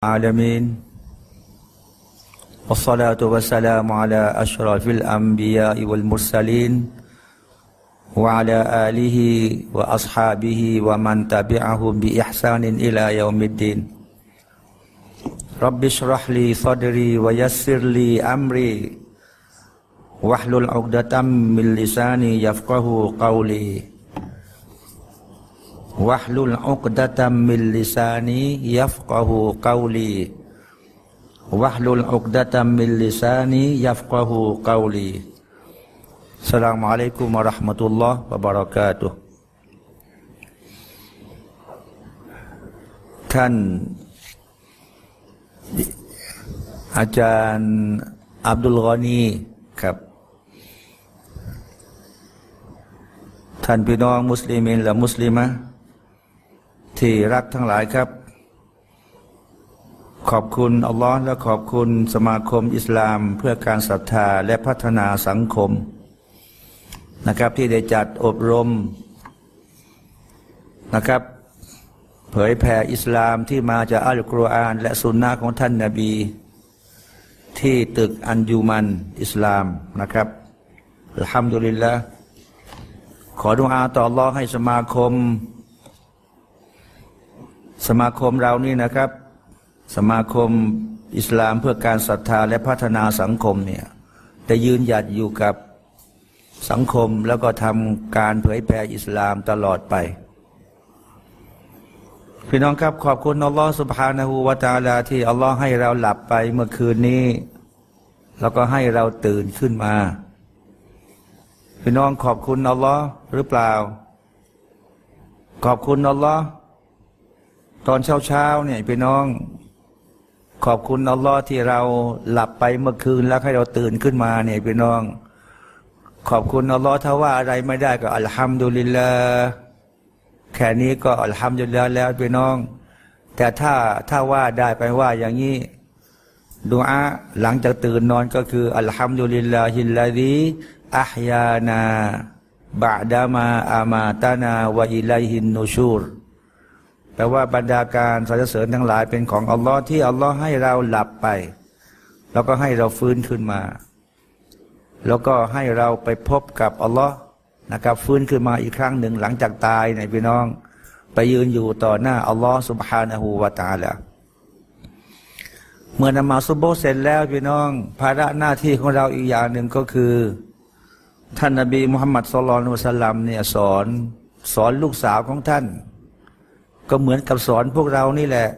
العالمين. والصلاة والسلام على أشرف الأنبياء والمرسلين وعلى آله وأصحابه ومن تبعهم بإحسان إلى يوم الدين. رب اشرح لي صدري ويسر لي أمري. واحلل عقدة من لساني يفقه قولي. wahlul 'uqdatam min lisani yafqahu qawli. Wahlul 'uqdatam min lisani yafqahu qawli. Assalamualaikum warahmatullahi wabarakatuh. ท่านอาจารย์อับดุลกอนีครับ kan muslimah. ที่รักทั้งหลายครับ ขอบคุณอัลลอฮ์และขอบคุณสมาคมอิสลามเพื่อการศรัทธาและพัฒนาสังคมนะครับ ที่ได้จัดอบรมนะครับ เผยแผ่อิสลามที่มาจากอัลกุรอานและสุนนะของท่านนาบี ที่ตึกอันยูมันอิสลามนะครับอัลฮัมดุลิลละขอดุอาต่ออัลลอฮ์ให้สมาคม สมาคมเรานี่นะครับ สมาคมอิสลามเพื่อการศรัทธาและพัฒนาสังคมเนี่ยจะยืนหยัดอยู่กับสังคมแล้วก็ทำการเผยแผ่อิสลามตลอดไป พี่น้องครับขอบคุณอัลลอฮฺสุบฮานาหูวาตาลาที่อัลลอฮ์ให้เราหลับไปเมื่อคืนนี้ แล้วก็ให้เราตื่นขึ้นมา พี่น้องขอบคุณอัลลอฮ์หรือเปล่า ขอบคุณอัลลอฮ์ ตอนเช้าเช้าเนี่ยพี่น้อง ขอบคุณอัลลอฮ์ที่เราหลับไปเมื่อคืนแล้วให้เราตื่นขึ้นมาเนี่ยพี่น้อง ขอบคุณอัลลอฮ์ถ้าว่าอะไรไม่ได้ก็อัลฮัมดุลิลลาห์แค่นี้ก็อัลฮัมดุลิลลาห์แล้วพี่น้อง แต่ถ้าถ้าว่าได้ไปว่าอย่างนี้ดูอาหลังจากตื่นนอนก็คืออัลฮัมดุลิลลาฮิลลาดีอัฮยานาบะดามาอามาตานาวะอิลัยฮินนูชูร แปลว่าบรรดาการสรรเสริญทั้งหลายเป็นของอัลลอฮ์ที่อัลลอฮ์ให้เราหลับไป แล้วก็ให้เราฟื้นขึ้นมา แล้วก็ให้เราไปพบกับอัลลอฮ์นะครับฟื้นขึ้นมาอีกครั้งหนึ่งหลังจากตายในพี่น้อง ไปยืนอยู่ต่อหน้าอัลลอฮ์สุบฮานะฮูวาตาละเมื่อนมาซุโบเสร็จแล้วพี่น้อง ภาระหน้าที่ของเราอีกอย่างหนึ่งก็คือ ท่านนบีมุฮัมมัดสุลลัลสลัมเนี่ยสอนสอนลูกสาวของท่าน ก็เหมือนกับสอนพวกเรานี่แหละ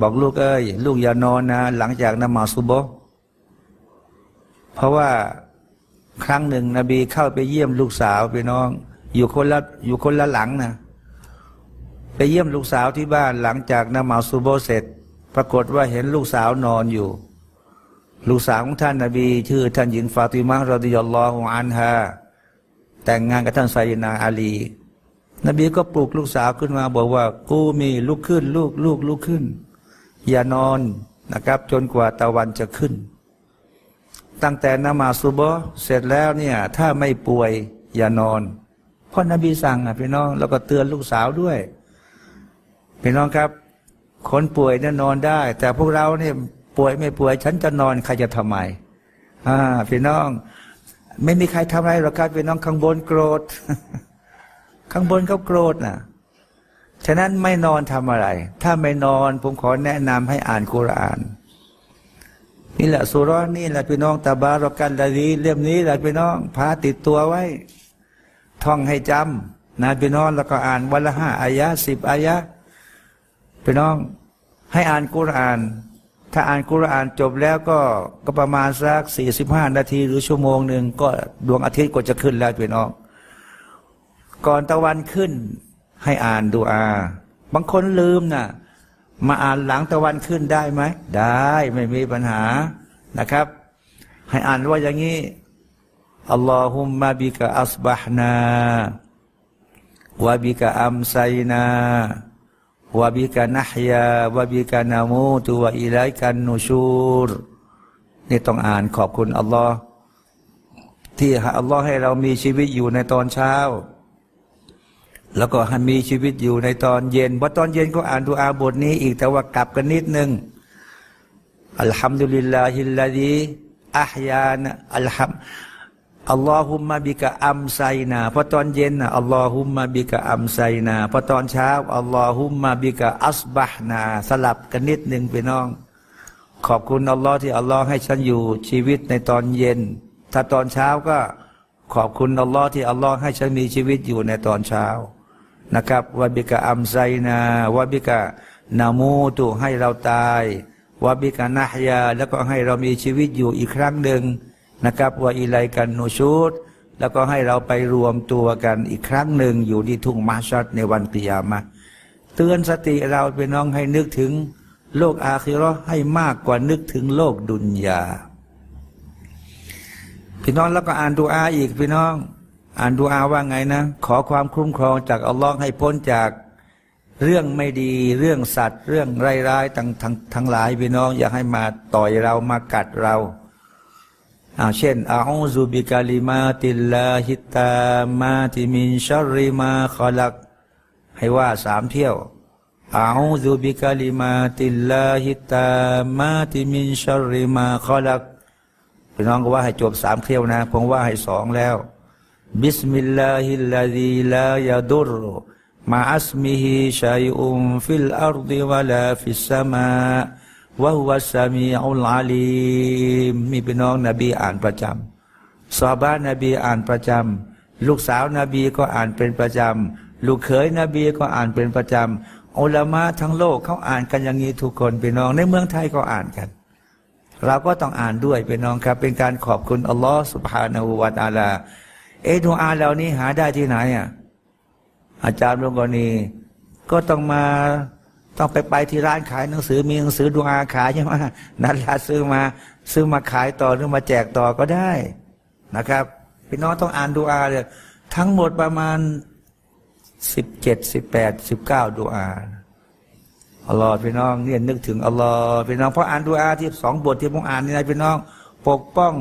บอกลูกเอ้ยลูกอย่านอนนะ หลังจากนมาซุโบเพราะว่าครั้งหนึ่งนบีเข้าไปเยี่ยมลูกสาวพี่น้อง อยู่คนละอยู่คนละหลังนะไปเยี่ยมลูกสาวที่บ้านหลังจากนมาซุโบเสร็จ ปรากฏว่าเห็นลูกสาวนอนอยู่ ลูกสาวของท่านนาบีชื่อท่านหญิงฟาติมะรดิยัลลอฮุอันฮาแต่งงานกับท่านไซนาอาลี นบีก็ปลุกลูกสาวขึ้นมา บอกว่า กูมีลุกขึ้น ลูกลูกลุกขึ้น อย่านอนนะครับ จนกว่าตะวันจะขึ้น ตั้งแต่นมาซุบะเสร็จแล้วเนี่ย ถ้าไม่ป่วยอย่านอน เพราะนบีสั่งอะพี่น้องแล้วก็เตือนลูกสาวด้วยพี่น้องครับ คนป่วยเนี่ยนอนได้ แต่พวกเราเนี่ยป่วยไม่ป่วย ฉันจะนอนใครจะทำไมอ่าพี่น้อง ไม่มีใครทำอะไรหรอกครับพี่น้องข้างบนโกรธ ข้างบนเขาโกรธนะฉะนั้นไม่นอนทำอะไร ถ้าไม่นอนผมขอแนะนำให้อ่านกุราน นี่แหละสุร้อนนี่แหละพี่น้องตาบารกันดาดีเล่มนี้แหละพี่น้องพาติดตัวไว้ ท่องให้จำนะพี่น้องแล้วก็อ่านวันละห้าอายะสิบอายะพี่น้องให้อ่านกุราน ถ้าอ่านกุรานจบแล้วก็ก็ประมาณสักสี่สิบห้านาทีหรือชั่วโมงหนึ่งก็ดวงอาทิตย์ก็จะขึ้นแล้วพี่น้อง ก่อนตะวันขึ้น ให้อ่านดูอา บางคนลืมนะ่ะ มาอ่านหลังตะวันขึ้นได้ไหม ได้ไม่มีปัญหานะครับ ให้อ่านว่าอย่างนี้อัลลอฮุมมาบิกะอัสบะฮ์นาวะบิกะอัมไซนาวะบิกะนะฮยาวะบิกะนามูตุวะอิลัยกันนูชูรนี่ต้องอ่านขอบคุณอัลลอฮ์ที่อัลลอฮ์ให้เรามีชีวิตอยู่ในตอนเช้า แล้วก็มีชีวิตอยู่ในตอนเย็นพอตอนเย็นก็อ่านดูอาบทนี้อีกแต่ว่ากลับกันนิดนึงอัลฮัมดุลิลลาฮิลลาดีอัฮยานอัลฮัมอัลลอฮุมะบิกะอัมไซนาพอตอนเย็นนะอัลลอฮุมะบิกะอัมไซนาพอตอนเช้าอัลลอฮุมะบิกะอัสบะนาสลับกันนิดหนึ่งพี่น้อง ขอบคุณอัลลอฮ์ที่อัลลอฮ์ให้ฉันอยู่ชีวิตในตอนเย็น ถ้าตอนเช้าก็ขอบคุณอัลลอฮ์ที่อัลลอฮ์ให้ฉันมีชีวิตอยู่ในตอนเช้า นะครับวะบิกะอัมไซนาวะบิกะนามูตุให้เราตายวะบิกะนะฮยา แล้วก็ให้เรามีชีวิตอยู่อีกครั้งหนึ่งนะครับว่าอิไลกันนูชูดแล้วก็ให้เราไปรวมตัวกันอีกครั้งหนึ่งอยู่ที่ทุ่งมาชัดในวันกิยามะเตือนสติเราไปน้องให้นึกถึง โลกอาคิรอให้มากกว่านึกถึงโลกดุนยาพี่น้องแล้วก็อ่านดูอาอีกพี่น้อง อ่านดูอาว่าไงนะ ขอความคุ้มครองจากอัลลอฮ์ให้พ้นจากเรื่องไม่ดีเรื่องสัตว์ เรื่องร้ายๆทั้งทั้งทั้งหลายพี่น้องอย่าให้มาต่อยเรามากัดเราอาเช่นอาอูซุบิกาลิมาติลลาฮิตาالتامات من شر ما خلق ให้ว่าสามเที่ยวأعوذ بكلمات الله التامات من شر ما خلق พี่น้องก็ว่าให้จบสามเที่ยวนะผมว่าให้สองแล้ว بسم الله الذي لا يضر مع اسمه شيء في الأرض ولا في السماء وهو السميع العليمมมีพี่น้องนบีอ่านประจำซอบ้านนบีอ่านประจำลูกสาวนาบีก็อ่านเป็นประจำลูกเขยนบีก็อ่านเป็นประจำอุลามะทั้งโลกเขาอ่านกันอย่างนี้ทุกคนพี่น้องในเมืองไทยก็อ่านกัน เราก็ต้องอ่านด้วยพี่น้องครับ เป็นการขอบคุณอัลลอฮ์สุบฮานาหูวาตาลา เอดูอาเหล่านี้หาได้ที่ไหนอะอาจารย์ลุงกรณีก็ต้องมาต้องไปไปที่ร้านขายหนังสือมีหนังสือดวงอาขายใช่ไหมนั่นละซื้อมา ซื้อมาขายต่อหรือมาแจกต่อก็ได้นะครับพี่น้องต้องอ่านดูอาเลยทั้งหมดประมาณสิบเจ็ดสิบแปดสิบเก้าดูอาอัลลอฮ์พี่น้องเนี่ยนึกถึงอัลลอฮ์พี่น้องเพราะอ่านดูอาที่สองบทที่ผมอ่านนี่นะพี่น้อง ปกป้อง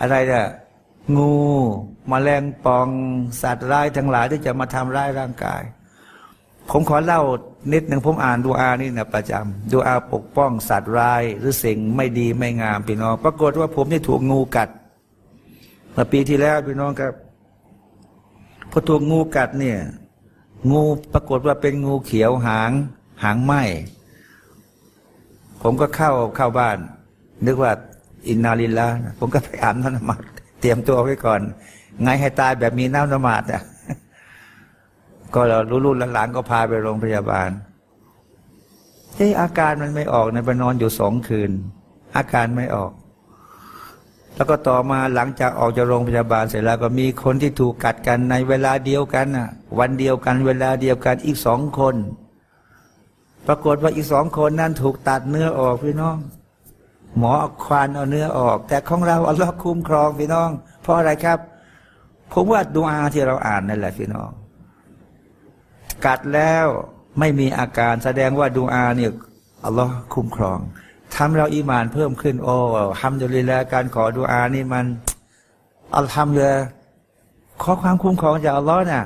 อะไรเนี่ย งูมแมลงปอง สัตว์ร้ายทั้งหลายที่จะมาทำร้ายร่างกาย ผมขอเล่านิดหนึ่งผมอ่านดูอานี่นะประจำดูอาปกป้องสัตว์ร้ายหรือสิ่งไม่ดีไม่งามพี่น้อง ปรากฏว่าผมนี่ถูกงูกัดเมื่อปีที่แล้วพี่น้องครับพอถูกงูกัดเนี่ย งูปรากฏว่าเป็นงูเขียวหาง หางไหมผมก็เข้าเข้าบ้าน นึกว่าอินนาลิลละผมก็ไปอาบน้ำนมาด เตรียมตัวไว้ก่อน ไงให้ตายแบบมีน้ำนมาดอะก็เราลู้ๆหลานก็พาไปโรงพยาบาลเฮ้อาการมันไม่ออกในไปนอนอยู่สองคืน อาการไม่ออก แล้วก็ต่อมาหลังจากออกจากโรงพยาบาลเสร็จแล้วก็มีคนที่ถูกกัดกันในเวลาเดียวกันน่ะ วันเดียวกัน เวลาเดียวกันอีกสองคน ปรากฏว่าอีกสองคนนั้นถูกตัดเนื้อออกพี่น้อง หมอเอาควานเอาเนื้อออก แต่ของเราอัลลอฮ์คุ้มครองพี่น้อง เพราะอะไรครับ ผมว่าดูอาที่เราอ่านนั่นแหละพี่น้อง กัดแล้วไม่มีอาการแสดงว่าดูอาเนี่ยอัลลอฮ์คุ้มครองทำเราอีมานเพิ่มขึ้น โอ้ทำอยู่เลยแล้วการขอดูอานี่มันอัลทำเลยขอความคุ้มครองจากอัลลอฮ์น่ะ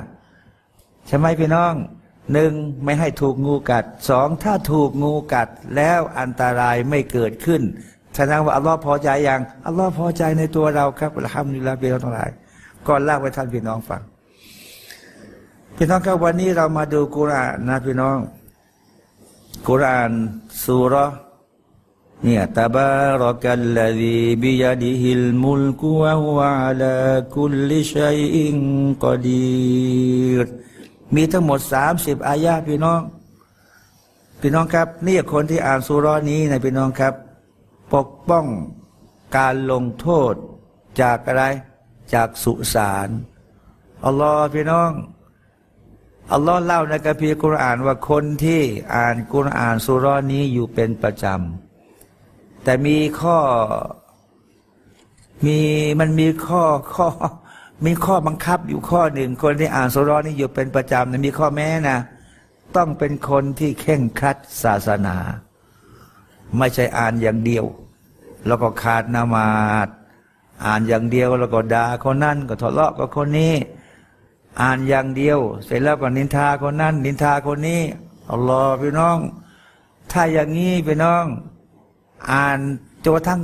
ใช่ไหมพี่น้องหนึ่งไม่ให้ถูกงูกัดสองถ้าถูกงูกัดแล้วอันตรายไม่เกิดขึ้น แสดงว่าอัลลอฮ์พอใจอย่างอัลลอฮ์พอใจในตัวเราครับอัลฮัมดุลิลลาห์เบลทั้งหลายก่อนเล่าไปท่านพี่น้องฟังพี่น้องครับวันนี้เรามาดูกุรานนะพี่น้อง กุรานสุรเนี่ยตาบารกัลลดีบิยดิฮิลมุลกุวะฮุอะลาคุลลิชัยอิงกอดีรมีทั้งหมดสามสิบอายะพี่น้อง พี่น้องครับ นี่คนที่อ่านสุรนี้นะพี่น้องครับ ปกป้องการลงโทษจากอะไรจากสุสานอัลลอฮ์พี่น้องอัลลอฮ์เล่าในกัมภีร์กุรอานว่าคนที่อ่านกุรอานสุรอนี้อยู่เป็นประจำแต่มีข้อมีมันมีข้อข้อมีข้อบังคับอยู่ข้อหนึ่ง คนที่อ่านสุรอนี้อยู่เป็นประจำนะมีข้อแม้นะ ต้องเป็นคนที่เข่งครัดศาสนา ไม่ใช่อ่านอย่างเดียว แล้วก็ขาดนามาดอ่านอย่างเดียวแล้วก็ด่าคนนั้นก็ทะเลาะกับคนนี้ อ่านอย่างเดียว เสร็จแล้วก็นินทาคนนั้นนินทาคนนี้อัลลอฮ์พี่น้อง ถ้าอย่างนี้พี่น้อง อ่านจนกระทั่ง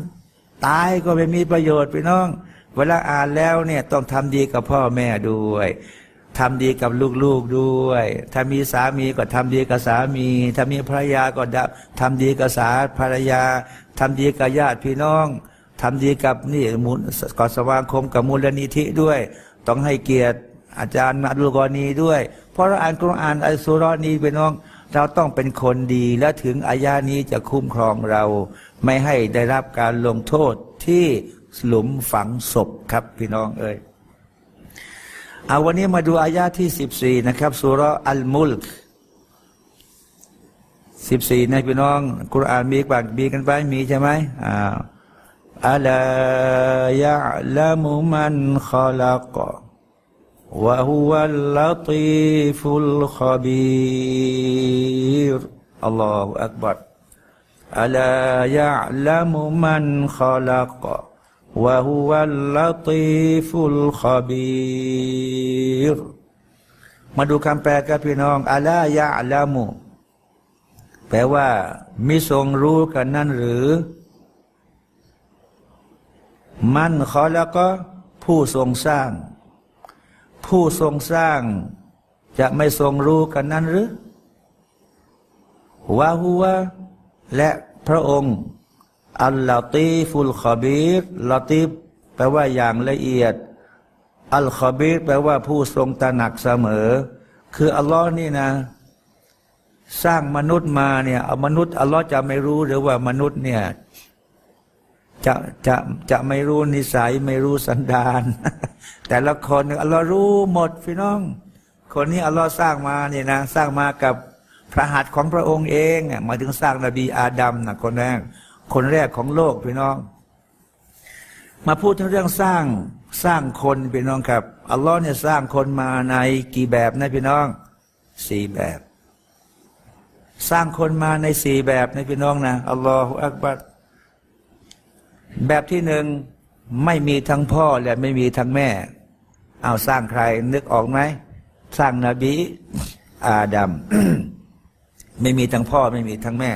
ตายก็ไม่มีประโยชน์พี่น้อง เวลาอ่านแล้วเนี่ยต้องทำดีกับพ่อแม่ด้วย ทำดีกับลูกๆด้วย ถ้ามีสามีก็ทำดีกับสามี ถ้ามีภรรยาก็ทำดีกับสาภรรยาทำดีกับญาติพี่น้องทำดีกับนี่มูลก่อสวางคมกับมูลนิธิด้วย ต้องให้เกียรติอาจารย์มาดุลกรณีด้วย เพราะเราอ่านกุรอานอัลสุรนีพี่น้อง เราต้องเป็นคนดีและถึงอายานี้จะคุ้มครองเรา ไม่ให้ได้รับการลงโทษที่หลุมฝังศพครับพี่น้องเอ้ย เอาวันนี้มาดูอายาที่สิบสี่นะครับสุรอัลมุลกสิบสี่นะพี่น้องกุรอานมีกบามีกันไปมีใช่ไหมอ่าอัลายะลามุมันขลักวะฮุวัลลตีฟุลขบีรอัลลอฮฺอักบัรอัลายะลามุมันขลัก วะฮุวัลลตีฟุลขบีรมาดูคำแปลกับพี่น้องอัลายะลามุแปลว่ามิทรงรู้กันนั่นหรือ มันขอแล้วก็ผู้ทรงสร้าง ผู้ทรงสร้าง จะไม่ทรงรู้กันนั่นหรือวาหัวและพระองค์ อัลลอตีฟุลขบีรลอตีแปลว่าอย่างละเอียด อัลขบีรแปลว่าผู้ทรงตระหนักเสมอ คืออัลลอฮ์นี่นะ สร้างมนุษย์มาเนี่ยเอามนุษย์อัลลอฮ์จะไม่รู้หรือว่ามนุษย์เนี่ยจะจะจะไม่รู้นิสัยไม่รู้สันดาน แต่ละคนอัลลอฮ์รู้หมดพี่น้อง คนนี้อัลลอฮ์สร้างมาเนี่ยนะ สร้างมากับพระหัตถ์ของพระองค์เองมาถึงสร้างนบีอาดัมนะคนแรก คนแรกของโลกพี่น้อง มาพูดถึงเรื่องสร้างสร้างคนพี่น้องครับ อัลลอฮ์เนี่ยสร้างคนมาในกี่แบบนะพี่น้องสี่แบบ สร้างคนมาในสี่แบบนะพี่น้องนะอัลลอฮฺอักบัรแบบที่หนึ่งไม่มีทั้งพ่อและไม่มีทั้งแม่ เอาสร้างใครนึกออกไหมสร้างนบีอาดัมไม่มีทั้งพ่อไม่มีทั้งแม่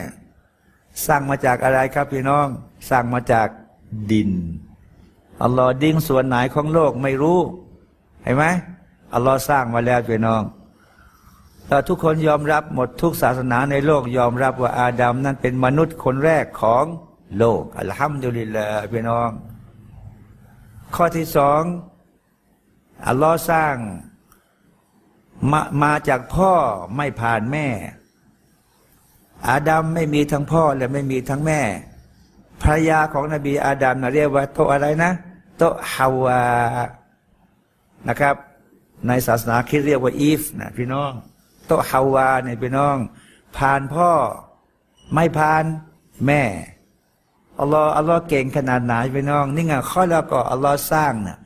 สร้างมาจากอะไรครับพี่น้อง สร้างมาจากดินอัลลอฮ์ดิ้งส่วนไหนของโลกไม่รู้เห็นไหมอัลลอฮ์สร้างมาแล้วพี่น้องแต่ทุกคนยอมรับหมดทุกศาสนาในโลกยอมรับว่าอาดัมนั้นเป็นมนุษย์คนแรกของโลกอัลฮัมดุลิลลาห์พี่น้อง ข้อที่สองอัลลอฮ์สร้างมามาจากพ่อไม่ผ่านแม่ อาดัมไม่มีทั้งพ่อและไม่มีทั้งแม่ภรรยาของนบีอาดัมนะเรียกว่าโตอะไรนะ โตฮาวานะครับ ในศาสนาคิดเรียกว่าอีฟนะพี่น้อง โตฮาวาเนี่ยพี่น้อง ผ่านพ่อไม่ผ่านแม่อัลลอฮ์อัลลอฮ์เก่งขนาดไหนพี่น้อง นี่ไงข้อแล้วก็อัลลอฮ์สร้างนะ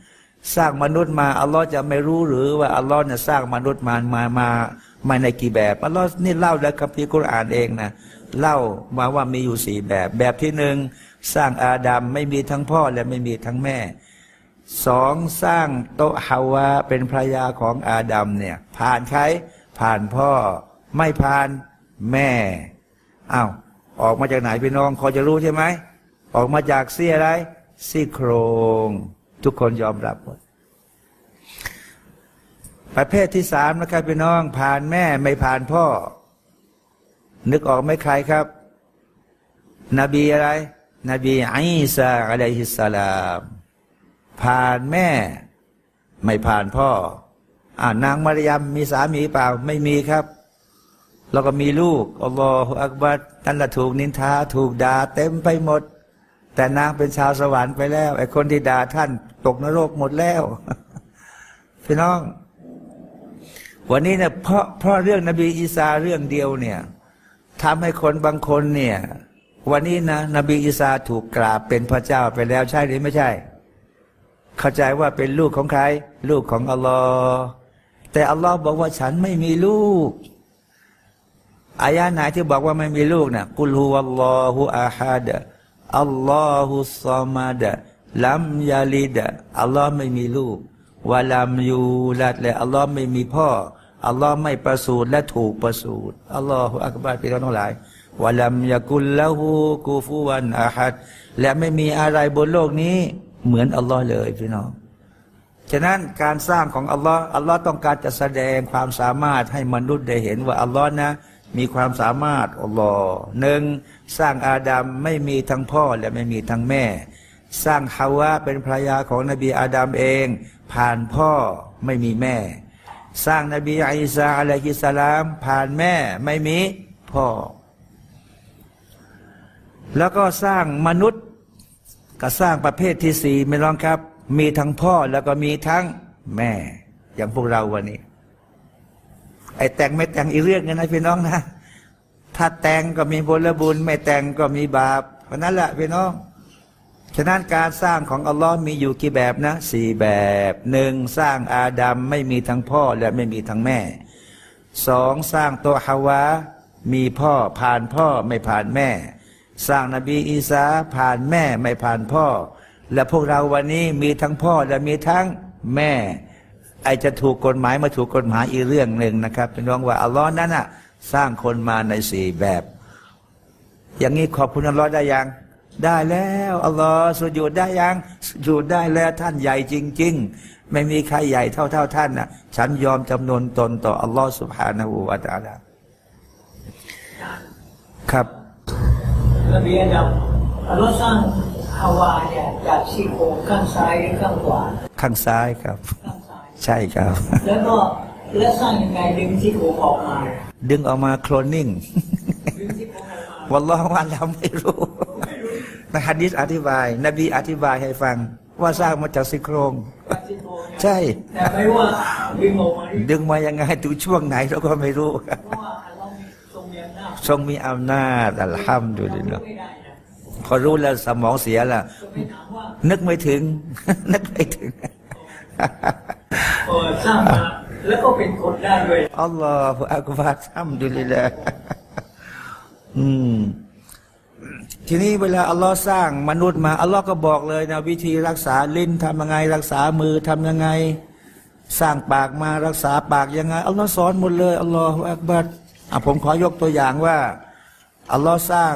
สร้างมนุษย์มาอัลลอฮ์จะไม่รู้หรือว่าอัลลอฮ์เนี่ยสร้างมนุษย์มามามา มาในกี่แบบอัลลอฮ์นี่เล่าแล้วคัมภีร์กุรอานเองนะเล่ามาว่ามีอยู่สี่แบบ แบบที่หนึ่งสร้างอาดัมไม่มีทั้งพ่อและไม่มีทั้งแม่สองสร้างโตฮาวาเป็นภรรยาของอาดัมเนี่ย ผ่านใครผ่านพ่อ ไม่ผ่านแม่อา้าวออกมาจากไหนพี่น้องพอจะรู้ใช่ไหมออกมาจากเสี้ยอะไรซี่โครง ทุกคนยอมรับหมด ประเภทที่สามนะครับพี่น้อง ผ่านแม่ไม่ผ่านพ่อ นึกออกไหมใครครับ นบีอะไร นบีอิสาอะลัยฮิสสลามผ่านแม่ ไม่ผ่านพ่ออ่านางมารยมมีสามีเปล่าไม่มีครับ แล้วก็มีลูกอัลลอฮฺอักบัดนั่นละถูกนินทาถูกด่าเต็มไปหมด แต่นางเป็นชาวสวรรค์ไปแล้วไอ้คนที่ด่าท่านตกนรกหมดแล้ว พี่น้อง วันนี้เนี่ยเพราะเพราะเรื่องนบีอีสาเรื่องเดียวเนี่ยทำให้คนบางคนเนี่ย วันนี้นะนบีอีสาถูกกราบเป็นพระเจ้าไปแล้วใช่หรือไม่ใช่ เข้าใจว่าเป็นลูกของใคร ลูกของอัลลอฮ์แต่อัลลอฮ์บอกว่าฉันไม่มีลูกอายะไหนที่บอกว่าไม่มีลูกนะ่ะกุลฮุวัลลอฮุอาฮัดอัลลอฮุซามัดลัมยาลิดอัลลอฮ์ไม่มีลูกวะลัมยูลัดและอัลลอฮ์ไม่มีพ่อ อัลลอฮ์ไม่ประสูติและถูกประสูติอัลลอฮฺอักบารพี่น้องทั้งหลายวะลัมยากุลละหูกูฟูวันอาฮัดและไม่มีอะไรบนโลกนี้ เหมือนอัลลอฮ์เลยพี่น้องฉะนั้นการสร้างของอัลลอฮ์อัลลอฮ์ต้องการจะแสดงความสามารถให้มนุษย์ได้เห็นว่าอัลลอฮ์นะ มีความสามารถอัลลอฮ์หนึ่งสร้างอาดัมไม่มีทั้งพ่อและไม่มีทั้งแม่ สร้างฮาวะเป็นภรรยาของนบีอาดัมเอง ผ่านพ่อไม่มีแม่ สร้างนบีอิสาอะลัยฮิสลาม ผ่านแม่ไม่มีพ่อ แล้วก็สร้างมนุษย์ก็สร้างประเภทที่สี่ไม่ลองครับ มีทั้งพ่อแล้วก็มีทั้งแม่ อย่างพวกเราวันนี้ ไอ้แต่งไม่แต่งอีเรื่องนึงนะพี่น้องนะ ถ้าแต่งก็มีผลบุญ ไม่แต่งก็มีบาปเพราะนั้นแหละพี่น้อง ฉะนั้นการสร้างของอัลลอฮ์มีอยู่กี่แบบนะสี่แบบหนึ่งสร้างอาดัมไม่มีทั้งพ่อและไม่มีทั้งแม่สองสร้างตัวฮาวามีพ่อผ่านพ่อไม่ผ่านแม่ สร้างนบีอีสาผ่านแม่ไม่ผ่านพ่อ และพวกเราวันนี้มีทั้งพ่อและมีทั้งแม่ ไอจะถูกกฎหมายมาถูกกฎหมายอีกเรื่องหนึ่งนะครับพี่น้องว่าอัลลอฮ์นั้นอะสร้างคนมาในสี่แบบ อย่างนี้ขอบคุณอัลลอฮ์ได้ยัง ได้แล้วอัลลอฮ์สุญูดได้ยังสุญูดได้แล้วท่านใหญ่จริง ๆ ไม่มีใครใหญ่เท่าเท่าท่านนะฉันยอมจำนนตนต่ออัลลอฮ์สุบฮานาหูวาตาลาครับระเบียดับอัลลอฮ์สร้างฮาวาเนี่ยจากซี่โครงข้างซ้ายหรือข้างขวาข้างซ้ายครับข้างซ้ายใช่ครับ แล้วก็แล้วสร้างยังไงดึงซี่โครงออกมา ดึงออกมาโคลนนิ่งดึงซี่โครงออกมาวัลลอฮ์ว่าเราไม่รู้ ในฮัดดิสอธิบาย นบีอธิบายให้ฟัง ว่าสร้างมาจากซี่โครงจากซี่โครงเนี่ยใช่แต่ไม่ว่าดึงออกมานี่ดึงมายังไงถึงช่วงไหนเราก็ไม่รู้เพราะว่าอัลลอฮ์มีทรงมีอำนาจทรงมีอำนาจอัลฮัมดุลิลละไม่ได้นะพอรู้แล้วสมองเสียละจะไปถามว่านึกไม่ถึง นึกไม่ถึงเออสร้างมาแล้วก็เป็นคนได้ด้วยอัลลอฮฺอักบารอัลฮัมดุลิลละอืม ทีนี้เวลาอัลลอฮ์สร้างมนุษย์มาอัลลอฮ์ก็บอกเลยนะวิธีรักษาลิ้นทำยังไง รักษามือทำยังไง สร้างปากมารักษาปากยังไงอัลลอฮ์สอนหมดเลยอัลลอฮฺอักบัรอะผมขอยกตัวอย่างว่าอัลลอฮ์สร้าง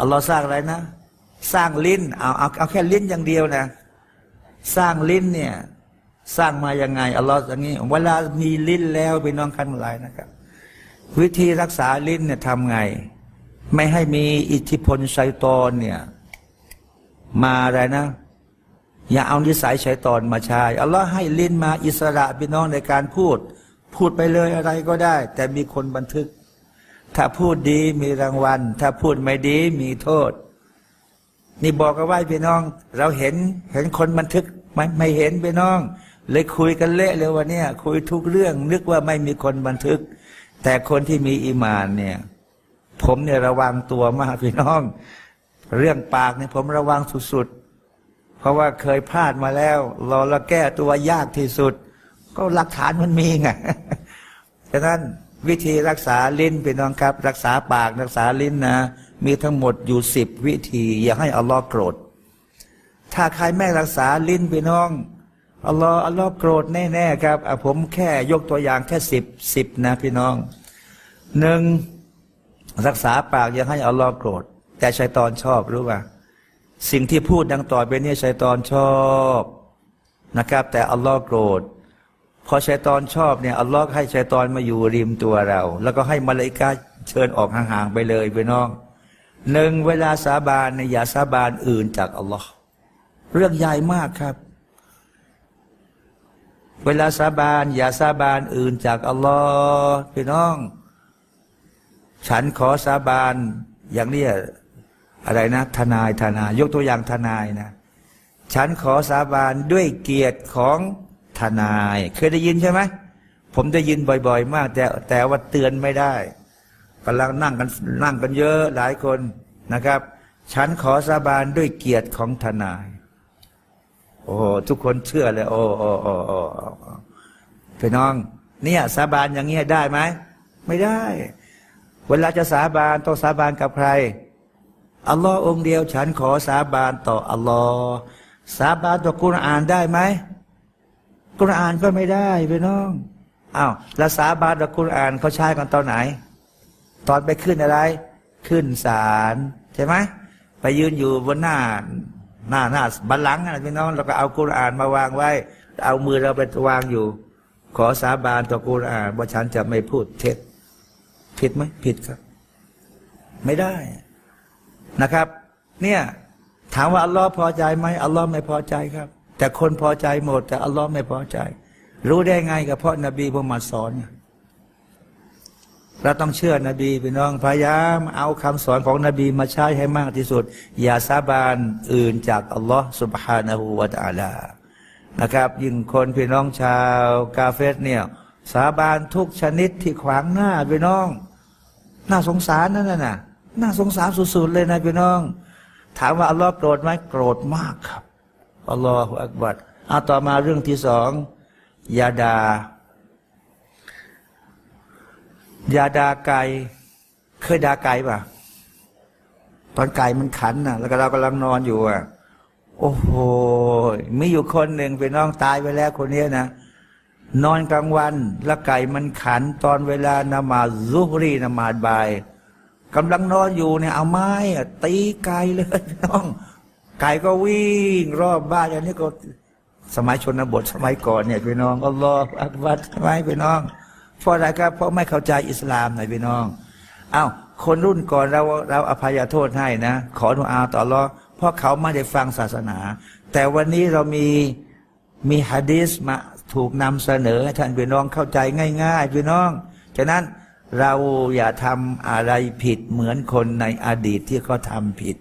อัลลอฮ์สร้างอะไรนะ สร้างลิ้นเอาเอาเอาแค่ลิ้นอย่างเดียวนะ สร้างลิ้นเนี่ยสร้างมายังไงอัลลอฮ์อย่างนี้ เวลามีลิ้นแล้วไปน้องคันหลายนะครับ วิธีรักษาลิ้นเนี่ยทำไง ไม่ให้มีอิทธิพลชัยตอนเนี่ย มาอะไรนะ อย่าเอานิสัยชัยตอนมาใช้อัลลอฮ์ให้ลิ้นมาอิสระพี่น้องในการพูด พูดไปเลยอะไรก็ได้ แต่มีคนบันทึก ถ้าพูดดีมีรางวัล ถ้าพูดไม่ดีมีโทษ นี่บอกกันไว้พี่น้อง เราเห็นเห็นคนบันทึกไม่ไม่เห็นพี่น้อง เลยคุยกันเละเลยวันนี้คุยทุกเรื่อง นึกว่าไม่มีคนบันทึก แต่คนที่มีอีมานเนี่ย ผมเนี่ยระวังตัวมากพี่น้อง เรื่องปากเนี่ยผมระวังสุดๆ เพราะว่าเคยพลาดมาแล้ว เราละแก้ตัวยากที่สุด ก็หลักฐานมันมีไงฉะนั้นวิธีรักษาลิ้นพี่น้องครับ รักษาปากรักษาลิ้นนะ มีทั้งหมดอยู่สิบวิธี อย่าให้อัลลอฮ์โกรธ ถ้าใครไม่รักษาลิ้นพี่น้องอัลลอฮ์อัลลอฮ์โกรธแน่ๆครับผมแค่ยกตัวอย่างแค่สิบสิบนะพี่น้องหนึ่ง รักษาปากอย่าให้อัลลอฮ์โกรธ แต่ชัยตอนชอบรู้ป่ะสิ่งที่พูดดังต่อไปนี้ชัยตอนชอบนะครับ แต่อัลลอฮ์โกรธพอชัยตอนชอบเนี่ยอัลลอฮ์ให้ชัยตอนมาอยู่ริมตัวเรา แล้วก็ให้มาเลาอิกาเชิญออกห่างๆไปเลยพี่น้องหนึ่งเวลาสาบานเนี่ยอย่าสาบานอื่นจากอัลลอฮ์เรื่องใหญ่มากครับ เวลาสาบานอย่าสาบานอื่นจากอัลลอฮ์พี่น้อง ฉันขอสาบานอย่างนี้อะไรนะทนายทนาย ยกตัวอย่างทนายนะ ฉันขอสาบานด้วยเกียรติของทนาย เคยได้ยินใช่ไหมผมได้ยินบ่อย ๆ มาก แต่แต่ว่าเตือนไม่ได้กำลังนั่งกันนั่งกันเยอะหลายคนนะครับ ฉันขอสาบานด้วยเกียรติของทนาย โอ้โหทุกคนเชื่อเลยโอ้โอ้โอ้โอ้โอ้พี่น้อง เนี่ยสาบานอย่างเงี้ยได้ไหมไม่ได้ เวลาจะสาบานต้องสาบานกับใคร อัลลอฮ์องเดียว ฉันขอสาบานต่ออัลลอฮ์สาบานต่อกุรอานได้ไหมกุรอานก็ไม่ได้พี่น้องอ้าวแล้วสาบานกับกุรอานเขาใช้กันตอนไหน ตอนไปขึ้นอะไร ขึ้นศาลใช่ไหมไปยืนอยู่บนหน้า หน้าหน้าบัลลังก์นะพี่น้องเราก็เอากุรอานมาวางไว้ เอามือเราไปวางอยู่ ขอสาบานต่อกุรอานว่าฉันจะไม่พูดเท็จ ผิดไหมผิดครับ ไม่ได้นะครับ เนี่ย ถามว่าอัลลอฮ์พอใจไหมอัลลอฮ์ไม่พอใจครับ แต่คนพอใจหมด แต่อัลลอฮ์ไม่พอใจ รู้ได้ไงกับเพราะนบีมุฮัมมัสอนเราต้องเชื่อนบีพี่น้องพยายามเอาคำสอนของนบีมาใช้ให้มากที่สุด อย่าสาบานอื่นจากอัลลอฮ์สุบฮานาหูวาตาลานะครับ ยิ่งคนพี่น้องชาวกาเฟสเนี่ย สาบานทุกชนิดที่ขวางหน้าพี่น้อง น่าสงสารนั่นน่ะน่าสงสารสุดๆเลยนะพี่น้อง ถามว่าอัลลอฮ์โกรธไหมโกรธมากครับอัลลอฮฺอักบัดเอาต่อมาเรื่องที่สองยาดายาดาไก่เคยดาไก่ป่ะตอนไก่มันขันน่ะแล้วก็เรากำลังนอนอยู่อะ โอ้โหมีอยู่คนหนึ่งเป็นน้องตายไปแล้วคนนี้นะ นอนกลางวันแล้วไก่มันขันตอนเวลานมาซุฮรีนมาบายกำลังนอนอยู่เนี่ยเอาไม้ตีไก่เลยน้องไก่ก็วิ่งรอบบ้านอย่างนี้ก็สมัยชนบทสมัยก่อนเนี่ยพี่น้องอัลลอฮฺอักบัดทำไมพี่น้อง เพราะอะไรครับเพราะไม่เข้าใจอิสลามหน่อยพี่น้องอา้าวคนรุ่นก่อนเราเราอภัยโทษให้นะ ขอดุอาต่อรอเพราะเขาไม่ได้ฟังศาสนา แต่วันนี้เรามีมีฮะดีสมา ถูกนำเสนอท่านพี่น้องเข้าใจง่ายๆพี่น้อง ฉะนั้นเราอย่าทำอะไรผิดเหมือนคนในอดีตที่เขาทำผิด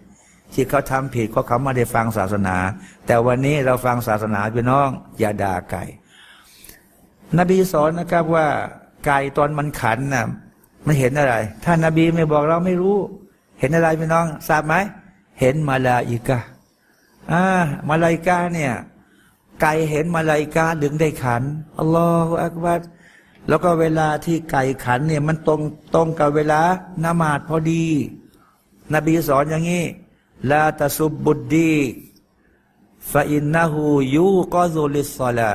ที่เขาทำผิดเพราะเขาไม่ได้ฟังศาสนา แต่วันนี้เราฟังศาสนาพี่น้อง อย่าด่าไก่ นบีสอนนะครับว่าไก่ตอนมันขันน่ะมันเห็นอะไร ถ้านาบีไม่บอกเราไม่รู้ เห็นอะไรพี่น้องทราบไหม เห็นมาลาอิกาอ่ามาลาอิกาเนี่ย ไก่เห็นมาลาอิกาดึงได้ขันอัลลอฮฺอักบัดแล้วก็เวลาที่ไก่ขันเนี่ยมันตรงตรงกับเวลานมาดพอดี นบีสอนอย่างนี้ลาตสุบบุดดีฟาอินนาหูยูกอซุลิสซาลา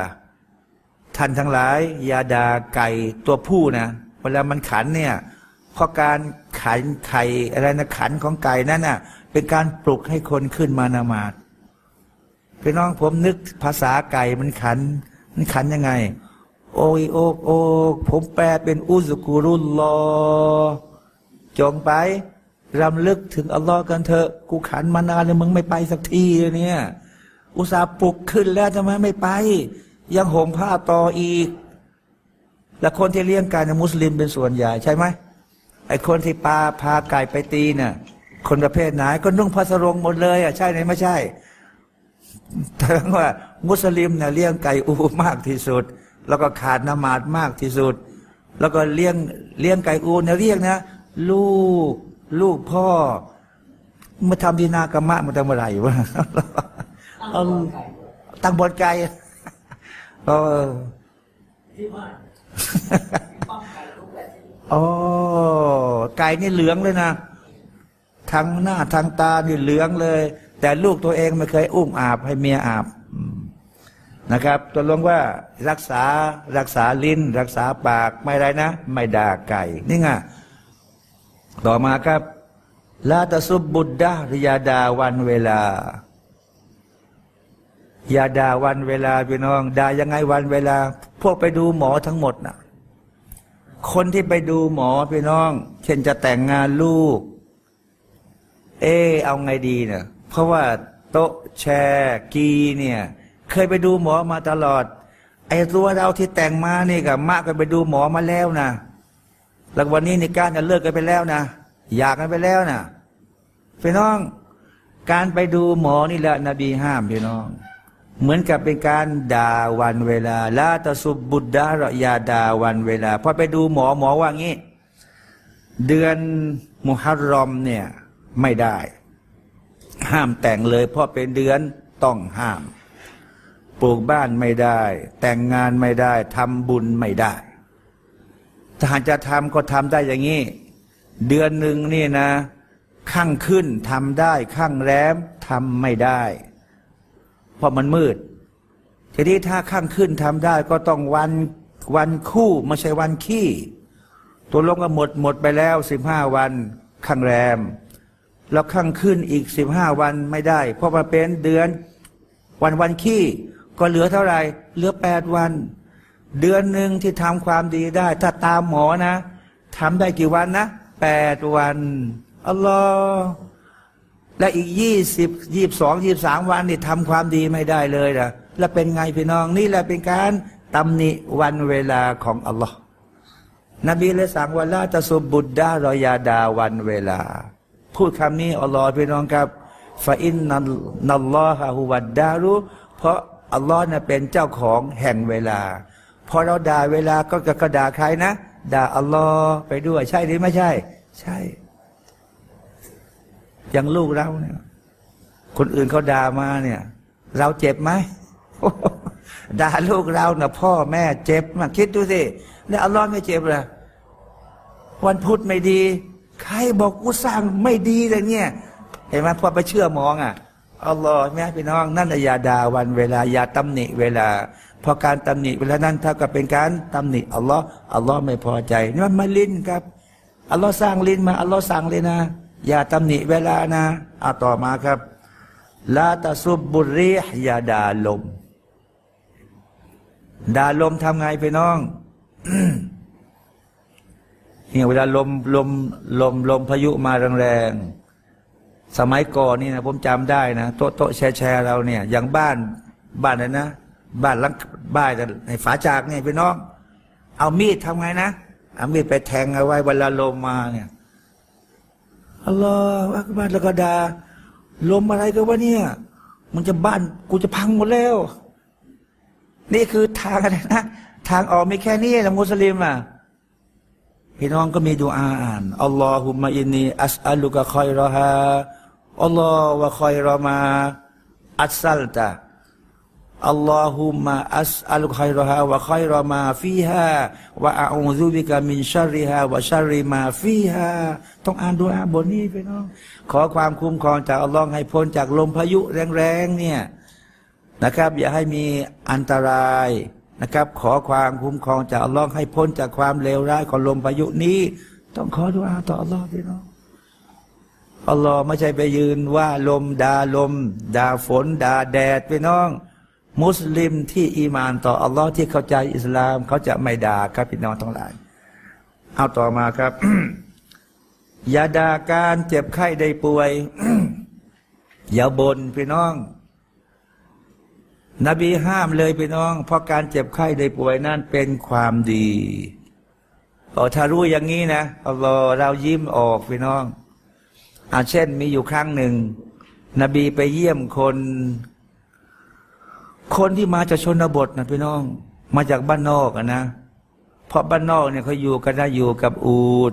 ท่านทั้งหลายยาดาไก่ตัวผู้นะเวลามันขันเนี่ยเพราะการขันไข่อะไรนะขันของไก่นั่นน่ะเป็นการปลุกให้คนขึ้นมานามาด พี่น้องผมนึกภาษาไก่มันขัน มันขันยังไง โอ้ยโอกโอกผมแปลเป็นอุสกุรุลลอจงไปรำลึกถึงอัลลอฮ์กันเถอะ กูขันมานานแล้วมึงไม่ไปสักทีเนี่ย อุตส่าห์ปลุกขึ้นแล้วทำไมไม่ไป ยังห่มผ้าต่ออีก แล้วคนที่เลี้ยงไก่นะมุสลิมเป็นส่วนใหญ่ใช่ไหมไอคนที่ปาพาไก่ไปตีเนี่ยคนประเภทไหนก็นุ่งผ้าสรงหมดเลยอะใช่ไหมไม่ใช่ แต่ว่ามุสลิมเนี่ยเลี้ยงไก่อูมากที่สุด แล้วก็ขาดนมาดมากที่สุด แล้วก็เลี้ยงเลี้ยงไก่อูเนี่ยเรียกนะ ลูกลูกพ่อมาทำดีนากรรมะมาทำอะไรวะตั้งบนไก่เออที่บ้านป้องไก่ทุกแบบอ๋อไก่นี่เหลืองเลยนะ ทั้งหน้าทั้งตานี่เหลืองเลย แต่ลูกตัวเองไม่เคยอุ้มอาบให้เมียอาบนะครับตัวลงว่ารักษารักษาลิ้น รักษาปากไม่ไรนะ ไม่ด่าไก่นี่ไงต่อมาครับลาตะซุบบุดดาริยาดาวันเวลาอย่าด่าวันเวลาพี่น้องด่ายังไงวันเวลา พวกไปดูหมอทั้งหมดนะคนที่ไปดูหมอพี่น้อง เช่นจะแต่งงานลูก เออเอาไงดีเนี่ย ราะว่าโต๊ะแชร์กีเนี่ย เคยไปดูหมอมาตลอด ไอ้ตัวเราที่แต่งมานี่กับมากก็ไปดูหมอมาแล้วนะแล้ววันนี้ในการจะเลิกกันไปแล้วนะอยากกันไปแล้วนะพี่น้อง การไปดูหมอนี่แหละนบีห้ามพี่น้อง เหมือนกับเป็นการด่าวันเวลาลาตสุบบุดดาระยาด่าวันเวลาพอไปดูหมอหมอว่างี้ เดือนมุฮัรรอมเนี่ยไม่ได้ ห้ามแต่งเลย เพราะเป็นเดือนต้องห้าม ปลูกบ้านไม่ได้ แต่งงานไม่ได้ทำบุญไม่ได้ถ้าหากจะทำก็ทำได้อย่างนี้ เดือนหนึ่งนี่นะ ข้างขึ้นทำได้ ข้างแรมทำไม่ได้ เพราะมันมืด ทีนี้ถ้าข้างขึ้นทำได้ก็ต้องวันวันคู่ไม่ใช่วันขี้ ตัวลงก็หมดหมดไปแล้วสิบห้าวัน ข้างแรม แล้วข้างขึ้นอีกสิบห้าวันไม่ได้ เพราะมาเป็นเดือนวันวันขี้ ก็เหลือเท่าไหร่เหลือแปดวัน เดือนหนึ่งที่ทำความดีได้ ถ้าตามหมอนะทำได้กี่วันนะแปดวันอัลลอฮ์และอีกยี่สิบยี่สองยี่สามวันนี่ทำความดีไม่ได้เลยนะแล้วเป็นไงพี่น้องนี่แหละเป็นการตำหนิวันเวลาของอัลลอฮ์นบีเลยสั่งว่าละจะสุบบุตดารอยาดาวันเวลา พูดคำนี้อัลลอฮ์พี่น้องครับฟาอินนัลลอฮะฮุวัดดารุเพราะอัลลอฮ์น่ะเป็นเจ้าของแห่งเวลา พอเราด่าเวลาก็กระด่าใครนะ ด่าอัลลอฮ์ไปด้วย ใช่หรือไม่ใช่ ใช่ อย่างลูกเราเนี่ย คนอื่นเขาด่ามาเนี่ย เราเจ็บไหมด่าลูกเรานะ่ะพ่อแม่เจ็บมาคิดดูสิ แล้วอัลลอฮ์ไม่เจ็บเลยวันพุธไม่ดี ใครบอกกูสร้างไม่ดีเลยเนี่ยเห็นไหมพอไปเชื่อมองอะอัลลอฮ์แม่พี่น้องนั่นอย่าด่าวันเวลาอย่าตำหนิเวลาพอการตำหนิเวลานั้นถ้าก็เป็นการตำหนิอัลลอฮ์อัลลอฮ์ไม่พอใจนี่มันมาลิ้นครับอัลลอฮ์สร้างลิ้นมาอัลลอฮ์สั่งเลยนะ อย่าตำหนิเวลานะเอาต่อมาครับลาตาซุบบุรีอย่าด่าลมด่าลมทำไงพี่น้อง เนี่ยเวลาลมลมลมลมพายุมาแรงๆสมัยก่อนนี่นะผมจำได้นะโต๊ะโต๊ะแชร์แชร์เราเนี่ย อย่างบ้านบ้านนั้นนะบ้านลังบ้านในฝาจากเนี่ยพี่น้อง เอามีดทำไงนะเอามีดไปแทงเอาไว้เวลาลมมาเนี่ยอัลลอฮฺอักบัรแล้วก็ดาลมอะไรกันวะเนี่ย มันจะบ้านกูจะพังหมดแล้ว นี่คือทางอะไรนะทางออกมีแค่นี้แหละมุสลิมอะ พี่น้องก็มีดูอาอ่านอัลลอฮุมะอินนีอัสอัลุกะคอยรอฮาอัลลอฮฺวะคอยรอมาอัสซัลตาอัลลอฮุมะอัสอัลุคอยรฮาวะคอยรมาฟีฮาวะอาอูซุบิกามินชาริฮาวะชาริมาฟีฮาต้องอ่านดูอาบทนี้ไปน้อง ขอความคุ้มครองจากอัลลอฮ์ให้พ้นจากลมพายุแรงๆเนี่ยนะครับ อย่าให้มีอันตราย นะครับ ขอความคุ้มครองจากอัลลอฮ์ให้พ้นจากความเลวร้ายของลมพายุนี้ ต้องขอดูอาต่ออัลลอฮ์พี่น้องอัลลอฮ์ไม่ใช่ไปยืนว่าลมด่าลมด่าฝนด่าแดดพี่น้อง มุสลิมที่อีมานต่ออัลลอฮ์ที่เข้าใจอิสลามเขาจะไม่ด่าครับพี่น้องทั้งหลาย เอาต่อมาครับอย่าด่าการเจ็บไข้ได้ป่วย อย่าบน่นพี่น้อง นบีห้ามเลยพี่น้อง เพราะการเจ็บไข้ได้ป่วยนั่นเป็นความดีออถ้ารู้อย่างนี้นะอัลลอเรายิ้มออกพี่น้องอาเช่นมีอยู่ครั้งหนึ่ง นบีไปเยี่ยมคน คนที่มาจากชนบทนะพี่น้อง มาจากบ้านนอกนะเพราะบ้านนอกเนี่ยเขาอยู่กันนะอยู่กับอูด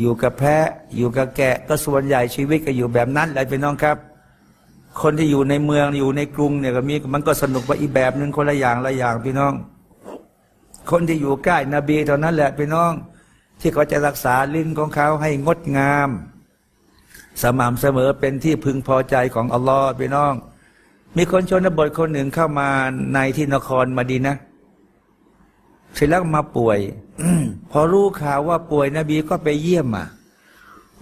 อยู่กับแพะ อยู่กับแกะ ก็ส่วนใหญ่ชีวิตก็อยู่แบบนั้นแหละพี่น้องครับ คนที่อยู่ในเมืองอยู่ในกรุงเนี่ยก็มีมันก็สนุกไปอีกแบบหนึ่งคนละอย่างละอย่างพี่น้อง คนที่อยู่ใกล้นบีเท่านั้นแหละพี่น้อง ที่เขาจะรักษาลิ้นของเขาให้งดงาม สม่ำเสมอเป็นที่พึงพอใจของอัลลอฮ์พี่น้อง มีคนชนบทคนหนึ่งเข้ามาในที่นครมาดีนะเสร็จแล้วมาป่วยพอรู้ข่าวว่าป่วยนบีก็ไปเยี่ยมอะ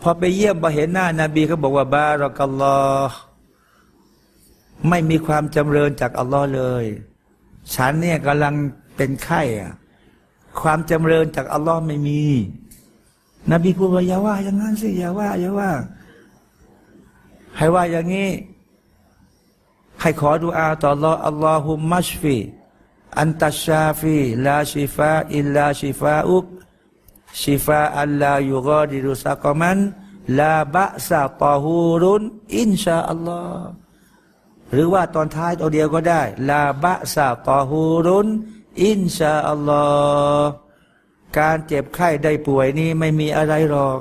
พอไปเยี่ยมพอเห็นหน้านาบีเขาบอกว่าบารอกัลลอฮ์ ไม่มีความจำเริญจากอัลลอฮ์เลย ฉันเนี่ยกำลังเป็นไข้อะความจำเริญจากอัลลอฮ์ไม่มี นบีพูดว่าอย่าว่าอย่างนั้นสิอย่าว่าอย่าว่า ให้ว่าอย่างนี้ ให้ขอดุอาต่อ Allah อัลลอฮุมมัชฟีอันตัชชาฟีลาชิฟาอิลลาชิฟาอุกชิฟาอัลลายุกอดิรุสักมันลาบะซาตอฮูรุนอินชาอัลลอฮ์ หรือว่าตอนท้ายตัวเดียวก็ได้ลาบะซาตอฮูรุนอินชาอัลลอฮ์การเจ็บไข้ได้ป่วยนี่ไม่มีอะไรหรอก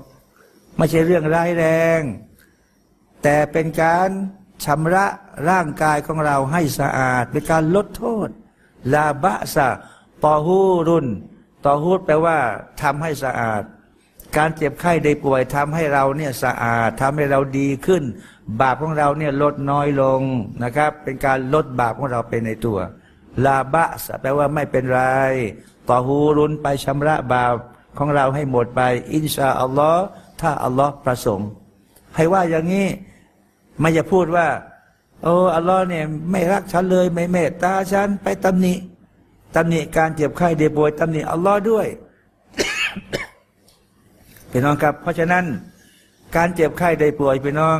ไม่ใช่เรื่องร้ายแรง แต่เป็นการชำระร่างกายของเราให้สะอาด เป็นการลดโทษ ลาบะสะตอฮูรุนตอฮูดแปลว่าทำให้สะอาด การเจ็บไข้ได้ป่วยทำให้เราเนี่ยสะอาดทำให้เราดีขึ้น บาปของเราเนี่ยลดน้อยลงนะครับ เป็นการลดบาปของเราไปในตัว ลาบะสแปลว่าไม่เป็นไร ต่อฮูรุนไปชำระบาปของเราให้หมดไป อินชาอัลลอฮ์ถ้าอัลลอฮ์ประสงค์ ให้ว่าอย่างนี้ไม่จะพูดว่า โอ้อัลลอฮ์เนี่ยไม่รักฉันเลยไม่เมตตาฉันไปตำหนิตำหนิการเจ็บไข้เดบวยตำหนิอัลลอฮ์ด้วย พี่น้องครับ เพราะฉะนั้นการเจ็บไข้ได้ป่วยพี่น้อง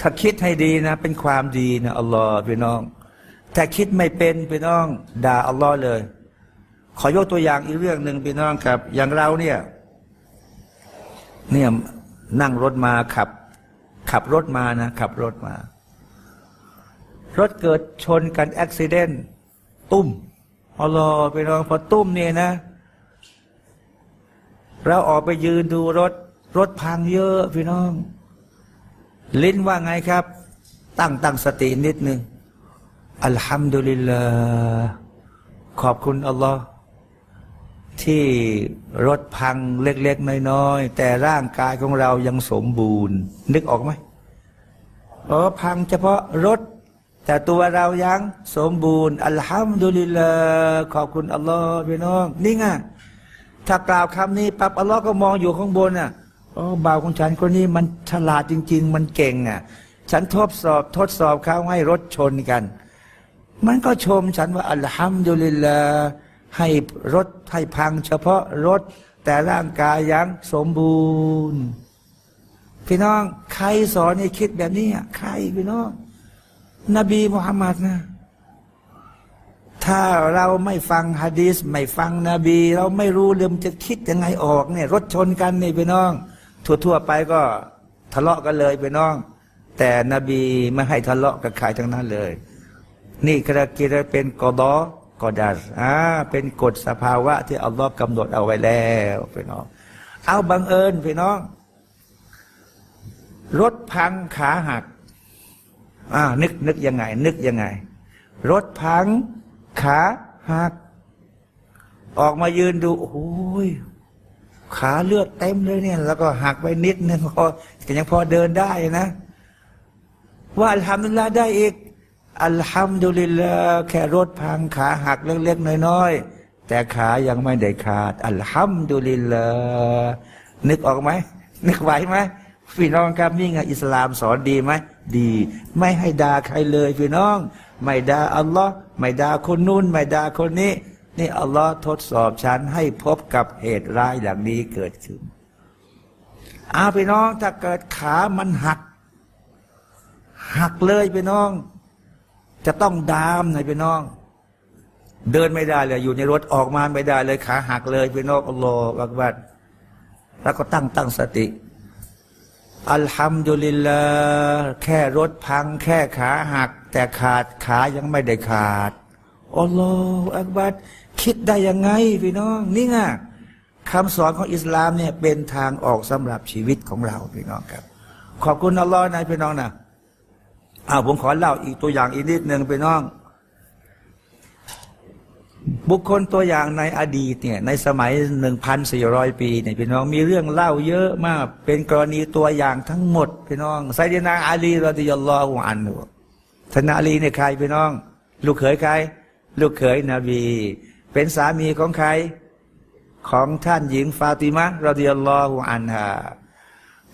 ถ้าคิดให้ดีนะ เป็นความดีนะอัลลอฮ์พี่น้องถ้าคิดไม่เป็นพี่น้องด่าอัลลอฮ์เลย ขอยกตัวอย่างอีกเรื่องหนึ่งพี่น้องครับ อย่างเราเนี่ย เนี่ยนั่งรถมาขับ ขับรถมานะขับรถมา รถเกิดชนกันอุบิเหตุตุ้มอัลลอฮ์พี่น้องพอตุ้มเนี่ยนะ เราออกไปยืนดูรถ รถพังเยอะพี่น้อง ลิ้นว่าไงครับ ตั้งตั้งสตินิดหนึ่งอัลฮัมดุลิลลาขอบคุณอัลลอฮ์ที่รถพังเล็กๆน้อยๆแต่ร่างกายของเรายังสมบูรณ์ นึกออกไหมเออพังเฉพาะรถ แต่ตัวเรายังสมบูรณ์ อัลฮัมดุลิลลาขอบคุณอัลลอฮ์พี่น้อง นี่ไง ถ้ากล่าวคำนี้ปั๊บอัลลอฮ์ก็มองอยู่ข้างบนอะโอ้บ่าวของฉันคนนี้มันฉลาดจริง ๆ มันเก่งอะ ฉันทดสอบทดสอบเขาให้รถชนกัน มันก็ชมฉันว่าอัลฮัมดุลิลลาห์ให้รถให้พัง เฉพาะรถแต่ร่างกายยังสมบูรณ์ พี่น้อง ใครสอนให้คิดแบบนี้ใครพี่น้อง นบีมุฮัมมัดนะ ถ้าเราไม่ฟังฮะดีสไม่ฟังนบี เราไม่รู้เรื่องจะคิดยังไงออกเนี่ยรถชนกันนี่พี่น้อง ทั่วๆไปก็ทะเลาะกันเลยพี่น้อง แต่นบีไม่ให้ทะเลาะกับใครทั้งนั้นเลย นี่กระกิรเป็นกอดอกอดัสอ่าเป็นกฎสภาวะที่อัลลอฮ์กำหนดเอาไว้แล้วพี่น้อง เอาบังเอิญพี่น้อง รถพังขาหักอ่านึกนึกยังไง นึกยังไง รถพัง ขาหัก ออกมายืนดูโอ้ยขาเลือดเต็มเลยเนี่ย แล้วก็หักไปนิดนึงพอยังพอเดินได้นะ ว่าทำนั้นละได้อีกอัลฮัมดุลิลลาห์แค่รถพังขาหักเล็กๆน้อยๆแต่ขายังไม่ได้ขาด อัลฮัมดุลิลลาห์นึกออกไหมนึกไหวไหมพี่น้องครับนี่ไงอิสลามสอนดีไหมดี ไม่ให้ด่าใครเลยพี่น้อง ไม่ด่าอัลลอฮ์ไม่ด่าคนนู้นไม่ด่าคนนี้ นี่อัลลอฮ์ทดสอบฉันให้พบกับเหตุร้ายอย่างนี้เกิดขึ้นอาพี่น้องถ้าเกิดขามันหัก หักเลยพี่น้อง จะต้องดามหน่อยพี่น้อง เดินไม่ได้เลย อยู่ในรถออกมาไม่ได้เลย ขาหักเลยพี่น้องอัลลอฮฺบักบัดแล้วก็ตั้งตั้งสติ อัลฮัมดุลิลลาห์แค่รถพัง แค่ขาหัก แต่ขาดขายังไม่ได้ขาดอัลลอฮฺอักบัดคิดได้ยังไงพี่น้อง นี่ไงคำสอนของอิสลามเนี่ยเป็นทางออกสำหรับชีวิตของเราพี่น้องครับ ขอบคุณอัลลอฮ์นะพี่น้องนะอ้าวผมขอเล่าอีกตัวอย่างอีกนิดหนึ่งพี่น้อง บุคคลตัวอย่างในอดีตเนี่ยในสมัยหนึ่งพันสี่ร้อยปีเนี่ยพี่น้องมีเรื่องเล่าเยอะมาก เป็นกรณีตัวอย่างทั้งหมดพี่น้องไซดีนาอาลีรอดิยัลลอฮุอันฮุท่านอาลีเนี่ยใครพี่น้อง ลูกเขยใคร ลูกเขยนบี เป็นสามีของใคร ของท่านหญิงฟาติมะรอดิยัลลอฮุอันฮา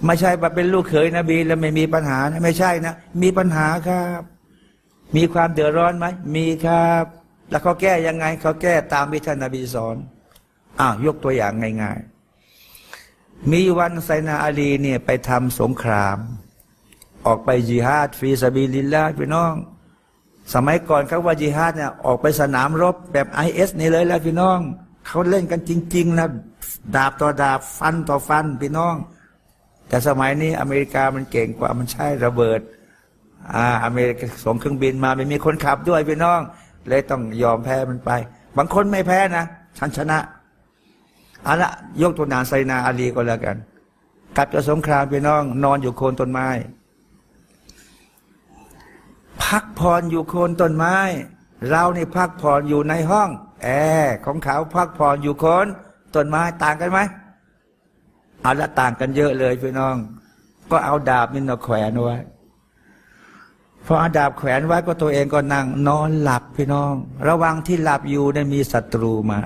ไม่ใช่ว่าเป็นลูกเขยนบี แล้วไม่มีปัญหานะไม่ใช่นะ มีปัญหาครับ มีความเดือดร้อนไหมมีครับ แล้วเขาแก้ยังไง เขาแก้ตามที่ท่านนบีสอนอ้าวยกตัวอย่างง่ายๆ มีวันไซนาอาลีเนี่ยไปทำสงคราม ออกไปจิฮาด في سبيل الله พี่น้อง สมัยก่อนเขาว่าจิฮาดเนี่ยออกไปสนามรบแบบไอเอสนี่เลยแล้วพี่น้อง เขาเล่นกันจริงๆนะดาบต่อดาบฟันต่อฟันพี่น้อง แต่สมัยนี้อเมริกามันเก่งกว่ามันใช้ระเบิด อ่าอเมริกาส่งเครื่องบินมาไม่มีคนขับด้วยพี่น้อง เลยต้องยอมแพ้มันไป บางคนไม่แพ้นะฉันชนะเอาละยกตัวนานไซนาอาลีก็แล้วกันกลับจากสงครามพี่น้อง นอนอยู่โคนต้นไม้ พักผ่อนอยู่โคนต้นไม้ เรานี่พักผ่อนอยู่ในห้อง แอร์ของเขาพักผ่อนอยู่โคนต้นไม้ต่างกันไหมเอาละต่างกันเยอะเลยพี่น้อง ก็เอาดาบนี่นาแขวนไว้ พออาดาบแขวนไว้ก็ตัวเองก็นั่งนอนหลับพี่น้อง ระวังที่หลับอยู่เนี่ยมีศัตรูมา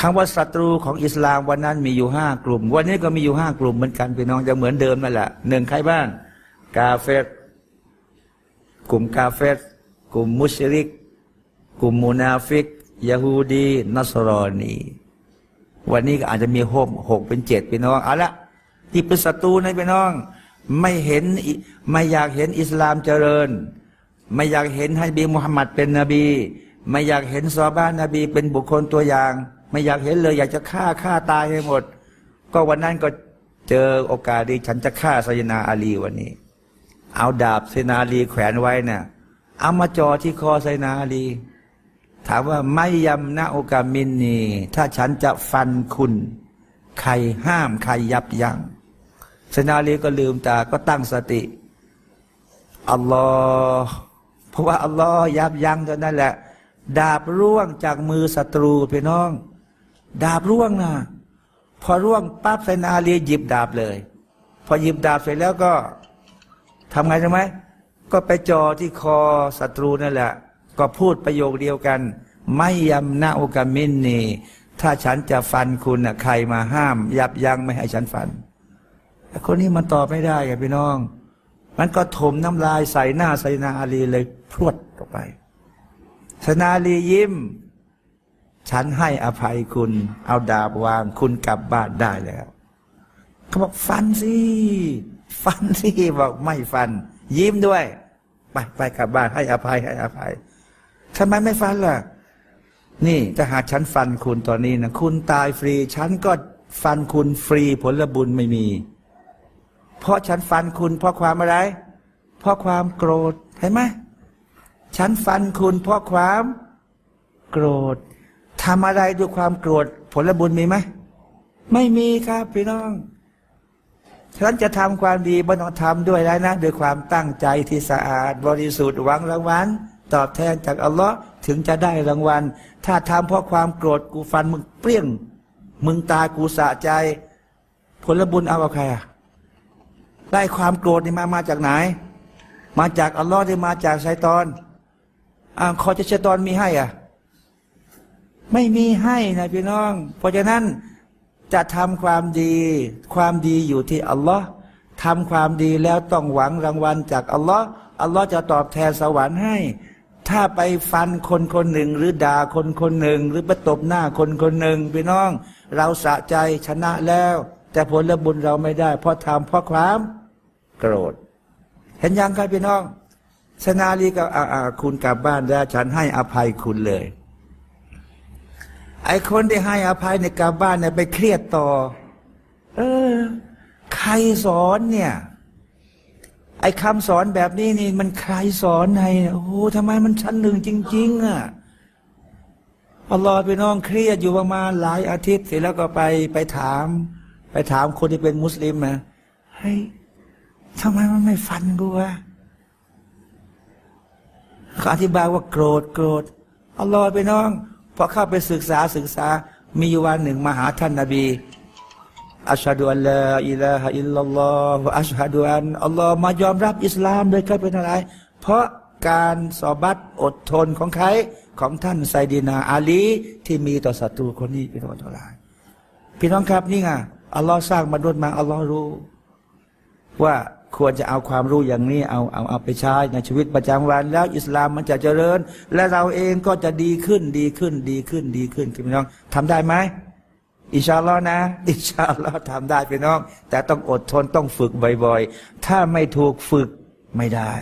คำว่าศัตรูของอิสลามวันนั้นมีอยู่ห้ากลุ่ม วันนี้ก็มีอยู่ห้ากลุ่มเหมือนกันพี่น้องจะเหมือนเดิมนั่นแหละหนึ่งใครบ้างกาเฟรกลุ่มกาเฟรกลุ่มมุชริก กลุ่มมูนาฟิกยาฮูดีนัสรอนีวันนี้ก็อาจจะมีหกหกเป็นเจ็ดพี่น้องเอาละที่เป็นศัตรูนะพี่น้อง ไม่เห็นไม่อยากเห็นอิสลามเจริญ ไม่อยากเห็นให้นบีมุฮัมมัดเป็นนบี ไม่อยากเห็นซอฮาบะฮ์นบี เป็นบุคคลตัวอย่าง ไม่อยากเห็นเลย อยากจะฆ่าฆ่าตายให้หมด ก็วันนั้นก็เจอโอกาสดีฉันจะฆ่าไซนาอาลีวันนี้ เอาดาบไซนาอาลีแขวนไว้เนี่ยเอามาจอที่คอไซนาอาลี ถามว่าไม่ยำนาโอกามินนีถ้าฉันจะฟันคุณ ใครห้ามใครยับยัง้ง ไซนาลีก็ลืมตาก็ตั้งสติ อัลลอฮ์เพราะว่าอัลลอฮ์ยับยั้งเท่านั้นแหละ ดาบร่วงจากมือศัตรูพี่น้อง ดาบร่วงนะพอร่วงปั๊บไซนาลีหยิบดาบเลย พอหยิบดาบเสร็จแล้วก็ทำไงใช่ไหมก็ไปจอที่คอศัตรูนั่นแหละ ก็พูดประโยคเดียวกัน ไม่ยำนาโอกามินนีถ้าฉันจะฟันคุณนะใครมาห้าม ยับยั้งไม่ให้ฉันฟัน คนนี้มันตอบไม่ได้ไงพี่น้อง มันก็ถมน้ำลายใส่หน้าไซนาอาลีเลยพรวดออกไปไซนาอาลียิ้ม ฉันให้อภัยคุณ เอาดาบวาง คุณกลับบ้านได้แล้ว เขาบอกฟันสิฟันสิบอกไม่ฟัน ยิ้มด้วย ไปไปกลับบ้านให้อภัยให้อภัยทำไมไม่ฟันล่ะ นี่ถ้าหากฉันฟันคุณตอนนี้นะคุณตายฟรี ฉันก็ฟันคุณฟรีผลบุญไม่มี เพราะฉันฟันคุณ เพราะความอะไร เพราะความโกรธเห็นไหมฉันฟันคุณ เพราะความโกรธทำอะไรด้วยความโกรธผลบุญมีไหมไม่มีครับพี่น้องฉันจะทำความดีบนต้องทำด้วยอะไรนะด้วยความตั้งใจที่สะอาด บริสุทธิ์หวังรางวัลตอบแทนจากอัลลอฮ์ถึงจะได้รางวัล ถ้าทำเพราะความโกรธกูฟันมึงเปรี้ยง มึงตายกูสะใจ ผลบุญเอากับใครอะ ได้ความโกรธนี่มามาจากไหน มาจากอัลลอฮ์หรือมาจากชัยตอนอ่าขอจะชัยตอนมีให้อะ ไม่มีให้นะพี่น้อง เพราะฉะนั้นจะทำความดี ความดีอยู่ที่อัลลอฮ์ทำความดีแล้วต้องหวังรางวัลจากอัลลอฮ์อัลลอฮ์จะตอบแทนสวรรค์ให้ ถ้าไปฟันคนคนหนึ่ง หรือด่าคนคนหนึ่ง หรือไปตบหน้าคนคนหนึ่งพี่น้อง เราสะใจชนะแล้ว แต่ผลบุญเราไม่ได้ เพราะทำเพราะความโกรธ เห็นยังครับพี่น้อง ชนาลีก็อ่าคุณกลับบ้านแล้วฉันให้อภัยคุณเลย ไอ้คนที่ให้อภัยในกลับบ้านเนี่ยไปเครียดต่อ เออ ใครสอนเนี่ย ไอ้คำสอนแบบนี้นี่มันใครสอนให้โอ้โหทำไมมันชั้นหนึ่งจริง ๆ อะอัลลอฮ์ไปน้องเครียดอยู่ประมาณหลายอาทิตย์เสร็จแล้วก็ไปไปถาม ไปถามคนที่เป็นมุสลิมนะเฮ้ยทำไมมันไม่ฟันกูวะเขาอธิบายว่าโกรธโกรธอัลลอฮ์ไปน้องพอเข้าไปศึกษาศึกษา มีวันหนึ่งมาหาท่านนาบีอัชฮะดูอัลลอฮ์อิลาฮะอิลลัลลอฮ์อัชฮะดูอันอัลลอฮ์มายอมรับอิสลามโดยการเป็นอะไร เพราะการสอบัตอดทนของใครของท่านไซดีนาอาลีที่มีต่อศัตรูคนนี้เป็นวันตรายพี่น้องครับนี่ไง อัลลอฮ์สร้างมนุษย์มาอัลลอฮ์รู้ ว่าควรจะเอาความรู้อย่างนี้เอาเอาเอาไปใช้ในชีวิตประจำวัน แล้วอิสลามมันจะเจริญ และเราเองก็จะดีขึ้นดีขึ้นดีขึ้นดีขึ้นพี่น้องทำได้ไหมอิชาลอนะ อิชาลอทำได้พี่น้อง แต่ต้องอดทนต้องฝึกบ่อยๆ ถ้าไม่ถูกฝึกไม่ได้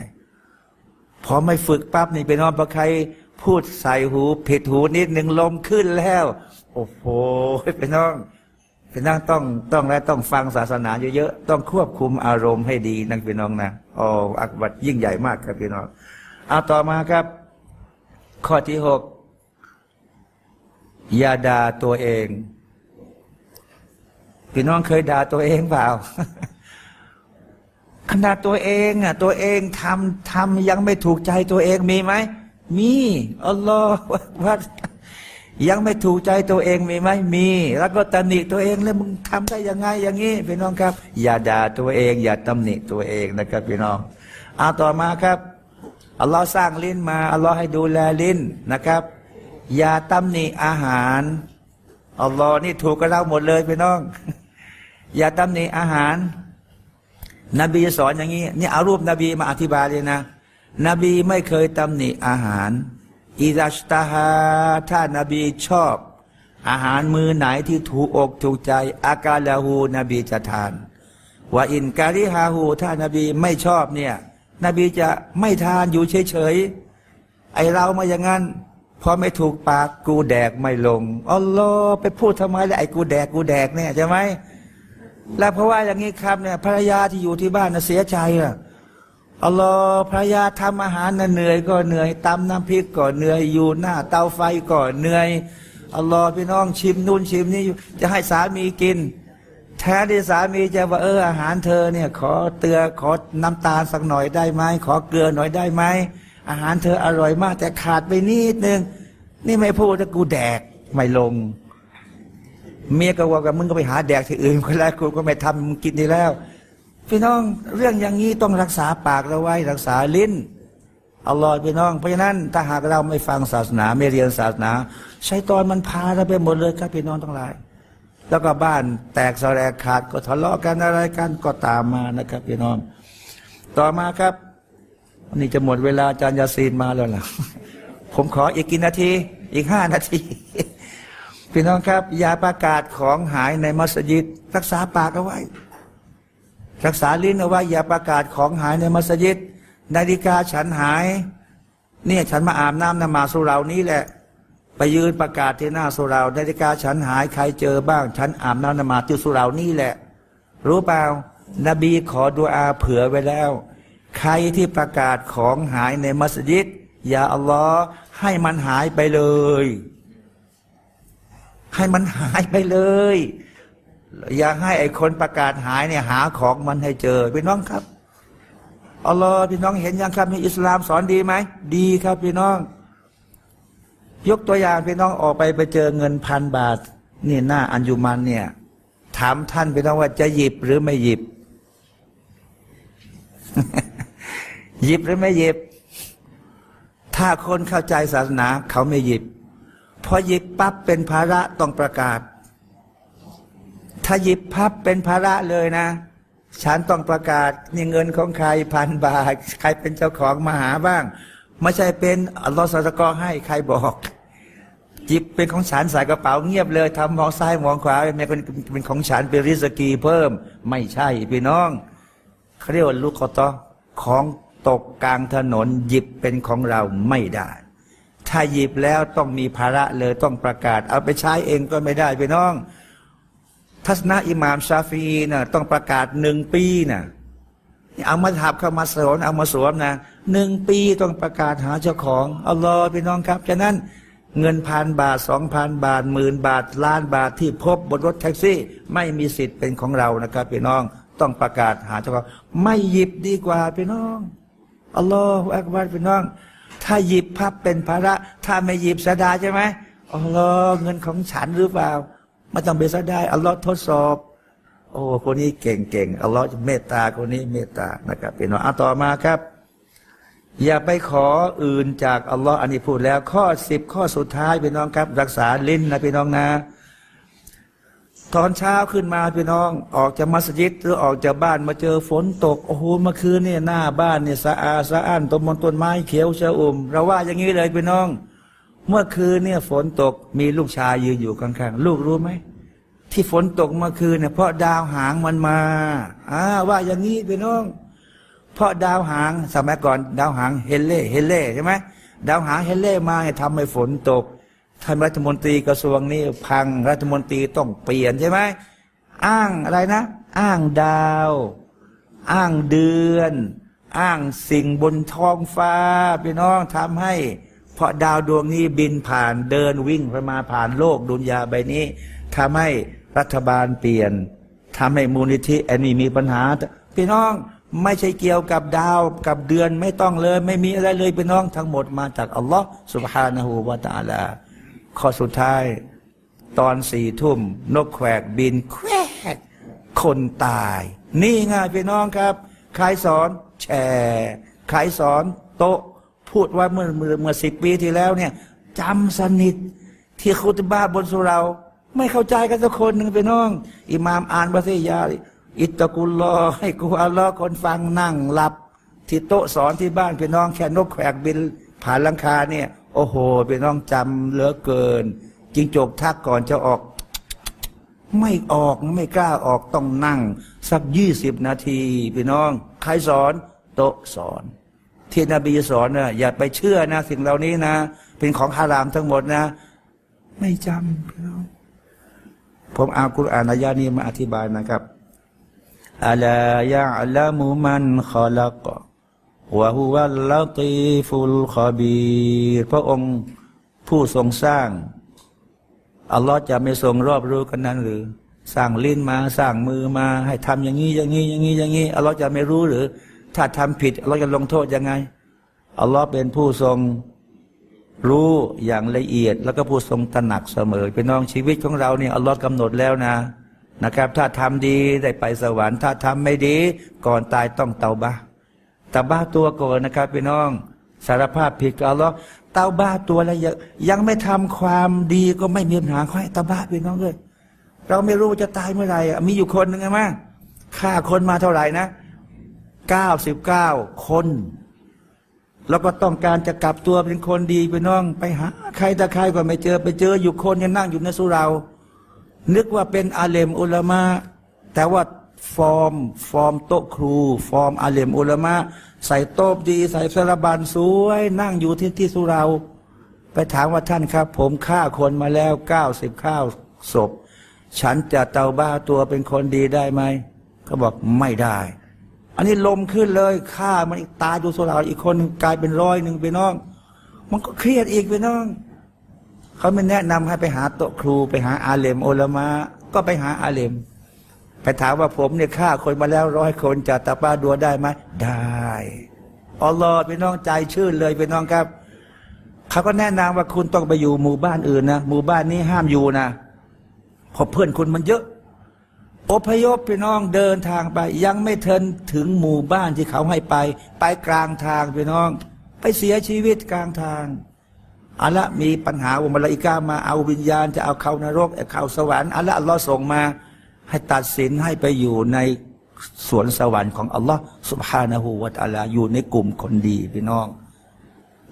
พอไม่ฝึกปั๊บนี่พี่น้องพอใครพูดใส่หู ผิดหูนิดหนึ่งลมขึ้นแล้ว โอ้โหพี่น้อง พี่น้องต้องต้องและต้องฟังศาสนาเยอะๆต้องควบคุมอารมณ์ให้ดีนักพี่น้องนะอ๋ออักบัดยิ่งใหญ่มากครับพี่น้องเอาต่อมาครับ ข้อที่หกอย่าด่าตัวเอง พี่น้องเคยด่าตัวเองเปล่าขนาดตัวเองอะตัวเองทำทำยังไม่ถูกใจตัวเองมีไหมมีอัลลอฮฺวัด ยังไม่ถูกใจตัวเองมีไหมมี แล้วก็ตำหนิตัวเองแล้วมึงทำได้ยังไงอย่างนี้พี่น้องครับ อย่าด่าตัวเอง อย่าตำหนิตัวเองนะครับพี่น้องเอาต่อมาครับอัลลอฮ์สร้างลิ้นมาอัลลอฮ์ให้ดูแลลิ้นนะครับ อย่าตำหนิอาหารอัลลอฮ์นี่ถูกกับเราหมดเลยพี่น้อง อย่าตำหนิอาหาร นบีสอนอย่างนี้นี่เอารูปนบีมาอธิบายเลยนะ นบีไม่เคยตำหนิอาหาร อิดัชตาฮาถ้านนบีชอบ อาหารมือไหนที่ถูกอกถูกใจ อากาลาหูนบีจะทานว่าอินการิฮาหูถ้านนบีไม่ชอบเนี่ยนบีจะไม่ทานอยู่เฉยๆไอเรามาอย่างนั้นพอไม่ถูกปากกูแดกไม่ลงอัลลอฮ์ไปพูดทำไมแล้วไอ้กูแดกกูแดกเนี่ยใช่ไหมแล้วเพราะว่าอย่างนี้ครับเนี่ยภรรยาที่อยู่ที่บ้านน่ะเสียใจอะ อัลลอฮ์ภรรยาทำอาหารน่ะเหนื่อยก็เหนื่อยตำน้ำพริกก็เหนื่อยอยู่หน้าเตาไฟก็เหนื่อยอัลลอฮ์พี่น้องชิมนู่นชิมนี่อยู่จะให้สามีกิน แท้ที่สามีจะว่าเอออาหารเธอเนี่ยขอเตือขอน้ำตาลสักหน่อยได้ไหมขอเกลือหน่อยได้ไหมอาหารเธออร่อยมาก แต่ขาดไปนิดนึงนี่ไม่พูดแต่กูแดกไม่ลง เมียก็ว่ากับมึงก็ไปหาแดกที่อื่นก็แล้วกูก็ไม่ทำมึงกินดีแล้ว พี่น้องเรื่องอย่างนี้ต้องรักษาปากเราไว้รักษาลิ้นอัลลอฮ์พี่น้อง เพราะฉะนั้นถ้าหากเราไม่ฟังศาสนา ไม่เรียนศาสนา ใช้ตอนมันพาเราไปหมดเลยครับพี่น้องทั้งหลาย แล้วก็บ้านแตกสลายขาดก็ทะเลาะกันอะไรกันก็ตามมานะครับ พี่น้อง ต่อมาครับนี่จะหมดเวลาอาจารย์ยาซีนมาแล้วล่ะผมขออีกกี่นาที อีกห้านาที พี่น้องครับ ยาประกาศของหายในมัสยิด รักษาปากเอาไว้ รักษาลิ้นเอาไว้อย่าประกาศของหายในมัสยิดนาฬิกาฉันหาย เนี่ยฉันมาอาบน้ำนมาสุรานี้แหละ ไปยืนประกาศที่หน้าสุรานาฬิกาฉันหายใครเจอบ้าง ฉันอาบน้ำนมาที่สุรานี่แหละ รู้เปล่านบีขอดุอาเผื่อไว้แล้ว ใครที่ประกาศของหายในมัสยิดอย่าอัลลอฮ์ให้มันหายไปเลย ให้มันหายไปเลย อย่าให้ไอ้คนประกาศหายเนี่ยหาของมันให้เจอพี่น้องครับอัลลอฮ์พี่น้องเห็นยังครับนี่อิสลามสอนดีไหมดีครับพี่น้อง ยกตัวอย่างพี่น้องออกไปไปเจอเงินพันบาทนี่หน้าอัญยุมันเนี่ย ถามท่านพี่น้องว่าจะหยิบหรือไม่หยิบ หยิบหรือไม่หยิบ ถ้าคนเข้าใจศาสนาเขาไม่หยิบพอหยิบปั๊บเป็นภาระต้องประกาศ ถ้าหยิบพับเป็นภาระเลยนะ ฉันต้องประกาศนี่เงินของใครพันบาท ใครเป็นเจ้าของมาหาบ้าง ไม่ใช่เป็นอัลลอฮฺสัตกให้ใครบอกจิบเป็นของฉันใส่กระเป๋าเงียบเลยทำมองซ้ายมองขวาเป็นเป็นเป็นของฉันเป็นริสกีเพิ่ม ไม่ใช่พี่น้องเขาเรียกว่าลูกคอตอของตกกลางถนนหยิบเป็นของเราไม่ได้ ถ้าหยิบแล้วต้องมีภาระเลยต้องประกาศ เอาไปใช้เองก็ไม่ได้พี่น้อง ทัศนะอิหม่ามชาฟีนะ่ะต้องประกาศหนึ่งปีนะ่ะเอามาทับเข้ามาสอนเอามาสวมนะหนึ่งปีต้องประกาศหาเจ้าของอัลอพี่น้องครับฉะนั้นเงินพันบาทสองพันบาทหมื่นบาทล้านบาทที่พบบนรถแท็กซี่ ไม่มีสิทธิ์เป็นของเรานะครับพี่น้องต้องประกาศหาเจ้าของไม่หยิบดีกว่าพี่น้องอัลลอฮฺอักบารพี่น้อง ถ้าหยิบพับเป็นภาระ ถ้าไม่หยิบสดาใช่ไหมอัลลอฮ์เงินของฉันหรือเปล่า ไม่ต้องไปสดาอัลลอฮ์ทดสอบ โอ้คนนี้เก่งๆอัลลอฮ์จะเมตตาคนนี้เมตตานะครับพี่น้องเอาต่อมาครับ อย่าไปขออื่นจากอัลลอฮ์อันนี้พูดแล้ว ข้อสิบข้อสุดท้ายพี่น้องครับ รักษาลิ้นนะพี่น้องนะตอนเช้าขึ้นมาพี่น้องออกจากมัสยิดหรือออกจากบ้านมาเจอฝนตกโอ้โหเมื่อคืนเนี่ยหน้าบ้านเนี่ยสะอาดสะอ้านต้นมนต้นไม้เขียวชะอุ่มเราว่าอย่างนี้เลยพี่น้อง เมื่อคืนเนี่ยฝนตกมีลูกชายยืนอยู่ข้างๆ ลูกรู้ไหม ที่ฝนตกเมื่อคืนเนี่ยเพราะดาวหางมันมาอ่าว่าอย่างนี้พี่น้อง เพราะดาวหางสมัยก่อน ดาวหางเฮเล่เฮเล่ใช่ไหมดาวหางเฮเล่มาเนี่ยทำให้ฝนตกท่านรัฐมนตรีกระทรวงนี้พังรัฐมนตรีต้องเปลี่ยนใช่ไหมอ้างอะไรนะ อ้างดาว อ้างเดือน อ้างสิ่งบนท้องฟ้าพี่น้องทำให้ เพราะดาวดวงนี้บินผ่านเดินวิ่งไปมาผ่านโลกดุนยาใบนี้ทำให้รัฐบาลเปลี่ยนทำให้มูลนิธิแอนนี่มีปัญหาพี่น้องไม่ใช่เกี่ยวกับดาวกับเดือนไม่ต้องเลย ไม่มีอะไรเลยพี่น้องทั้งหมดมาจากอัลลอฮ์สุบฮานาหูวาตาลาข้อสุดท้าย ตอนสี่ทุ่ม นกแขวกบินแควกคนตาย นี่ไงพี่น้องครับ ใครสอน แชร์ ใครสอนโต๊ะ พูดว่าเมื่อเมื่อเมื่อสิบปีที่แล้วเนี่ยจำสนิทที่คุตบ้าบนสุเรา ไม่เข้าใจกันสักคนหนึ่งพี่น้อง อิหมามอ่านบาซียาอิตตะกุลลอให้กูอัลลอฮ์คนฟังนั่งหลับ ที่โต๊ะสอนที่บ้านพี่น้องแค่นกแขกบิน ผ่านลังคาเนี่ย โอ้โหพี่น้องจำเหลือเกินจิงจกทักก่อนจะออก ไม่ออกไม่กล้าออกต้องนั่ง สักยี่สิบนาที พี่น้อง ใครสอน โต๊ะสอน ที่นบีสอนนะอย่าไปเชื่อนะ สิ่งเหล่านี้นะ เป็นของฮารามทั้งหมดนะ ไม่จำพี่น้องผมเอากุรอานอายานี้มาอธิบายนะครับอัลายะลมุมันขลักวะฮุวัลลตีฟุลขบีพระองค์ผู้ทรงสร้าง อัลลอฮ์จะไม่ทรงรอบรู้กันนั้นหรือ สร้างลิ้นมา สร้างมือมา ให้ทำอย่างนี้อย่างนี้อย่างนี้อย่างนี้อัลลอฮ์จะไม่รู้หรือ ถ้าทำผิดอัลลอฮ์จะลงโทษยังไง อัลลอฮ์เป็นผู้ทรงรู้อย่างละเอียด แล้วก็ผู้ทรงตระหนักเสมอเป็นน้องชีวิตของเราเนี่ยอัลลอฮ์กำหนดแล้วนะนะครับ ถ้าทำดีได้ไปสวรรค์ ถ้าทำไม่ดี ก่อนตายต้องเตาบาตาบ้าตัวก่อนนะครับพี่น้องสารภาพผิดกับอัลลอฮ์เตาบ้าตัวแล้วยังยังไม่ทำความดีก็ไม่มีปัญหาค่อยตาบ้าพี่น้องเลยเราไม่รู้จะตายเมื่อไหร่มีอยู่คนหนึ่งไงมั้งฆ่าคนมาเท่าไหร่นะ เก้าสิบเก้าคน แล้วก็ต้องการจะกลับตัวเป็นคนดีไปน้อง ไปหาใครตะใครก็ไม่เจอไปเจออยู่คนยังนั่งอยู่ในสุเรา นึกว่าเป็นอาเลมอุลามะแต่ว่าฟอร์มฟอร์มโต๊ะครู ฟอร์มอาเลมอุลามะใส่โต๊ะดี ใส่สารบันสวย นั่งอยู่ที่ที่สุเรา ไปถามว่าท่านครับ ผมฆ่าคนมาแล้วเก้าสิบข้าวศพ ฉันจะเตาบ้าตัวเป็นคนดีได้ไหมเขาบอกไม่ได้ อันนี้ลมขึ้นเลยฆ่ามันอีกตายดูสุราอีกคนกลายเป็นร้อยหนึ่งไปน้อง มันก็เครียดอีกไปน้องเขาไม่แนะนำให้ไปหาโต๊ะครูไปหาอาเลมโอลามะก็ไปหาอาเลมไปถามว่าผมเนี่ยฆ่าคนมาแล้วร้อยคนจะตาบ้าดัวได้ไหมได้อัลลอฮ์ไปน้องใจชื่นเลยไปน้องครับเขาก็แนะนำว่าคุณต้องไปอยู่หมู่บ้านอื่นนะหมู่บ้านนี้ห้ามอยู่นะเพราะเพื่อนคุณมันเยอะ อพยพพี่น้องเดินทางไป ยังไม่ทินถึงหมู่บ้านที่เขาให้ไป ไปกลางทางพี่น้อง ไปเสียชีวิตกลางทางอัลละมีปัญหาว่ามลาอิกามาเอาวิญญาณจะเอาเขานรกเอาเขาสวรรค์อัลละอัลลอฮ์ส่งมา ให้ตัดสินให้ไปอยู่ในสวนสวรรค์ของอัลลอฮ์สุบฮานะฮูวะตะอาลาอยู่ในกลุ่มคนดีพี่น้อง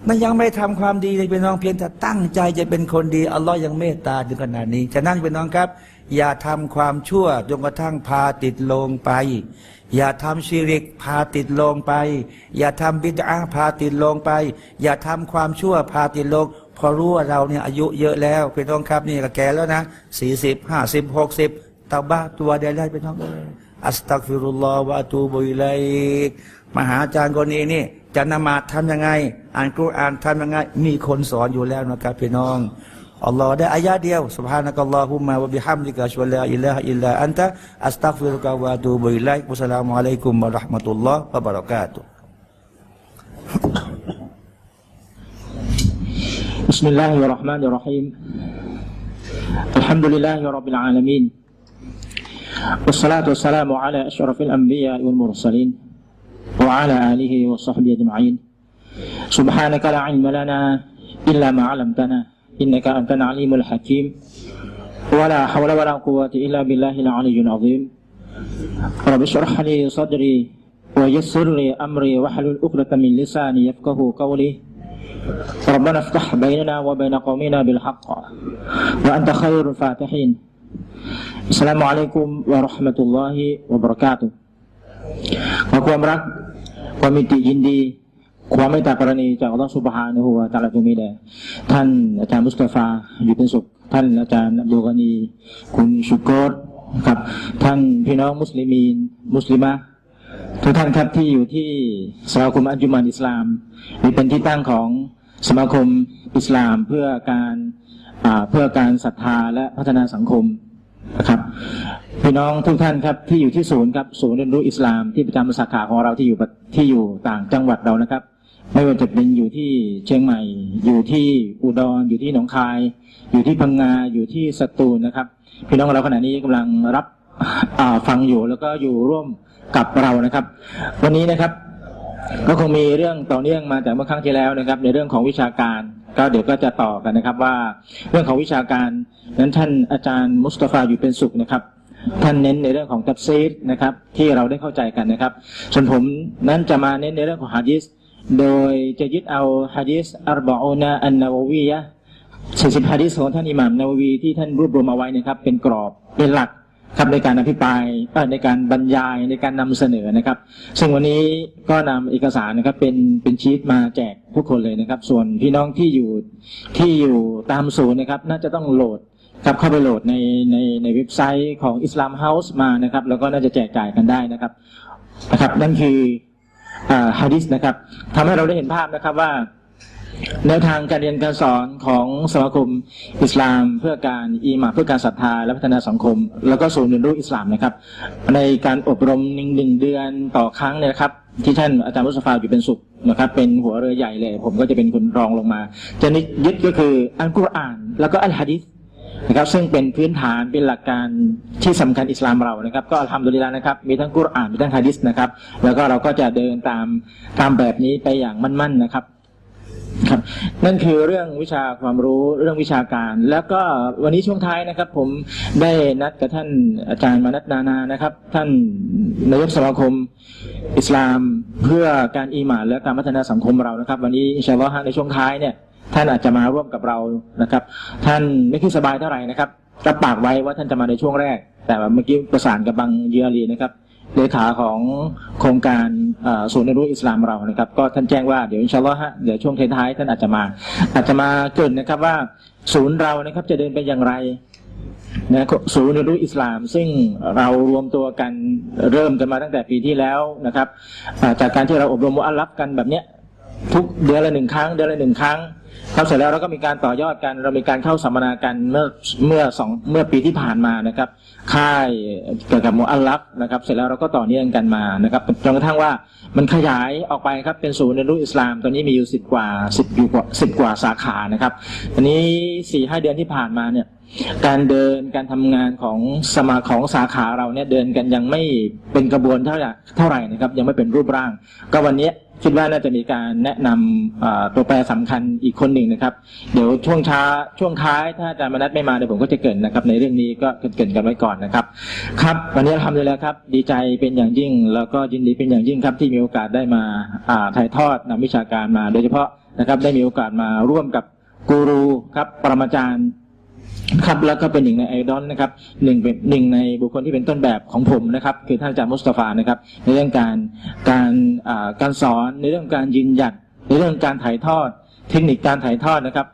มันยังไม่ทำความดีเลยเป็นน้องเพียงแต่ตั้งใจจะเป็นคนดีอัลลอฮ์ยังเมตตาถึงขนาดนี้ฉะนั้นเป็นน้องครับ อย่าทำความชั่วจนกระทั่งพาติดลงไป อย่าทำชีริกพาติดลงไป อย่าทำบิดาพาติดลงไป อย่าทำความชั่วพาติดลง พอรู้ว่าเราเนี่ยอายุเยอะแล้วเป็นน้องครับนี่ก็แก่แล้วนะสี่สิบห้าสิบหกสิบตาบ้าตัวใดได้เป็นน้องเอยอัสตักฟิรุลลอฮ์วะตูบุยไลกมหาอาจารย์คนนี้นี่จะนมาดทำยังไง อ่านกุรอานทำยังไง มีคนสอนอยู่แล้วนะครับพี่น้อง อัลลอฮ์ได้อายาเดียว سبحانك اللهم وبحمدك أشهد أن لا إله إلا أنت أستغفرك وأتوب إليك والسلام عليكم ورحمة الله وبركاته بسم الله الرحمن الرحيم الحمد لله رب العالمين والصلاة والسلام على أشرف الأنبياء والمرسلين وعلى آله وصحبه أجمعين سبحانك لا علم لنا إلا ما علمتنا إنك أنت العليم الحكيم ولا حول ولا قوة إلا بالله العلي العظيم رب اشرح لي صدري ويسر لي أمري واحلل عقدة من لساني يفقه قولي ربنا افتح بيننا وبين قومنا بالحق وأنت خير الفاتحين السلام عليكم ورحمة الله وبركاته ขอความรักความมิติยินดี ความเมตตากรณีจากอัลลอฮฺสุบฮานะฮูวะตะอาลาจงมีแด่ท่านอาจารย์มุสตาฟาอยู่เป็นสุข ท่านอาจารย์อับดุลกานี คุณชุกรครับ ท่านพี่น้องมุสลิมีน มุสลิมะทุกท่านครับที่อยู่ที่สมาคมอัจจุมันอิสลามนี่เป็นที่ตั้งของสมาคมอิสลามเพื่อการเพื่อการศรัทธาและพัฒนาสังคมนะครับพี่น้องทุกท่านครับที่อยู่ที่ศูนย์ครับศูนย์เรียนรู้อิสลามที่ประจำสาขาของเราที่อยู่ที่อยู่ต่างจังหวัดเรานะครับ ไม่ว่าจะเป็นอยู่ที่เชียงใหม่ อยู่ที่อุดร อยู่ที่หนองคาย อยู่ที่พังงา อยู่ที่สตูลนะครับ พี่น้องเราขณะนี้กำลังรับฟังอยู่แล้วก็อยู่ร่วมกับเรานะครับ วันนี้นะครับ ก็คงมีเรื่องต่อเนื่องมาจากเมื่อครั้งที่แล้วนะครับ ในเรื่องของวิชาการ ก็เดี๋ยวก็จะต่อกันนะครับว่าเรื่องของวิชาการนั้นท่านอาจารย์มุสตาฟาอยู่เป็นสุขนะครับท่านเน้นในเรื่องของตับซีดนะครับที่เราได้เข้าใจกันนะครับ ส่วนผมนั้นจะมาเน้นในเรื่องของฮะดิษ โดยจะยึดเอาฮะดิษอัลบอนาอันนาววียะสี่สิบฮะดิษของท่านอิหม่ามนาววีที่ท่านรวบรวมเอาไว้นะครับ เป็นกรอบเป็นหลักครับในการอภิปรายในการบรรยายในการนำเสนอนะครับ ซึ่งวันนี้ก็นำเอกสารนะครับเป็นเป็นชีตมาแจกทุกคนเลยนะครับ ส่วนพี่น้องที่อยู่ที่อยู่ตามศูนย์นะครับ น่าจะต้องโหลดครับเข้าไปโหลดในในในเว็บไซต์ของอิสลามเฮาส์มานะครับ แล้วก็น่าจะแจกจ่ายกันได้นะครับนะครับนั่นคือ ฮะดิษนะครับทำให้เราได้เห็นภาพนะครับว่าแนวทางการเรียนการสอนของสมาคมอิสลาม เพื่อการอีมาเพื่อการศรัทธาและพัฒนาสังคม แล้วก็ศูนย์เรียนรู้อิสลามนะครับ ในการอบรมหนึ่งหนึ่งเดือนต่อครั้งเนี่ยครับที่ท่านอาจารย์มุสฟาอยู่เป็นสุขนะครับ เป็นหัวเรือใหญ่เลย ผมก็จะเป็นคนรองลงมา จะนิยึดก็คืออัลกุรอาน แล้วก็อัลฮะดิษ นะครับ ซึ่งเป็นพื้นฐานเป็นหลักการที่สำคัญอิสลามเรานะครับ ก็ทำโดยแล้วนะครับ มีทั้งกุรอานมีทั้งฮะดิษนะครับ แล้วก็เราก็จะเดินตามตามแบบนี้ไปอย่างมั่นๆนะครับครับนั่นคือเรื่องวิชาความรู้เรื่องวิชาการ แล้วก็วันนี้ช่วงท้ายนะครับ ผมได้นัดกับท่านอาจารย์มานัดนานานะครับ ท่านนายกสมาคมอิสลามเพื่อการอีหมานและการพัฒนาสังคมเรานะครับ วันนี้อินชาอัลลอฮ์ในช่วงท้ายเนี่ย ท่านอาจจะมาร่วมกับเรานะครับ ท่านไม่ค่อยสบายเท่าไหร่นะครับรับปากไว้ว่าท่านจะมาในช่วงแรก แต่เมื่อกี้ประสานกับบางเยอรีนะครับเลขาของโครงการศูนย์เรียนรู้อิสลามเรานะครับ ก็ท่านแจ้งว่าเดี๋ยวอินชาอัลลอฮ์ฮะเดี๋ยวช่วงท้ายท่านอาจจะมา อาจจะมาเกินนะครับว่าศูนย์เรานะครับจะเดินไปอย่างไรนะศูนย์เรียนรู้อิสลาม ซึ่งเรารวมตัวกันเริ่มกันมาตั้งแต่ปีที่แล้วนะครับจากการที่เราอบรมมุอัลลัฟกันแบบเนี้ยทุกเดือนละหนึ่งครั้ง เดือนละหนึ่งครั้ง ครับเสร็จแล้วเราก็มีการต่อยอดกันเรามีการเข้าสัมมนากันเมื่อเมื่อสองเมื่อปีที่ผ่านมานะครับ ค่ายเกี่ยวกับมุอัลลัฟนะครับ เสร็จแล้วเราก็ต่อเนื่องกันมานะครับจนกระทั่งว่ามันขยายออกไปครับเป็นศูนย์เรียนรู้อิสลาม ตอนนี้มีอยู่สิบกว่าสิบอยู่กว่าสิบกว่าสาขานะครับอันนี้สี่ห้าเดือนที่ผ่านมาเนี่ยการเดินการทำงานของสมาของสาขาเราเนี่ยเดินกันยังไม่เป็นกระบวนเท่าไหร่เท่าไหร่นะครับ ยังไม่เป็นรูปร่าง ก็วันนี้ คิดว่าน่าจะมีการแนะนำตัวแปรสำคัญอีกคนหนึ่งนะครับ เดี๋ยวช่วงช้าช่วงท้าย ถ้าอาจารย์มนัดไม่มาเดี๋ยวผมก็จะเกิดนะครับ ในเรื่องนี้ก็เกิดกันไว้ก่อนนะครับ ครับ วันนี้ทำเลยแล้วครับ ดีใจเป็นอย่างยิ่ง แล้วก็ยินดีเป็นอย่างยิ่งครับที่มีโอกาสได้มาถ่ายทอดนำวิชาการมา โดยเฉพาะนะครับได้มีโอกาสมาร่วมกับกูรูครับปรมาจารย์ ครับแล้วก็เป็นหนึ่งในไอดอลนะครับหนึ่งเป็นหนึ่งในบุคคลที่เป็นต้นแบบของผมนะครับ คือท่านอาจารย์มุสตาฟานะครับ ในเรื่องการการการสอนในเรื่องการยืนหยัดในเรื่องการถ่ายทอด เทคนิคการถ่ายทอดนะครับ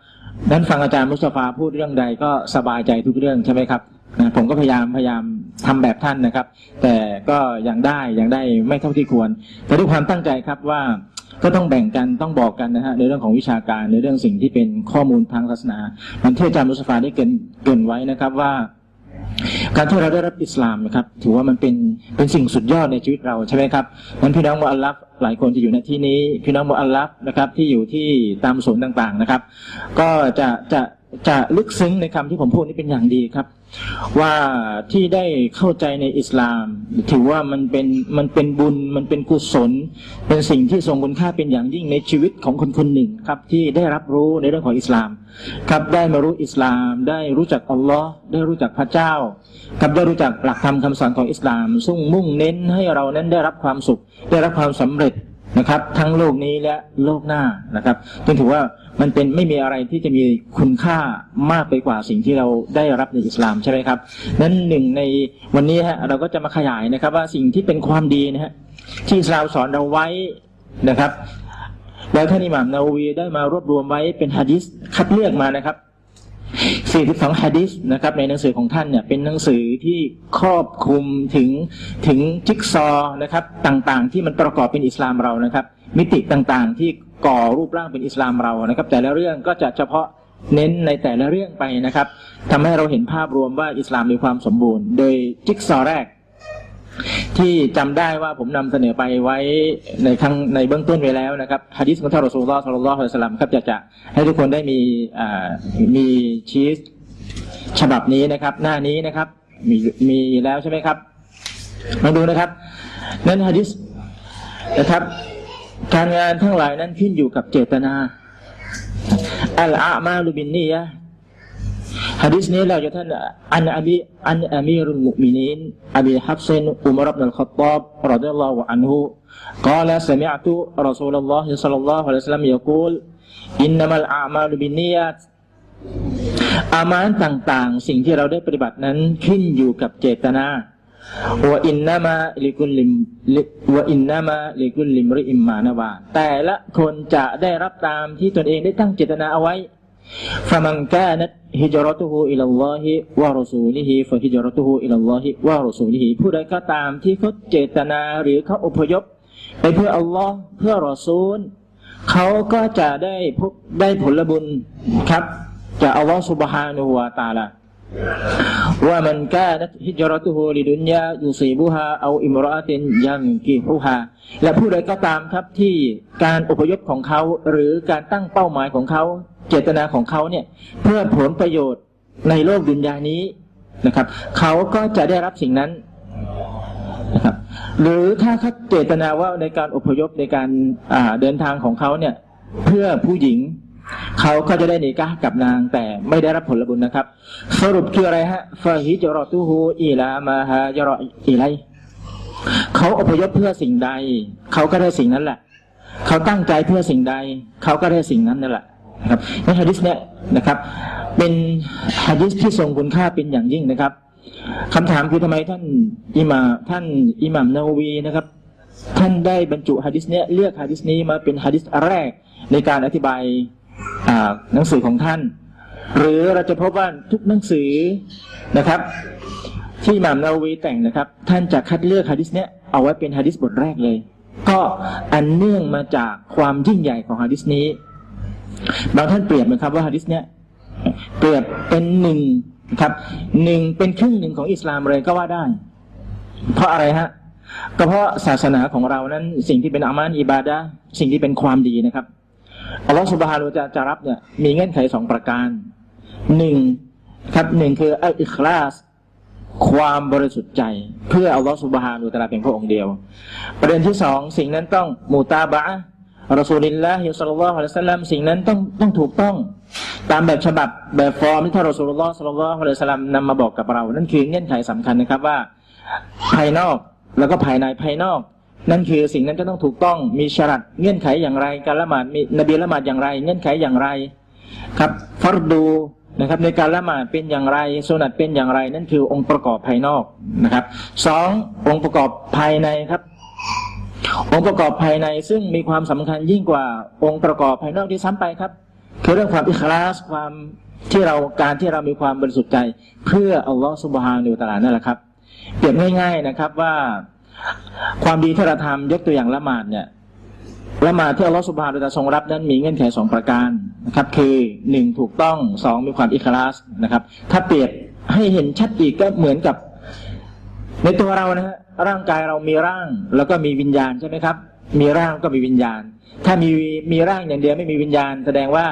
นั้นฟังอาจารย์มุสตาฟาพูดเรื่องใดก็สบายใจทุกเรื่องใช่ไหมครับนะผมก็พยายามพยายามทำแบบท่านนะครับ แต่ก็ยังได้ยังได้ไม่เท่าที่ควร แต่ด้วยความตั้งใจครับว่า ก็ต้องแบ่งกันต้องบอกกันนะฮะในเรื่องของวิชาการในเรื่องสิ่งที่เป็นข้อมูลทางศาสนามันที่อาจารย์มุสฟาได้เกินเกินไว้นะครับว่า การที่เราได้รับอิสลามนะครับ ถือว่ามันเป็นเป็นสิ่งสุดยอดในชีวิตเราใช่ไหมครับนั้นพี่น้องมุอัลลัฟหลายคนที่อยู่ในที่นี้ พี่น้องมุอัลลัฟนะครับที่อยู่ที่ตามศูนย์ต่างๆนะครับ ก็จะจะจะลึกซึ้งในคำที่ผมพูดนี้เป็นอย่างดีครับ ว่าที่ได้เข้าใจในอิสลาม ถือว่ามันเป็นมันเป็นบุญมันเป็นกุศล เป็นสิ่งที่ทรงคุณค่าเป็นอย่างยิ่งในชีวิตของคนคนหนึ่งครับที่ได้รับรู้ในเรื่องของอิสลาม ครับได้มารู้อิสลาม ได้รู้จักอัลลอฮ์ได้รู้จักพระเจ้าครับได้รู้จักหลักธรรมคำสอนของอิสลาม ซึ่งมุ่งเน้นให้เรานั้นได้รับความสุข ได้รับความสำเร็จ นะครับ ทั้งโลกนี้และโลกหน้านะครับจึงถือว่ามันเป็นไม่มีอะไรที่จะมีคุณค่ามากไปกว่าสิ่งที่เราได้รับในอิสลามใช่ไหมครับนั้นหนึ่งในวันนี้ฮะเราก็จะมาขยายนะครับ ว่าสิ่งที่เป็นความดีนะฮะที่อิสลามสอนเราไว้นะครับ แล้วท่านอิหม่ามนาวีได้มารวบรวมไว้เป็นฮะดิษคัดเลือกมานะครับ สี่สิบสองฮะดิษนะครับในหนังสือของท่านเนี่ยเป็นหนังสือที่ครอบคลุมถึงถึงจิ๊กซอนะครับต่างๆ ที่มันประกอบเป็นอิสลามเรานะครับ มิติต่างๆ ที่ก่อรูปร่างเป็นอิสลามเรานะครับ แต่ละเรื่องก็จะเฉพาะเน้นในแต่ละเรื่องไปนะครับทำให้เราเห็นภาพรวมว่าอิสลามมีความสมบูรณ์ โดยจิ๊กซอแรก ที่จำได้ว่าผมนำเสนอไปไว้ในครั้งในเบื้องต้นไว้แล้วนะครับฮะดิษของท่านรอสูลลอฮ์สัลลัลลอฮุอะลัยฮิวะสัลลัมครับจะจะให้ทุกคนได้มีมีชีสฉบับนี้นะครับ หน้านี้นะครับ มีมีแล้วใช่ไหมครับลองดูนะครับ นั้นฮะดิษนะครับ การงานทั้งหลายนั้นขึ้นอยู่กับเจตนาอัลอามาลุบินนียะ ฮะดิษนี้เราจะท่านอันอบีอันอามีรุลมุมินีนอบีฮับซินอุมรบนุลขัตตอบรดิยัลลอฮุอันฮุ قال سمعت رسول الله صلى الله عليه وسلم يقول إنما الأعمال بالنيات อามานต่างๆ สิ่งที่เราได้ปฏิบัตินั้นขึ้นอยู่กับเจตนาว่าอินนามาลิกุลลิมว่าอินนามาลิกุลลิมริอิมมานาวาแต่ละคนจะได้รับตามที่ตนเองได้ตั้งเจตนาเอาไว้ فمن كانت هجرته إلى الله ورسوله فهجرته إلى الله ورسوله ผู้ใดก็ตามที่เขาเจตนาหรือเขาอพยพ ไปเพื่ออัลลอฮ์เพื่อรอซูล เขาก็จะได้พบได้ผลบุญครับ จากอัลลอฮ์ سبحانه และ تعالى ว่ามันกานัตฮิจรตุฮูลิดุ นยายูซีบุฮาเอาอิมรอตินยังกิฮุฮาและผู้ใดก็ตามครับที่การอพยพของเขาหรือการตั้งเป้าหมายของเขา เจตนาของเขาเนี่ยเพื่อผลประโยชน์ในโลกดุนยานี้นะครับ เขาก็จะได้รับสิ่งนั้นนะครับ หรือถ้าเขาเจตนาว่าในการอพยพในการเดินทางของเขาเนี่ย เพื่อผู้หญิง เขาก็จะได้นิกะกับนางแต่ไม่ได้รับผลบุญนะครับ สรุปคืออะไรฮะฟาฮิจรอตุฮูอีลามาฮาจรออีไลเขาอพยพเพื่อสิ่งใด เขาก็ได้สิ่งนั้นแหละ เขาตั้งใจเพื่อสิ่งใด เขาก็ได้สิ่งนั้นนั่นแหละนะครับในฮะดิษเนี่ยนะครับ เป็นฮะดิษที่ทรงคุณค่าเป็นอย่างยิ่งนะครับคำถามคือทำไมท่านอิมาท่านอิหมัมนาวีนะครับ ท่านได้บรรจุฮะดิษเนี่ยเลือกฮะดิษนี้มาเป็นฮะดิษแรกในการอธิบาย หนังสือของท่าน หรือเราจะพบว่าทุกหนังสือนะครับ ที่หม่ามนาวีแต่งนะครับ ท่านจะคัดเลือกฮะดิษเนี้ยเอาไว้เป็นฮะดิษบทแรกเลย ก็อันเนื่องมาจากความยิ่งใหญ่ของฮะดิษนี้ บางท่านเปรียบนะครับว่าฮะดิษเนี้ยเปรียบเป็นหนึ่งครับหนึ่งเป็นครึ่งหนึ่งของอิสลามเลยก็ว่าได้ เพราะอะไรฮะก็เพราะศาสนาของเรานั้นสิ่งที่เป็นอามานอิบาดะสิ่งที่เป็นความดีนะครับ อัลลอฮฺสุบฮานุจะจะรับเนี่ยมีเงื่อนไขสองประการหนึ่งครับหนึ่งคืออัลอิคลาสความบริสุทธิ์ใจ เพื่ออัลลอฮฺสุบฮานุตะลาเพียงพระองค์เดียว ประเด็นที่สองสิ่งนั้นต้องมูตาบะรอสูลิลลาฮิสัลลัลลอฮุอะลัยฮิสลลัมสิ่งนั้นต้องต้องถูกต้อง ตามแบบฉบับแบบฟอร์มที่ท่านรอสูลุลลอฮ์สัลลัลลอฮุอะลัยฮิสลลัมนำมาบอกกับเรา นั่นคือเงื่อนไขสำคัญนะครับว่า ภายนอกแล้วก็ภายในภายนอก นั่นคือสิ่งนั้นจะต้องถูกต้องมีชรัดเงื่อนไขอย่างไร การละหมาดมีนบีละหมาดอย่างไร เงื่อนไขอย่างไร ครับฟัรดูนะครับในการละหมาดเป็นอย่างไรสุนัตเป็นอย่างไร นั่นคือองค์ประกอบภายนอกนะครับสององค์ประกอบภายในครับ องค์ประกอบภายในซึ่งมีความสำคัญยิ่งกว่าองค์ประกอบภายนอกที่ซ้ำไปครับ คือเรื่องความอิคลาสความที่เราการที่เรามีความบริสุทธิ์ใจ เพื่ออัลลอฮฺสุบฮานุตะอาลานั่นแหละครับเปรียบง่าย ๆนะครับว่า ความดีที่เราทำยกตัวอย่างละหมาดเนี่ยละหมาดที่อัลลอฮฺสุบฮานุตะอาทรงรับนั้นมีเงื่อนไขสองประการนะครับ คือหนึ่งถูกต้องสองมีความอิคลาสนะครับ ถ้าเปรียบให้เห็นชัดอีกก็เหมือนกับ ในตัวเรานะฮะร่างกายเรามีร่างแล้วก็มีวิญญาณใช่ไหมครับ มีร่างก็มีวิญญาณ ถ้ามีมีร่างอย่างเดียวไม่มีวิญญาณ แสดงว่า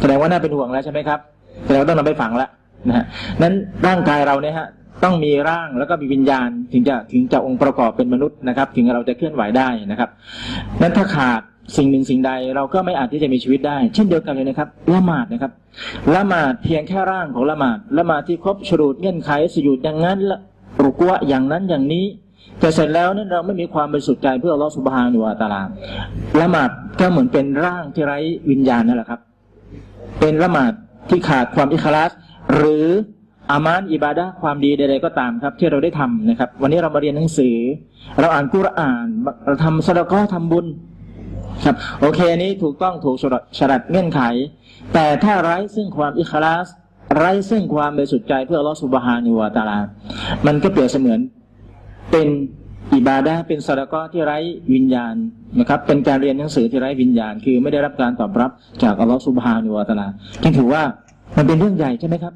แสดงว่าน่าเป็นห่วงแล้วใช่ไหมครับแสดงว่าต้องนำไปฝังแล้วนะฮะนั้นร่างกายเราเนี่ยฮะ ต้องมีร่างแล้วก็มีวิญญาณ ถึงจะถึงจะองค์ประกอบเป็นมนุษย์นะครับ ถึงเราจะเคลื่อนไหวได้นะครับนั้นถ้าขาดสิ่งหนึ่งสิ่งใดเราก็ไม่อาจที่จะมีชีวิตได้ เช่นเดียวกันเลยนะครับละหมาดนะครับละหมาดเพียงแค่ร่างของละหมาดละหมาดที่ครบชรูดเงื่อนไขสยุดอย่างนั้นละรุกวอย่างนั้นอย่างนี้แต่เสร็จแล้วนั้นเราไม่มีความบริสุทธิ์ใจเพื่อลอสุบฮานุวาตาลาละหมาดก็เหมือนเป็นร่างที่ไร้วิญญาณนั่นแหละครับ เป็นละหมาดที่ขาดความอิคลาสหรือ อามานอิบาดะห์ความดีใดๆก็ตามครับ ที่เราได้ทำนะครับ วันนี้เรามาเรียนหนังสือ เราอ่านกุรอานเราทำสะดะก็ทำบุญ ครับ โอเคอันนี้ถูกต้องถูกฉลัดเงื่อนไข แต่ถ้าไร้ซึ่งความอิคลาสไร้ซึ่งความบริสุทธิ์ใจเพื่ออัลลอฮฺสุบฮานิวะตาลา มันก็เปรียบเสมือนเป็นอิบาดะห์เป็นสะดะก็ที่ไร้วิญญาณนะครับ เป็นการเรียนหนังสือที่ไร้วิญญาณ คือไม่ได้รับการตอบรับจากอัลลอฮฺสุบฮานิวะตาลาจึงถือว่ามันเป็นเรื่องใหญ่ใช่ไหมครับ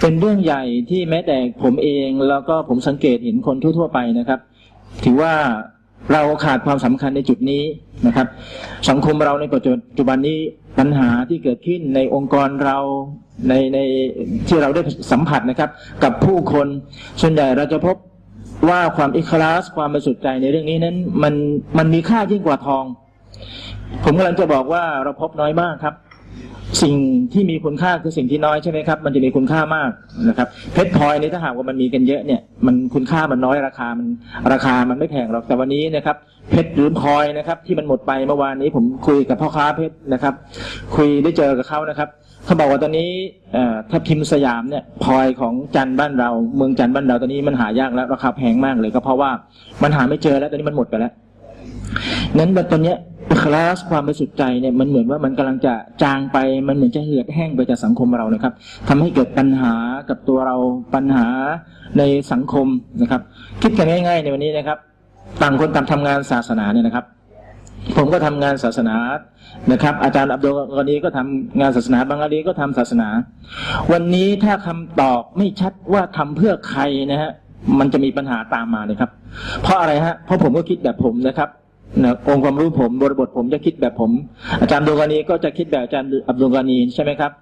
เป็นเรื่องใหญ่ที่แม้แต่ผมเองแล้วก็ผมสังเกตเห็นคนทั่ว ๆ ไปนะครับ ถือว่าเราขาดความสำคัญในจุดนี้นะครับ สังคมเราในปัจจุบันนี้ปัญหาที่เกิดขึ้นในองค์กรเราในในที่เราได้สัมผัสนะครับ กับผู้คนส่วนใหญ่เราจะพบว่าความอิคลาสความบริสุทธิ์ใจในเรื่องนี้นั้นมันมันมีค่ายิ่งกว่าทอง ผมกำลังจะบอกว่าเราพบน้อยมากครับ สิ่งที่มีคุณค่าคือสิ่งที่น้อยใช่ไหมครับ มันจะมีคุณค่ามากนะครับเพชรพลอยนี่ถ้าหากว่ามันมีกันเยอะเนี่ย มันคุณค่ามันน้อยราคามันราคามันไม่แพงหรอกแต่วันนี้นะครับ เพชรหรือพลอยนะครับ ที่มันหมดไปเมื่อวานนี้ผมคุยกับพ่อค้าเพชรนะครับ คุยได้เจอกับเขานะครับเขาบอกว่าตอนนี้ถ้าพิมพ์สยามเนี่ยพลอยของจันบ้านเรา เมืองจันบ้านเราตอนนี้มันหายากแล้วราคาแพงมากเลยก็เพราะว่ามันหาไม่เจอแล้วตอนนี้มันหมดไปแล้ว นั้นตอนนี้คลาสความบริสุทธิ์ใจเนี่ยมันเหมือนว่ามันกำลังจะจางไปมันเหมือนจะเหือดแห้งไปจากสังคมเรานะครับทำให้เกิดปัญหากับตัวเราปัญหาในสังคมนะครับ คิดกันง่ายๆในวันนี้นะครับ ต่างคนต่างทำงานศาสนาเนี่ยนะครับ ผมก็ทำงานศาสนานะครับ อาจารย์อับดุลกานีก็ทำงานศาสนาบางอาลีก็ทำศาสนา วันนี้ถ้าคำตอบไม่ชัดว่าทำเพื่อใครนะฮะมันจะมีปัญหาตามมาเลยครับ เพราะอะไรฮะเพราะผมก็คิดแบบผมนะครับ นะองค์ความรู้ผมบริบทผมจะคิดแบบผม อาจารย์ดวงานีก็จะคิดแบบอาจารย์อับดุลกานีใช่ไหมครับ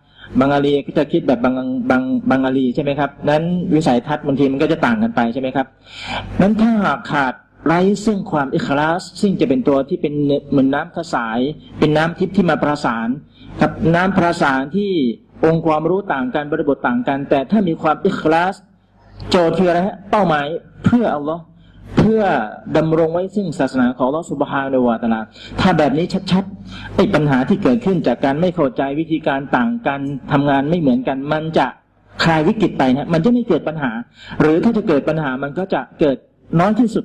บางอาลีก็จะคิดแบบบางบางบางอาลีใช่ไหมครับ นั้นวิสัยทัศน์บางทีมันก็จะต่างกันไปใช่ไหมครับนั้นถ้าหากขาดไร้ซึ่งความอิคลาสซึ่งจะเป็นตัวที่เป็นเหมือนน้ำกระสาย เป็นน้ำทิพย์ที่มาประสานครับน้ำประสานที่องค์ความรู้ต่างกันบริบทต่างกัน แต่ถ้ามีความอิคลาสโจทย์คืออะไรฮะเป้าหมายเพื่ออัลลอฮ์ เพื่อดำรงไว้ซึ่งศาสนาของลอสุบฮาในวาตนาถ้าแบบนี้ชัดๆไอ้ปัญหาที่เกิดขึ้นจากการไม่เข้าใจวิธีการต่างกันทำงานไม่เหมือนกัน มันจะคลายวิกฤตไปนะมันจะไม่เกิดปัญหา หรือถ้าจะเกิดปัญหามันก็จะเกิดน้อยที่สุด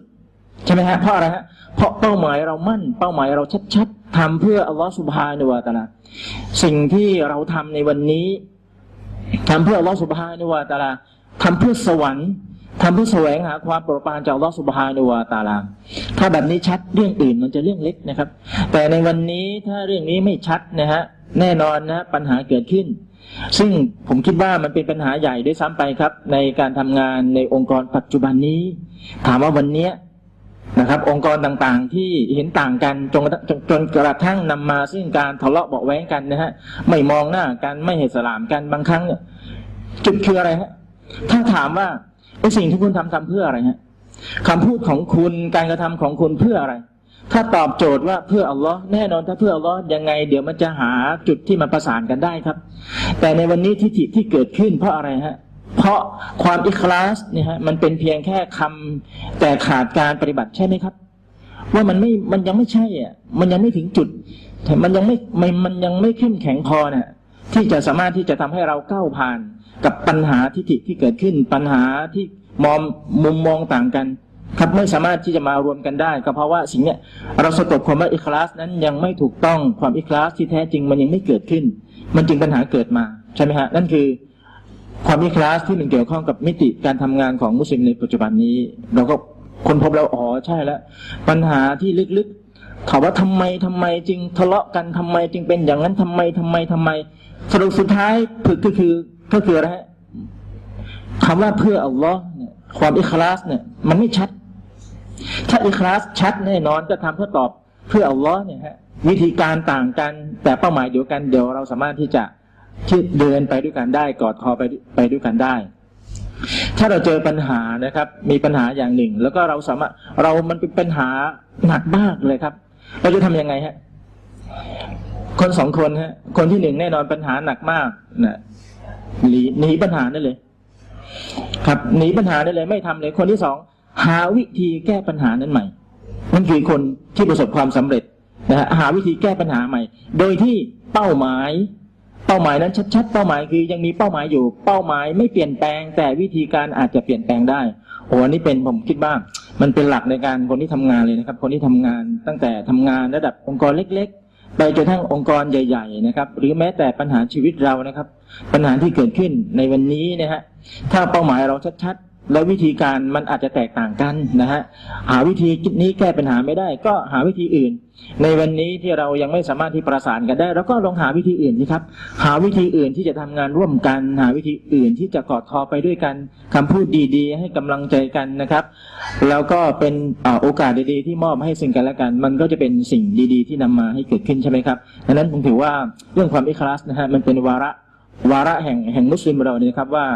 ใช่ไหมฮะเพราะอะไรฮะเพราะเป้าหมายเรามั่น เป้าหมายเราชัดๆทำเพื่ออัลลอฮฺสุบฮาในวาตนาสิ่งที่เราทำในวันนี้ทำเพื่ออัลลอฮฺสุบฮาในวาตนาทำเพื่อสวรรค์ ทำเพื่อแสวงหาความโปรดปรานจากลอสุบฮานุวาตาลาถ้าแบบนี้ชัดเรื่องอื่นมันจะเรื่องเล็กนะครับ แต่ในวันนี้ถ้าเรื่องนี้ไม่ชัดนะฮะแน่นอนนะปัญหาเกิดขึ้น ซึ่งผมคิดว่ามันเป็นปัญหาใหญ่ด้วยซ้ำไปครับ ในการทำงานในองค์กรปัจจุบันนี้ ถามว่าวันนี้นะครับ องค์กรต่างๆที่เห็นต่างกันจนจนจนกระทั่งนำมา ซึ่งการทะเลาะเบาแว้งกันนะฮะไม่มองหน้ากันไม่เห็นสลามกันบางครั้งเนี่ยจุดคืออะไรฮะถ้าถามว่า ไอ้สิ่งที่คุณทำทำเพื่ออะไรฮะคำพูดของคุณการกระทำของคุณเพื่ออะไร ถ้าตอบโจทย์ว่าเพื่ออัลลอฮ์แน่นอนถ้าเพื่ออัลลอฮ์ยังไง เดี๋ยวมันจะหาจุดที่มาประสานกันได้ครับ แต่ในวันนี้ทิฏฐิที่เกิดขึ้นเพราะอะไรฮะเพราะความอิคลาสเนี่ยฮะมันเป็นเพียงแค่คำแต่ขาดการปฏิบัติใช่ไหมครับ ว่ามันไม่มันยังไม่ใช่อะมันยังไม่ถึงจุดมันยังไม่มันยังไม่เข้มแข็งพอเนี่ยที่จะสามารถที่จะทำให้เราก้าวผ่าน กับปัญหาทิฏฐิที่เกิดขึ้น ปัญหาที่มองมุมมองต่างกัน ครับไม่สามารถที่จะมารวมกันได้ ก็เพราะว่าสิ่งนี้เราสะกดความว่าอิคลาสนั้นยังไม่ถูกต้องความอิคลาสที่แท้จริงมันยังไม่เกิดขึ้น มันจึงปัญหาเกิดมาใช่ไหมฮะนั่นคือความอิคลาสที่มันเกี่ยวข้องกับมิติการทำงานของมุสลิมในปัจจุบันนี้ เราก็คนพบแล้วอ๋อใช่แล้ว ปัญหาที่ลึกๆถามว่าทำไมทำไมจึงทะเลาะกันทำไมจึงเป็นอย่างนั้นทำไมทำไมทำไมสรุปสุดท้ายก็คือ ก็คืออะไรฮะคำว่าเพื่ออัลลอฮ์เนี่ยความอิคลาสเนี่ยมันไม่ชัดถ้าอิคลาสชัดแน่นอนก็ทำเพื่อตอบเพื่ออัลลอฮ์เนี่ยฮะวิธีการต่างกันแต่เป้าหมายเดียวกันเดี๋ยวเราสามารถที่จะที่เดินไปด้วยกันได้กอดคอไปไปด้วยกันได้ ถ้าเราเจอปัญหานะครับ มีปัญหาอย่างหนึ่ง แล้วก็เราสามารถเรามันเป็นปัญหาหนักมากเลยครับ เราจะทํำยังไงฮะคนสองคนฮะคนที่หนึ่งแน่นอนปัญหาหนักมากนะ หนีหนีปัญหาได้เลย ครับหนีปัญหาได้เลย ไม่ทำเลย คนที่สองหาวิธีแก้ปัญหานั้นใหม่นั่นคือคนที่ประสบความสำเร็จนะฮะหาวิธีแก้ปัญหาใหม่ โดยที่เป้าหมาย เป้าหมายนั้นชัดๆ เป้าหมายคือยังมีเป้าหมายอยู่ เป้าหมายไม่เปลี่ยนแปลง แต่วิธีการอาจจะเปลี่ยนแปลงได้โอ้อันนี้เป็นผมคิดว่ามันเป็นหลักในการคนที่ทำงานเลยนะครับ คนที่ทำงานตั้งแต่ทำงานระดับองค์กรเล็ก ๆ ไปจนทั้งองค์กรใหญ่ ๆ นะครับ หรือแม้แต่ปัญหาชีวิตเรานะครับ ปัญหาที่เกิดขึ้นในวันนี้นะฮะถ้าเป้าหมายเราชัดๆ แล้ววิธีการมันอาจจะแตกต่างกันนะฮะหาวิธีนี้แก้ปัญหาไม่ได้ ก็หาวิธีอื่น ในวันนี้ที่เรายังไม่สามารถที่ประสานกันได้เราก็ลองหาวิธีอื่นสิครับหาวิธีอื่นที่จะทำงานร่วมกัน หาวิธีอื่นที่จะกอดคอไปด้วยกันคำพูดดีๆ ให้กำลังใจกันนะครับ แล้วก็เป็นโอกาสดีๆ ที่มอบให้ซึ่งกันและกัน มันก็จะเป็นสิ่งดีๆ ที่นำมาให้เกิดขึ้นใช่ไหมครับดังนั้นผมถือว่าเรื่องความอิคลาสนะฮะมันเป็นวาระ วาระแห่งแห่งมุสลิมเราเนี่ยนะครับว่า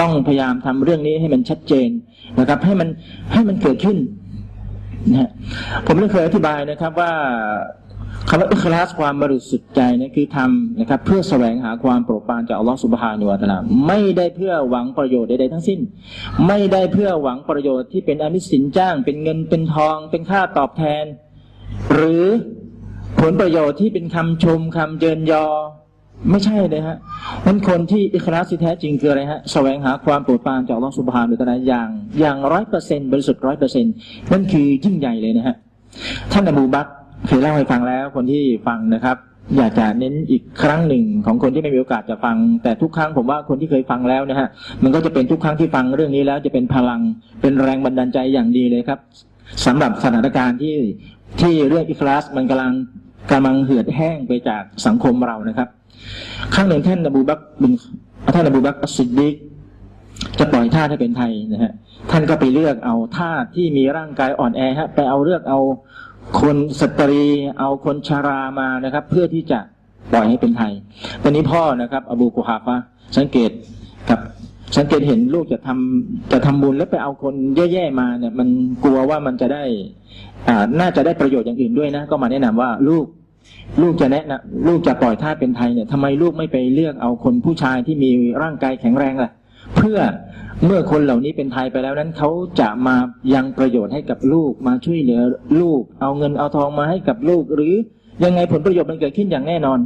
ต้องพยายามทำเรื่องนี้ให้มันชัดเจนนะครับ ให้มันให้มันเกิดขึ้นนะฮะผมได้เคยอธิบายนะครับว่าคำว่าอิคลาสความบริสุทธิ์ใจนะคือทำนะครับ เพื่อแสวงหาความโปรดปรานจากอัลลอฮฺสุบฮานุวะตะอาลาไม่ได้เพื่อหวังประโยชน์ใดๆทั้งสิ้น ไม่ได้เพื่อหวังประโยชน์ที่เป็นอามิสสินจ้าง เป็นเงินเป็นทอง เป็นค่าตอบแทน หรือผลประโยชน์ที่เป็นคำชมคำเยินยอ ไม่ใช่เลยฮะนั้นคนที่อิคลาสที่แท้จริงคืออะไรฮะแสวงหาความโปรดปรานจากอัลลอฮฺสุบฮานุวะตะอาลาอย่างอย่างร้อยเปอร์เซ็นบริสุทธิ์ร้อยเปอร์เซ็นตนั่นคือยิ่งใหญ่เลยนะฮะท่านอบูบักเคยเล่าให้ฟังแล้วคนที่ฟังนะครับ อยากจะเน้นอีกครั้งหนึ่งของคนที่ไม่มีโอกาสจะฟัง แต่ทุกครั้งผมว่าคนที่เคยฟังแล้วนะฮะมันก็จะเป็นทุกครั้งที่ฟังเรื่องนี้แล้วจะเป็นพลังเป็นแรงบันดาลใจอย่างดีเลยครับสำหรับสถานการณ์ที่ที่เรื่องอิคลาสมันกำลังกำลังเหือดแห้งไปจากสังคมเรานะครับ ครั้งหนึ่งท่านอบูบักบินท่านอบูบักรอัสซิดดิกจะปล่อยท่าให้เป็นไทยนะฮะท่านก็ไปเลือกเอาท่าที่มีร่างกายอ่อนแอฮะไปเอาเลือกเอาคนสตรี เอาคนชารามานะครับ เพื่อที่จะปล่อยให้เป็นไทยตอนนี้พ่อนะครับ อบูกุฮาฟะสังเกตกับสังเกตเห็นลูกจะทำจะทำบุญแล้วไปเอาคนแย่ๆมาเนี่ย มันกลัวว่ามันจะได้ อ่า น่าจะได้ประโยชน์อย่างอื่นด้วยนะ ก็มาแนะนำว่าลูก ลูกจะแนะนะลูกจะปล่อยท่าเป็นไทยเนี่ยทำไมลูกไม่ไปเลือกเอาคนผู้ชายที่มีร่างกายแข็งแรงล่ะ เพื่อเมื่อคนเหล่านี้เป็นไทยไปแล้วนั้นเขาจะมายังประโยชน์ให้กับลูกมาช่วยเหลือลูก เอาเงินเอาทองมาให้กับลูก หรือยังไงผลประโยชน์มันเกิดขึ้นอย่างแน่นอน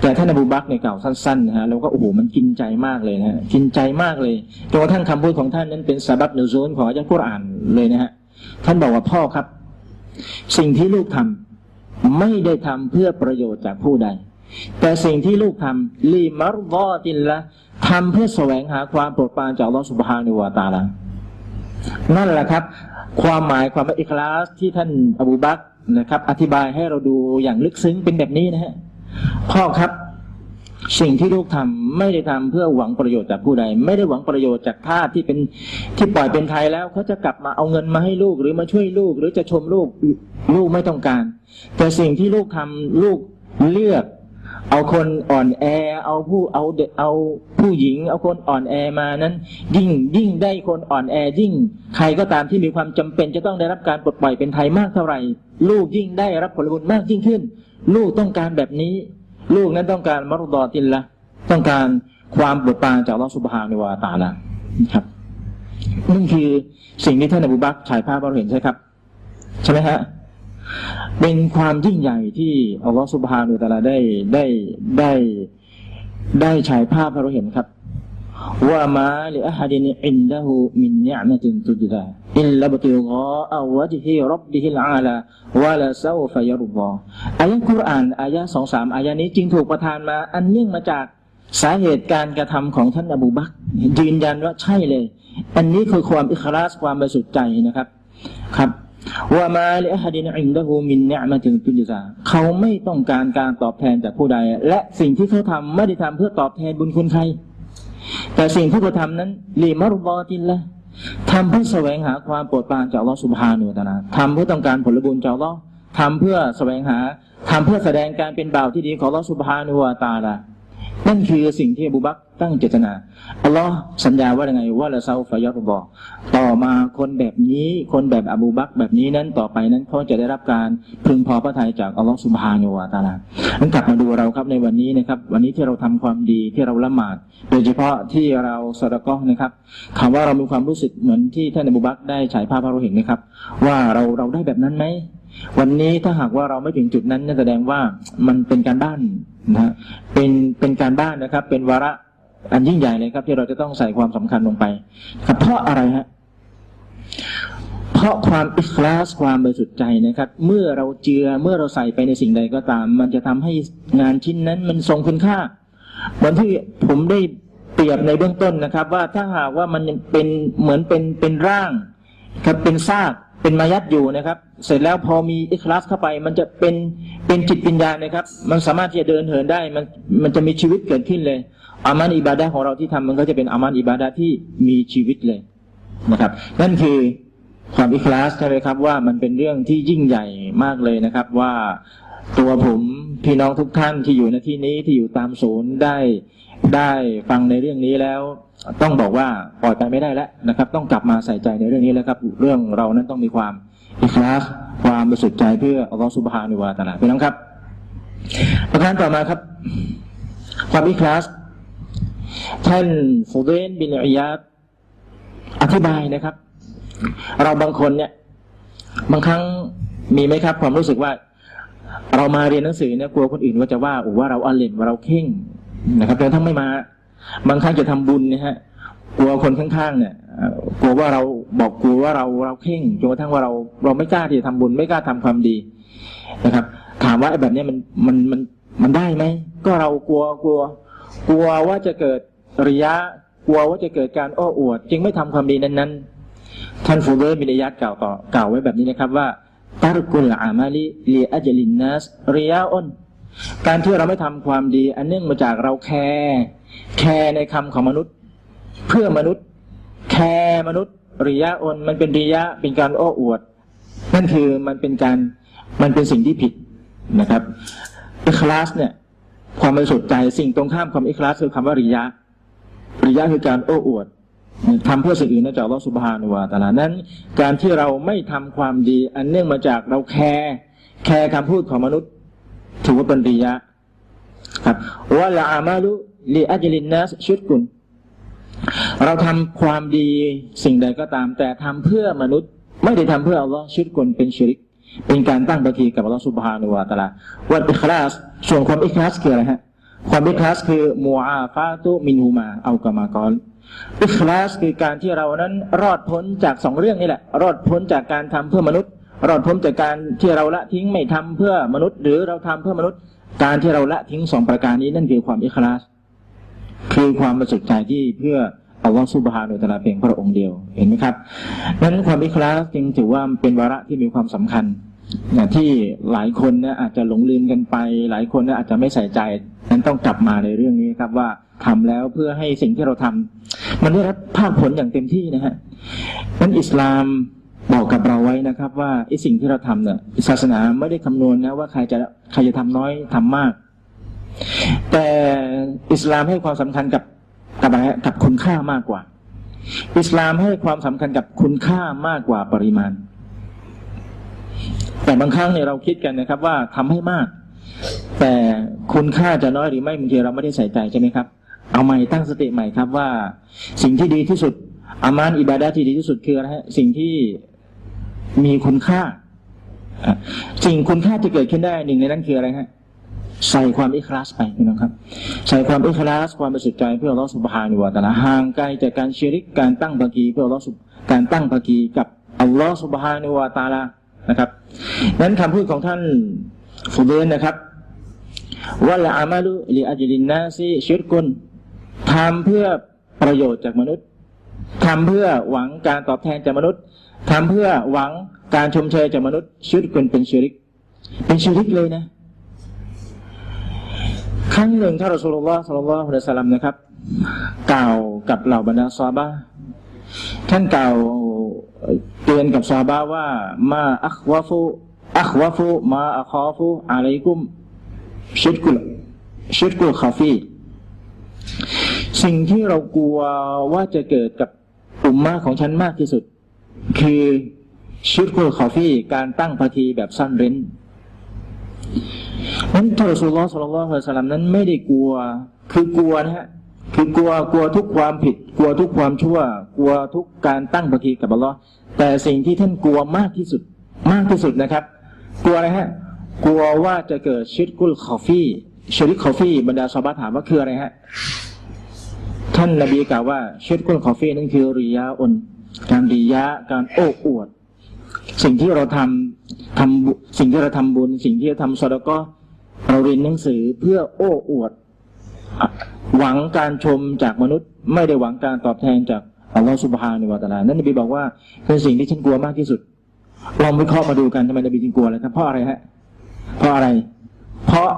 แต่ท่านอบูบักรในยกล่าวสั้นๆนะฮะเราก็โอ้โหมันกินใจมากเลยนะฮะกินใจมากเลยจนกระทั่งคำพูดของท่านนั้นเป็นสาบับนูซูลของอาจารย์กุรอานเลยนะฮะท่านบอกว่าพ่อครับ สิ่งที่ลูกทำ ไม่ได้ทำเพื่อประโยชน์จากผู้ใด แต่สิ่งที่ลูกทำลีมารวอตินละทำเพื่อแสวงหาความโปรดปรานจากอัลอสุบฮานิวาตาละนั่นแหละครับ ความหมายความอิคลาสที่ท่านอบูบักนะครับ อธิบายให้เราดูอย่างลึกซึ้งเป็นแบบนี้นะฮะพ่อครับ สิ่งที่ลูกทำไม่ได้ทำเพื่อหวังประโยชน์จากผู้ใด ไม่ได้หวังประโยชน์จากทาสที่เป็นที่ปล่อยเป็นไทยแล้วเขาจะกลับมาเอาเงินมาให้ลูกหรือมาช่วยลูก หรือจะชมลูกลูกไม่ต้องการ แต่สิ่งที่ลูกทำลูกเลือก เอาคนอ่อนแอ เอาผู้เอาเด็กเอาผู้หญิง เอาคนอ่อนแอมานั้น ยิ่งยิ่งได้คนอ่อนแอยิ่ง ใครก็ตามที่มีความจำเป็น จะต้องได้รับการปลดปล่อยเป็นไทยมากเท่าไหร่ ลูกยิ่งได้รับผลบุญมากยิ่งขึ้น ลูกต้องการแบบนี้ ลูกนั้นต้องการมรดอตินละต้องการความโปรดปรานจากอัลอสุบฮานุวาตาละนะครับนั่นคือสิ่งที่ท่านอบูบักฉายภาพเราเห็นใช่ครับ ใช่ไหมฮะเป็นความยิ่งใหญ่ที่อัลลอฮฺสุบฮานุวะตะอาลาได้ได้ได้ได้ฉายภาพให้เราเห็นครับ ว่ามาลิอะฮัดินอินดะฮูมินนิอ์มะตินตุจดาอิลลับติกาอวะจิฮิรับบิฮิลอาลาวะลาซาฟะยรุบออายะกุรอานอายะสองสามอายะนี้จึงถูกประทานมาอันเนื่องมาจากสาเหตุการกระทำของท่านอบูบักยืนยันว่าใช่เลย อันนี้คือความอิคลาสความบริสุทธิ์ใจนะครับ ครับว่ามาลิอะฮัดินอินดะฮูมินนิอ์มะตินตุจซาเขาไม่ต้องการการตอบแทนจากผู้ใด และสิ่งที่เขาทำไม่ได้ทำเพื่อตอบแทนบุญคุณใคร แต่สิ่งที่เขาทำนั้นลีมารบอตินละทำเพื่อแสวงหาความโปรดปรานจากอัลอสุบฮานุวะตะอาลาทำเพื่อต้องการผลบุญจากอัลอทำเพื่อแสวงหาทำเพื่อแสดงการเป็นบ่าวที่ดีของอัลอสุบฮานุวตาละ นั่นคือสิ่งที่อบูบักตั้งเจตนาอัลลอฮ์สัญญาว่ายังไงว่าละเซาฟายรุบอต่อมาคนแบบนี้คนแบบอบูบักแบบนี้นั้นต่อไปนั้นเขาจะได้รับการพึงพอพระทัยจากอัลลอฮ์สุบฮานุวะตาลานั้นกลับมาดูเราครับในวันนี้นะครับ วันนี้ที่เราทำความดีที่เราละหมาด โดยเฉพาะที่เราสดก็นะครับถาว่าเรามีความรู้สึกเหมือนที่ท่านอบูบักได้ฉายภาพให้เราเห็นนะครับ ว่าเราเราได้แบบนั้นไหม วันนี้ถ้าหากว่าเราไม่ถึงจุดนั้นนั่นแสดงว่ามันเป็นการบ้านนะฮะเป็นเป็นการบ้านนะครับ เป็นวาระอันยิ่งใหญ่เลยครับ ที่เราจะต้องใส่ความสำคัญลงไปครับเพราะอะไรฮะเพราะความอิคลาสความบริสุทธิ์ใจนะครับ เมื่อเราเจือเมื่อเราใส่ไปในสิ่งใดก็ตาม มันจะทำให้งานชิ้นนั้นมันทรงคุณค่า เหมือนที่ผมได้เปรียบในเบื้องต้นนะครับ ว่าถ้าหากว่ามันเป็นเหมือนเป็นเป็นร่างครับเป็นซาก เป็นมายัดอยู่นะครับ เสร็จแล้วพอมีอิคลาสเข้าไป มันจะเป็นเป็นจิตวิญญานะครับ มันสามารถที่จะเดินเหินได้ มันมันจะมีชีวิตเกิดขึ้นเลยอามันอิบาดะของเราที่ทำมันก็จะเป็นอามันอิบาดะที่มีชีวิตเลยนะครับ นั่นคือความอิคลาสใช่ไหมครับ ว่ามันเป็นเรื่องที่ยิ่งใหญ่มากเลยนะครับ ว่าตัวผมพี่น้องทุกท่านที่อยู่ในที่นี้ที่อยู่ตามศูนย์ได้ได้ฟังในเรื่องนี้แล้ว ต้องบอกว่าปล่อยไปไม่ได้แล้วนะครับ ต้องกลับมาใส่ใจในเรื่องนี้แล้วครับ เรื่องเรานั้นต้องมีความอิคลาสความบริสุทธิ์ใจเพื่ออัลลอฮฺสุบฮานุวาตะลาพี่น้องครับ ประการต่อมาครับ ความอิคลาสท่านฟูเดนบินอิยาดอธิบายนะครับ เราบางคนเนี่ย บางครั้งมีไหมครับ ความรู้สึกว่า เรามาเรียนหนังสือเนี่ยกลัวคนอื่นว่าจะว่าโอ้ว่าเราอาเลมว่าเราเข่งนะครับแต่ถ้าไม่มา บางครั้งจะทำบุญนะฮะกลัวคนข้างๆเนี่ยกลัวว่าเราบอกกลัวว่าเราเราเคร่งจนกระทั่งว่าเราเราไม่กล้าที่จะทำบุญไม่กล้าทำความดีนะครับ ถามว่าไอ้แบบนี้มันมันมันมันได้ไหมก็เรากลัวกลัว กลัวว่าจะเกิดริยะกลัวว่าจะเกิดการโอ้อวด จึงไม่ทำความดีนั้นๆ ท่านฟุฎ็อยล์บินอิยาฎกล่าวต่อกล่าวไว้แบบนี้นะครับว่าترك العمل لأجل الناس رياء การที่เราไม่ทำความดี อันเนื่องมาจากเราแคร์ แคร์ในคำของมนุษย์ เพื่อมนุษย์ แคร์มนุษย์ رياء มันเป็นริยะเป็นการโอ้อวด นั่นคือมันเป็นการมันเป็นสิ่งที่ผิดนะครับอิคลาสเนี่ยความบริสุทธิ์ใจสิ่งตรงข้ามความอิคลาสคือคำว่าริยะริยะคือการโอ้อวดทำเพื่อสิ่งอื่นนอกจากالله سبحانه وتعالى นั้น การที่เราไม่ทำความดี อันเนื่องมาจากเราแคร์แคร์คำพูดของมนุษย์ ถือว่าเป็นริยะครับوالعمل لأجل الناس شرك เราทำความดีสิ่งใดก็ตาม แต่ทำเพื่อมนุษย์ ไม่ได้ทำเพื่ออัลลอฮ์ شرك เป็นชิริก เป็นการตั้งบัญชีกับอัลลอฮ์สุบฮานุวาตะอาลาวันอิคลาสส่วนความอิคลาสคืออะไรฮะความอิคลาสคือمعافاة منهما أو كما قالอิคลาสคือการที่เรานั้นรอดพ้นจากสองเรื่องนี่แหละ รอดพ้นจากการทำเพื่อมนุษย์ รอดพ้นจากการที่เราละทิ้งไม่ทำเพื่อมนุษย์ หรือเราทำเพื่อมนุษย์ การที่เราละทิ้งสองประการนี้นั่นคือความอิคลาส คือความบริสุทธิ์ใจที่เพื่ออัลลอฮฺซุบฮานุตะลาเพียงพระองค์เดียวเห็นไหมครับดังนั้นความอิคลาสจึงถือว่าเป็นวาระที่มีความสำคัญนะที่หลายคนเนี่ยอาจจะหลงลืมกันไป หลายคนเนี่ยอาจจะไม่ใส่ใจนั้นต้องกลับมาในเรื่องนี้ครับว่าทำแล้วเพื่อให้สิ่งที่เราทำมันได้รับภาคผลอย่างเต็มที่นะฮะนั้นอิสลามบอกกับเราไว้นะครับ ว่าไอ้สิ่งที่เราทำเนี่ยศาสนาไม่ได้คำนวณนะว่าใครจะใครจะทำน้อยทำมาก แต่อิสลามให้ความสำคัญกับกับอะไรกับคุณค่ามากกว่า อิสลามให้ความสำคัญกับคุณค่ามากกว่าปริมาณ แต่บางครั้งเนี่ยเราคิดกันนะครับ ว่าทำให้มาก แต่คุณค่าจะน้อยหรือไม่บางทีเราไม่ได้ใส่ใจใช่ไหมครับ เอาใหม่ตั้งสติใหม่ครับว่า สิ่งที่ดีที่สุด อามานอิบาดะห์ที่ดีที่สุดคืออะไรฮะสิ่งที่มีคุณค่าสิ่งคุณค่าที่เกิดขึ้นได้หนึ่งในนั้นคืออะไรฮะ ใส่ความอิคลาสไปพี่น้องครับ ใส่ความอิคลาสความบริสุทธิ์ใจเพื่ออัลลอฮฺสุบฮานุวะตาลาห่างไกลจากการเชริกการตั้งภากีเพื่ออัลลอฮฺสุบการตั้งภากีกับอัลลอฮฺสุบฮานุวะตาลานะครับนั้นคำพูดของท่านฟุเดนนะครับว่าละอามาลุลิอัจลินนาซีชิรกุนทำเพื่อประโยชน์จากมนุษย์ทำเพื่อหวังการตอบแทนจากมนุษย์ทำเพื่อหวังการชมเชยจากมนุษย์ชิรกุนเป็นชิริก เป็นชิริกเลยนะ ครั้งหนึ่งท่านรอสูลุลลอฮ์สัลลัลลอฮุอะลัยฮิสัลลัมนะครับ กล่าวกับเหล่าบรรดาซอฮาบะฮ์ท่านกล่าวเตือนกับซอฮาบะฮ์ว่า ما أخوف أخوف ما أخاف عليكم الشرك الشرك الخفي สิ่งที่เรากลัวว่าจะเกิดกับอุมมะฮ์ของฉันมากที่สุด คือالشرك الخفي การตั้งภาคีแบบซ่อนเร้น นั้นท่านรอสูลลอฮ์ صلى الله عليه وسلمนั้นไม่ได้กลัว คือกลัวนะฮะ คือกลัวกลัวทุกความผิด กลัวทุกความชั่ว กลัวทุกการตั้งภาคีกับอัลลอฮ์แต่สิ่งที่ท่านกลัวมากที่สุด มากที่สุดนะครับ กลัวอะไรฮะ กลัวว่าจะเกิดشرك الخفي شرك خفيบรรดาชาวบ้านถามว่าคืออะไรฮะ ท่านนบีกล่าวว่าشرك الخفيนั่นคือริยาอนการริยะการโอ้อวด สิ่งที่เราทำทำบุสิ่งที่เราทำบุญ สิ่งที่เราทำสดก็ เราเรียนหนังสือเพื่อโอ้อวด หวังการชมจากมนุษย์ ไม่ได้หวังการตอบแทนจากอัลลอฮฺสุบฮานุวาตาลานั่นนบีบอกว่าเป็นสิ่งที่ฉันกลัวมากที่สุดลองวิเคราะห์มาดูกันทำไมนบีจึงกลัวเลยครับเพราะอะไรฮะเพราะอะไร เพราะ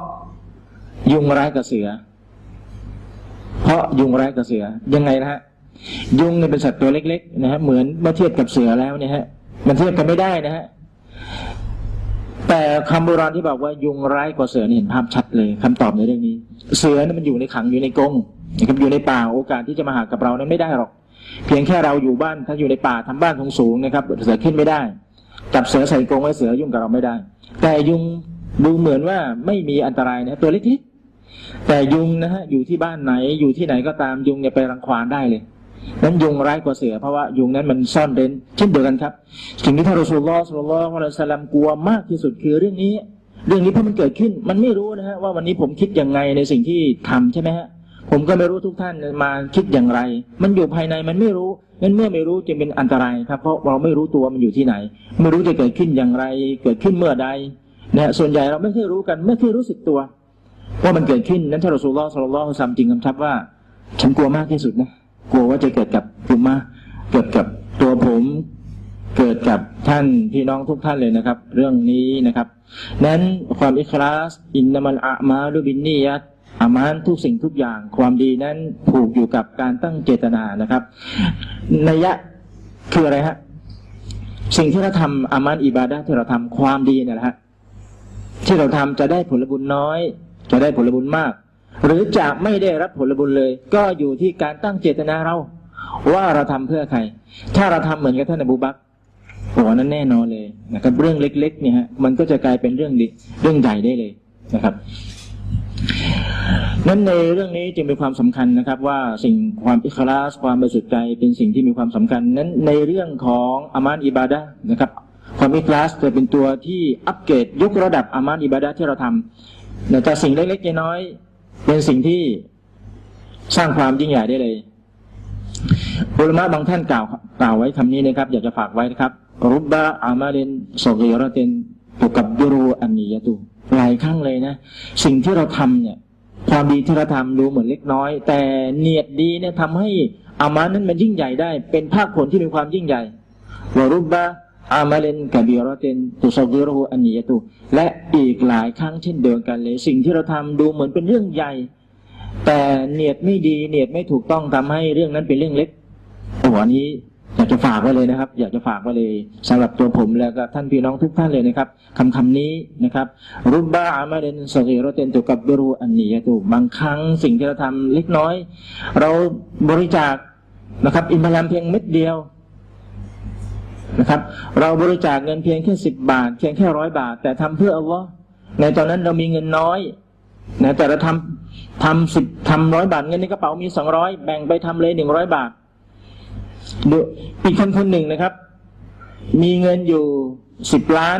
ยุงร้ายกับเสือ เพราะยุงร้ายกับเสือยังไงนะฮะยุงเนี่ยเป็นสัตว์ตัวเล็ก ๆ นะฮะเหมือนเมื่อเทียบกับเสือแล้วเนี่ยฮะ มันเทียบกันไม่ได้นะฮะ แต่คำโบราณที่บอกว่ายุงร้ายกว่าเสือเห็นภาพชัดเลยคำตอบในเรื่องนี้ เสือนี่มันอยู่ในขังอยู่ในกรงนะครับอยู่ในป่าโอกาสที่จะมาหากับเรานั้นไม่ได้หรอก เพียงแค่เราอยู่บ้านถ้าอยู่ในป่าทำบ้านสูงๆนะครับเสือขึ้นไม่ได้ จับเสือใส่กรงไว้เสือยุ่งกับเราไม่ได้ แต่ยุงดูเหมือนว่าไม่มีอันตรายนะตัวเล็กๆแต่ยุงนะฮะอยู่ที่บ้านไหนอยู่ที่ไหนก็ตามยุงเนี่ยไปรังควานได้เลย นั้นยุงร้ายกว่าเสือเพราะว่ายุงนั้นมันซ่อนเร้นเช่นเดียวกันครับสิ่งที่ท่านรอสูลลอฮ์สุลลัลฮุอะลัสลามกลัวมากที่สุดคือเรื่องนี้ เรื่องนี้เพราะมันเกิดขึ้น มันไม่รู้นะฮะว่าวันนี้ผมคิดยังไงในสิ่งที่ทำใช่ไหมฮะผมก็ไม่รู้ทุกท่านมาคิดอย่างไร มันอยู่ภายในมันไม่รู้งั้นเมื่อไม่รู้จึงเป็นอันตรายครับ เพราะเราไม่รู้ตัวมันอยู่ที่ไหน ไม่รู้จะเกิดขึ้นอย่างไร เกิดขึ้นเมื่อใดนะส่วนใหญ่เราไม่เคยรู้กันไม่เคยรู้สึกตัว ว่ามันเกิดขึ้นนั้นท่านรอสูลลอฮ์สุลลัลฮุซัมจริงคำทับว่า ฉันกลัวมากที่สุดนะ กลัวว่าจะเกิดกับกลุ่มาเกิดกับตัวผม เกิดกับท่านพี่น้องทุกท่านเลยนะครับ เรื่องนี้นะครับ นั้นความอิคลาสอินนามันอามาลุบินนียัตอามานทุกสิ่งทุกอย่าง ความดีนั้นผูกอยู่กับการตั้งเจตนานะครับนัยยะคืออะไรฮะสิ่งที่เราทำอามานอิบาดะที่เราทำความดีเนี่ยแหละฮะที่เราทำจะได้ผลบุญน้อย จะได้ผลบุญมาก หรือจะไม่ได้รับผลบุญเลย ก็อยู่ที่การตั้งเจตนาเรา ว่าเราทำเพื่อใคร ถ้าเราทำเหมือนกับท่านอบูบักโอ้นั้นแน่นอนเลยนะครับ เรื่องเล็ก ๆ เนี่ยฮะมันก็จะกลายเป็นเรื่องดีเรื่องใหญ่ได้เลยนะครับนั้นในเรื่องนี้จึงเป็นความสำคัญนะครับ ว่าสิ่งความ إخلاصความบริสุทธิ์ใจเป็นสิ่งที่มีความสำคัญ นั้นในเรื่องของعمل عبادةนะครับ ความ إخلاصจะเป็นตัวที่อัปเกรดยกระดับعمل عبادةที่เราทำแต่สิ่งเล็กๆน้อย เป็นสิ่งที่สร้างความยิ่งใหญ่ได้เลยعلماءบางท่านกล่าวกล่าวไว้คำนี้นะครับ อยากจะฝากไว้นะครับ رب عمل صغير تكبره النيةหลายครั้งเลยนะ สิ่งที่เราทำเนี่ย ความดีที่เราทำดูเหมือนเล็กน้อย แต่เนียดดีเนี่ยทำให้อามานั้นมันยิ่งใหญ่ได้ เป็นภาคผลที่มีความยิ่งใหญ่วรุบบะ อามาเลนกับบิรเตนตุสกิรหูอันนียตุและอีกหลายครั้งเช่นเดียวกันเลย สิ่งที่เราทำดูเหมือนเป็นเรื่องใหญ่ แต่เนียดไม่ดีเนียดไม่ถูกต้องทำให้เรื่องนั้นเป็นเรื่องเล็กโอ้อันนี้อยากจะฝากไว้เลยนะครับ อยากจะฝากไว้เลยสำหรับตัวผมแล้วก็ท่านพี่น้องทุกท่านเลยนะครับคำคำนี้นะครับ รุบบาอามาเดนสกีรเตนตุกับบิรูอันนียตุบางครั้งสิ่งที่เราทำเล็กน้อย เราบริจาคนะครับ อินพลามเพียงเม็ดเดียว นะครับ เราบริจาคเงินเพียงแค่สิบบาท เพียงแค่ร้อยบาท แต่ทำเพื่ออัลลอฮ์ในตอนนั้นเรามีเงินน้อยนะแต่เราทำทำสิบทำร้อยบาทเงินในกระเป๋ามีสองร้อยแบ่งไปทำเลยหนึ่งร้อยบาทดูอีกคนคนหนึ่งนะครับ มีเงินอยู่สิบล้าน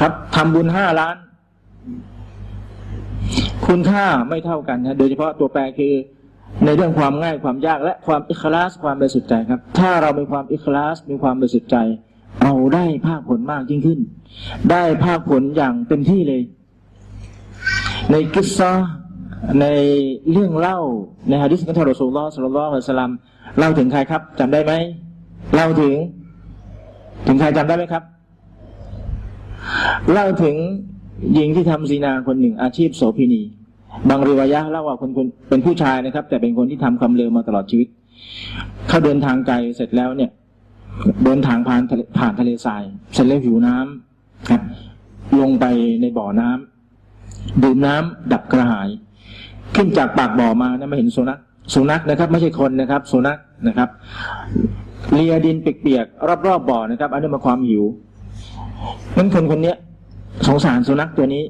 ครับทำบุญห้าล้าน คุณค่าไม่เท่ากันนะโดยเฉพาะตัวแปรคือ ในเรื่องความง่ายความยากและความอิคลาสความบริสุทธิ์ใจครับ ถ้าเรามีความอิคลาสมีความบริสุทธิ์ใจเราได้ภาคผลมากยิ่งขึ้น ได้ภาคผลอย่างเต็มที่เลย ในกิสซาในเรื่องเล่าในฮะดิษของท่านรอสูลลอสุลลัลลอฮุอะลัยฮิสลามเล่าถึงใครครับจำได้ไหมเล่าถึง ถึงใครจำได้ไหมครับ เล่าถึงหญิงที่ทำซีนาคนหนึ่งอาชีพโสพินี บางริวายะเล่าว่าคนคนเป็นผู้ชายนะครับ แต่เป็นคนที่ทำความเร็วมาตลอดชีวิต เขาเดินทางไกลเสร็จแล้วเนี่ย เดินทางผ่านผ่านทะเลทราย เสร็จแล้วหิวน้ำครับ ลงไปในบ่อน้ำดื่มน้ำดับกระหาย ขึ้นจากปากบ่อมานะมาเห็นสุนัขสุนัขนะครับ ไม่ใช่คนนะครับ สุนัขนะครับเลียดินเปียกๆรอบๆบบ่อนะครับ อันนี้มาความหิวนั้นคนคนนี้สงสารสุนัขตัวนี้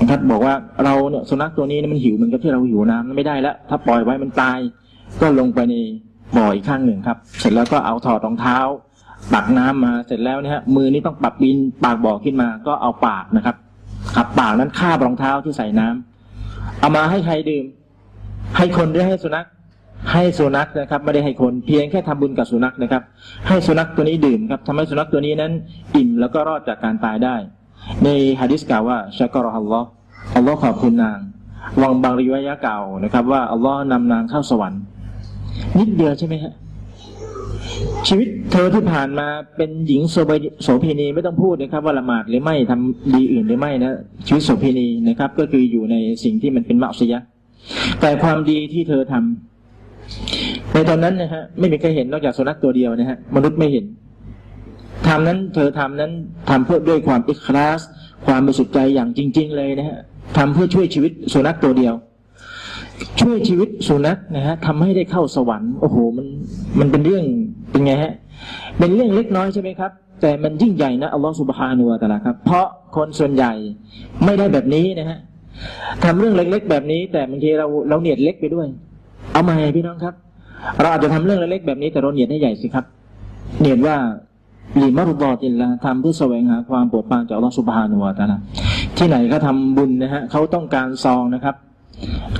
นะครับบอกว่าเราเนี่ยสุนัขตัวนี้มันหิวเหมือนกับที่เราหิวน้ำไม่ได้แล้ว ถ้าปล่อยไว้มันตาย ก็ลงไปในบ่ออีกข้างหนึ่งครับ เสร็จแล้วก็เอาถอดรองเท้าปักน้ำมาเสร็จแล้วเนี่ยมือนี้ต้องปรับบินปากบ่อขึ้นมาก็เอาปากนะครับขับปากนั้นคาบรองเท้าที่ใส่น้ำเอามาให้ใครดื่ม ให้คนหรือให้สุนัข ให้สุนัขนะครับ ไม่ได้ให้คนเพียงแค่ทำบุญกับสุนัขนะครับ ให้สุนัขตัวนี้ดื่มครับทำให้สุนัขตัวนี้นั้น อิ่มแล้วก็รอดจากการตายได้ ในฮะดิษกล่าวว่าชักรอฮัลลอฮ์อัลลอฮ์ขอบคุณนางวังบางริวายะเก่านะครับ ว่าอัลลอฮ์นำนางเข้าสวรรค์ นิดเดียวใช่ไหมฮะชีวิตเธอที่ผ่านมาเป็นหญิงโสเภณีไม่ต้องพูดนะครับ ว่าละหมาดหรือไม่ทำดีอื่นหรือไม่นะชีวิตโสเภณีนะครับ ก็คืออยู่ในสิ่งที่มันเป็นมัสยะแต่ความดีที่เธอทำในตอนนั้นนะฮะไม่มีใครเห็นนอกจากสุนัขตัวเดียวนะฮะมนุษย์ไม่เห็น ทำนั้นเธอทำนั้นทำเพื่อด้วยความอิคลาส ความบริสุทธิ์ใจอย่างจริง ๆ เลยนะฮะทำเพื่อช่วยชีวิตสุนัขตัวเดียว ช่วยชีวิตสุนัขนะฮะทำให้ได้เข้าสวรรค์โอ้โหมันมันเป็นเรื่องเป็นไงฮะเป็นเรื่องเล็กน้อยใช่ไหมครับ แต่มันยิ่งใหญ่นะอัลลอฮฺสุบฮานุวะตะลาครับ เพราะคนส่วนใหญ่ไม่ได้แบบนี้นะฮะทำเรื่องเล็ก ๆ แบบนี้ แต่บางทีเราเราเนียดเล็กไปด้วย เอามาให้พี่น้องครับ เราอาจจะทำเรื่องเล็กๆแบบนี้แต่เราเนียดให้ใหญ่สิครับ เนียดว่า ลีมารุบอตินละทำเพื่อแสวงหาความโปรดปรานจากอัลลอฮฺสุบฮานุวะตะลาที่ไหนก็ทำบุญนะฮะเขาต้องการซองนะครับ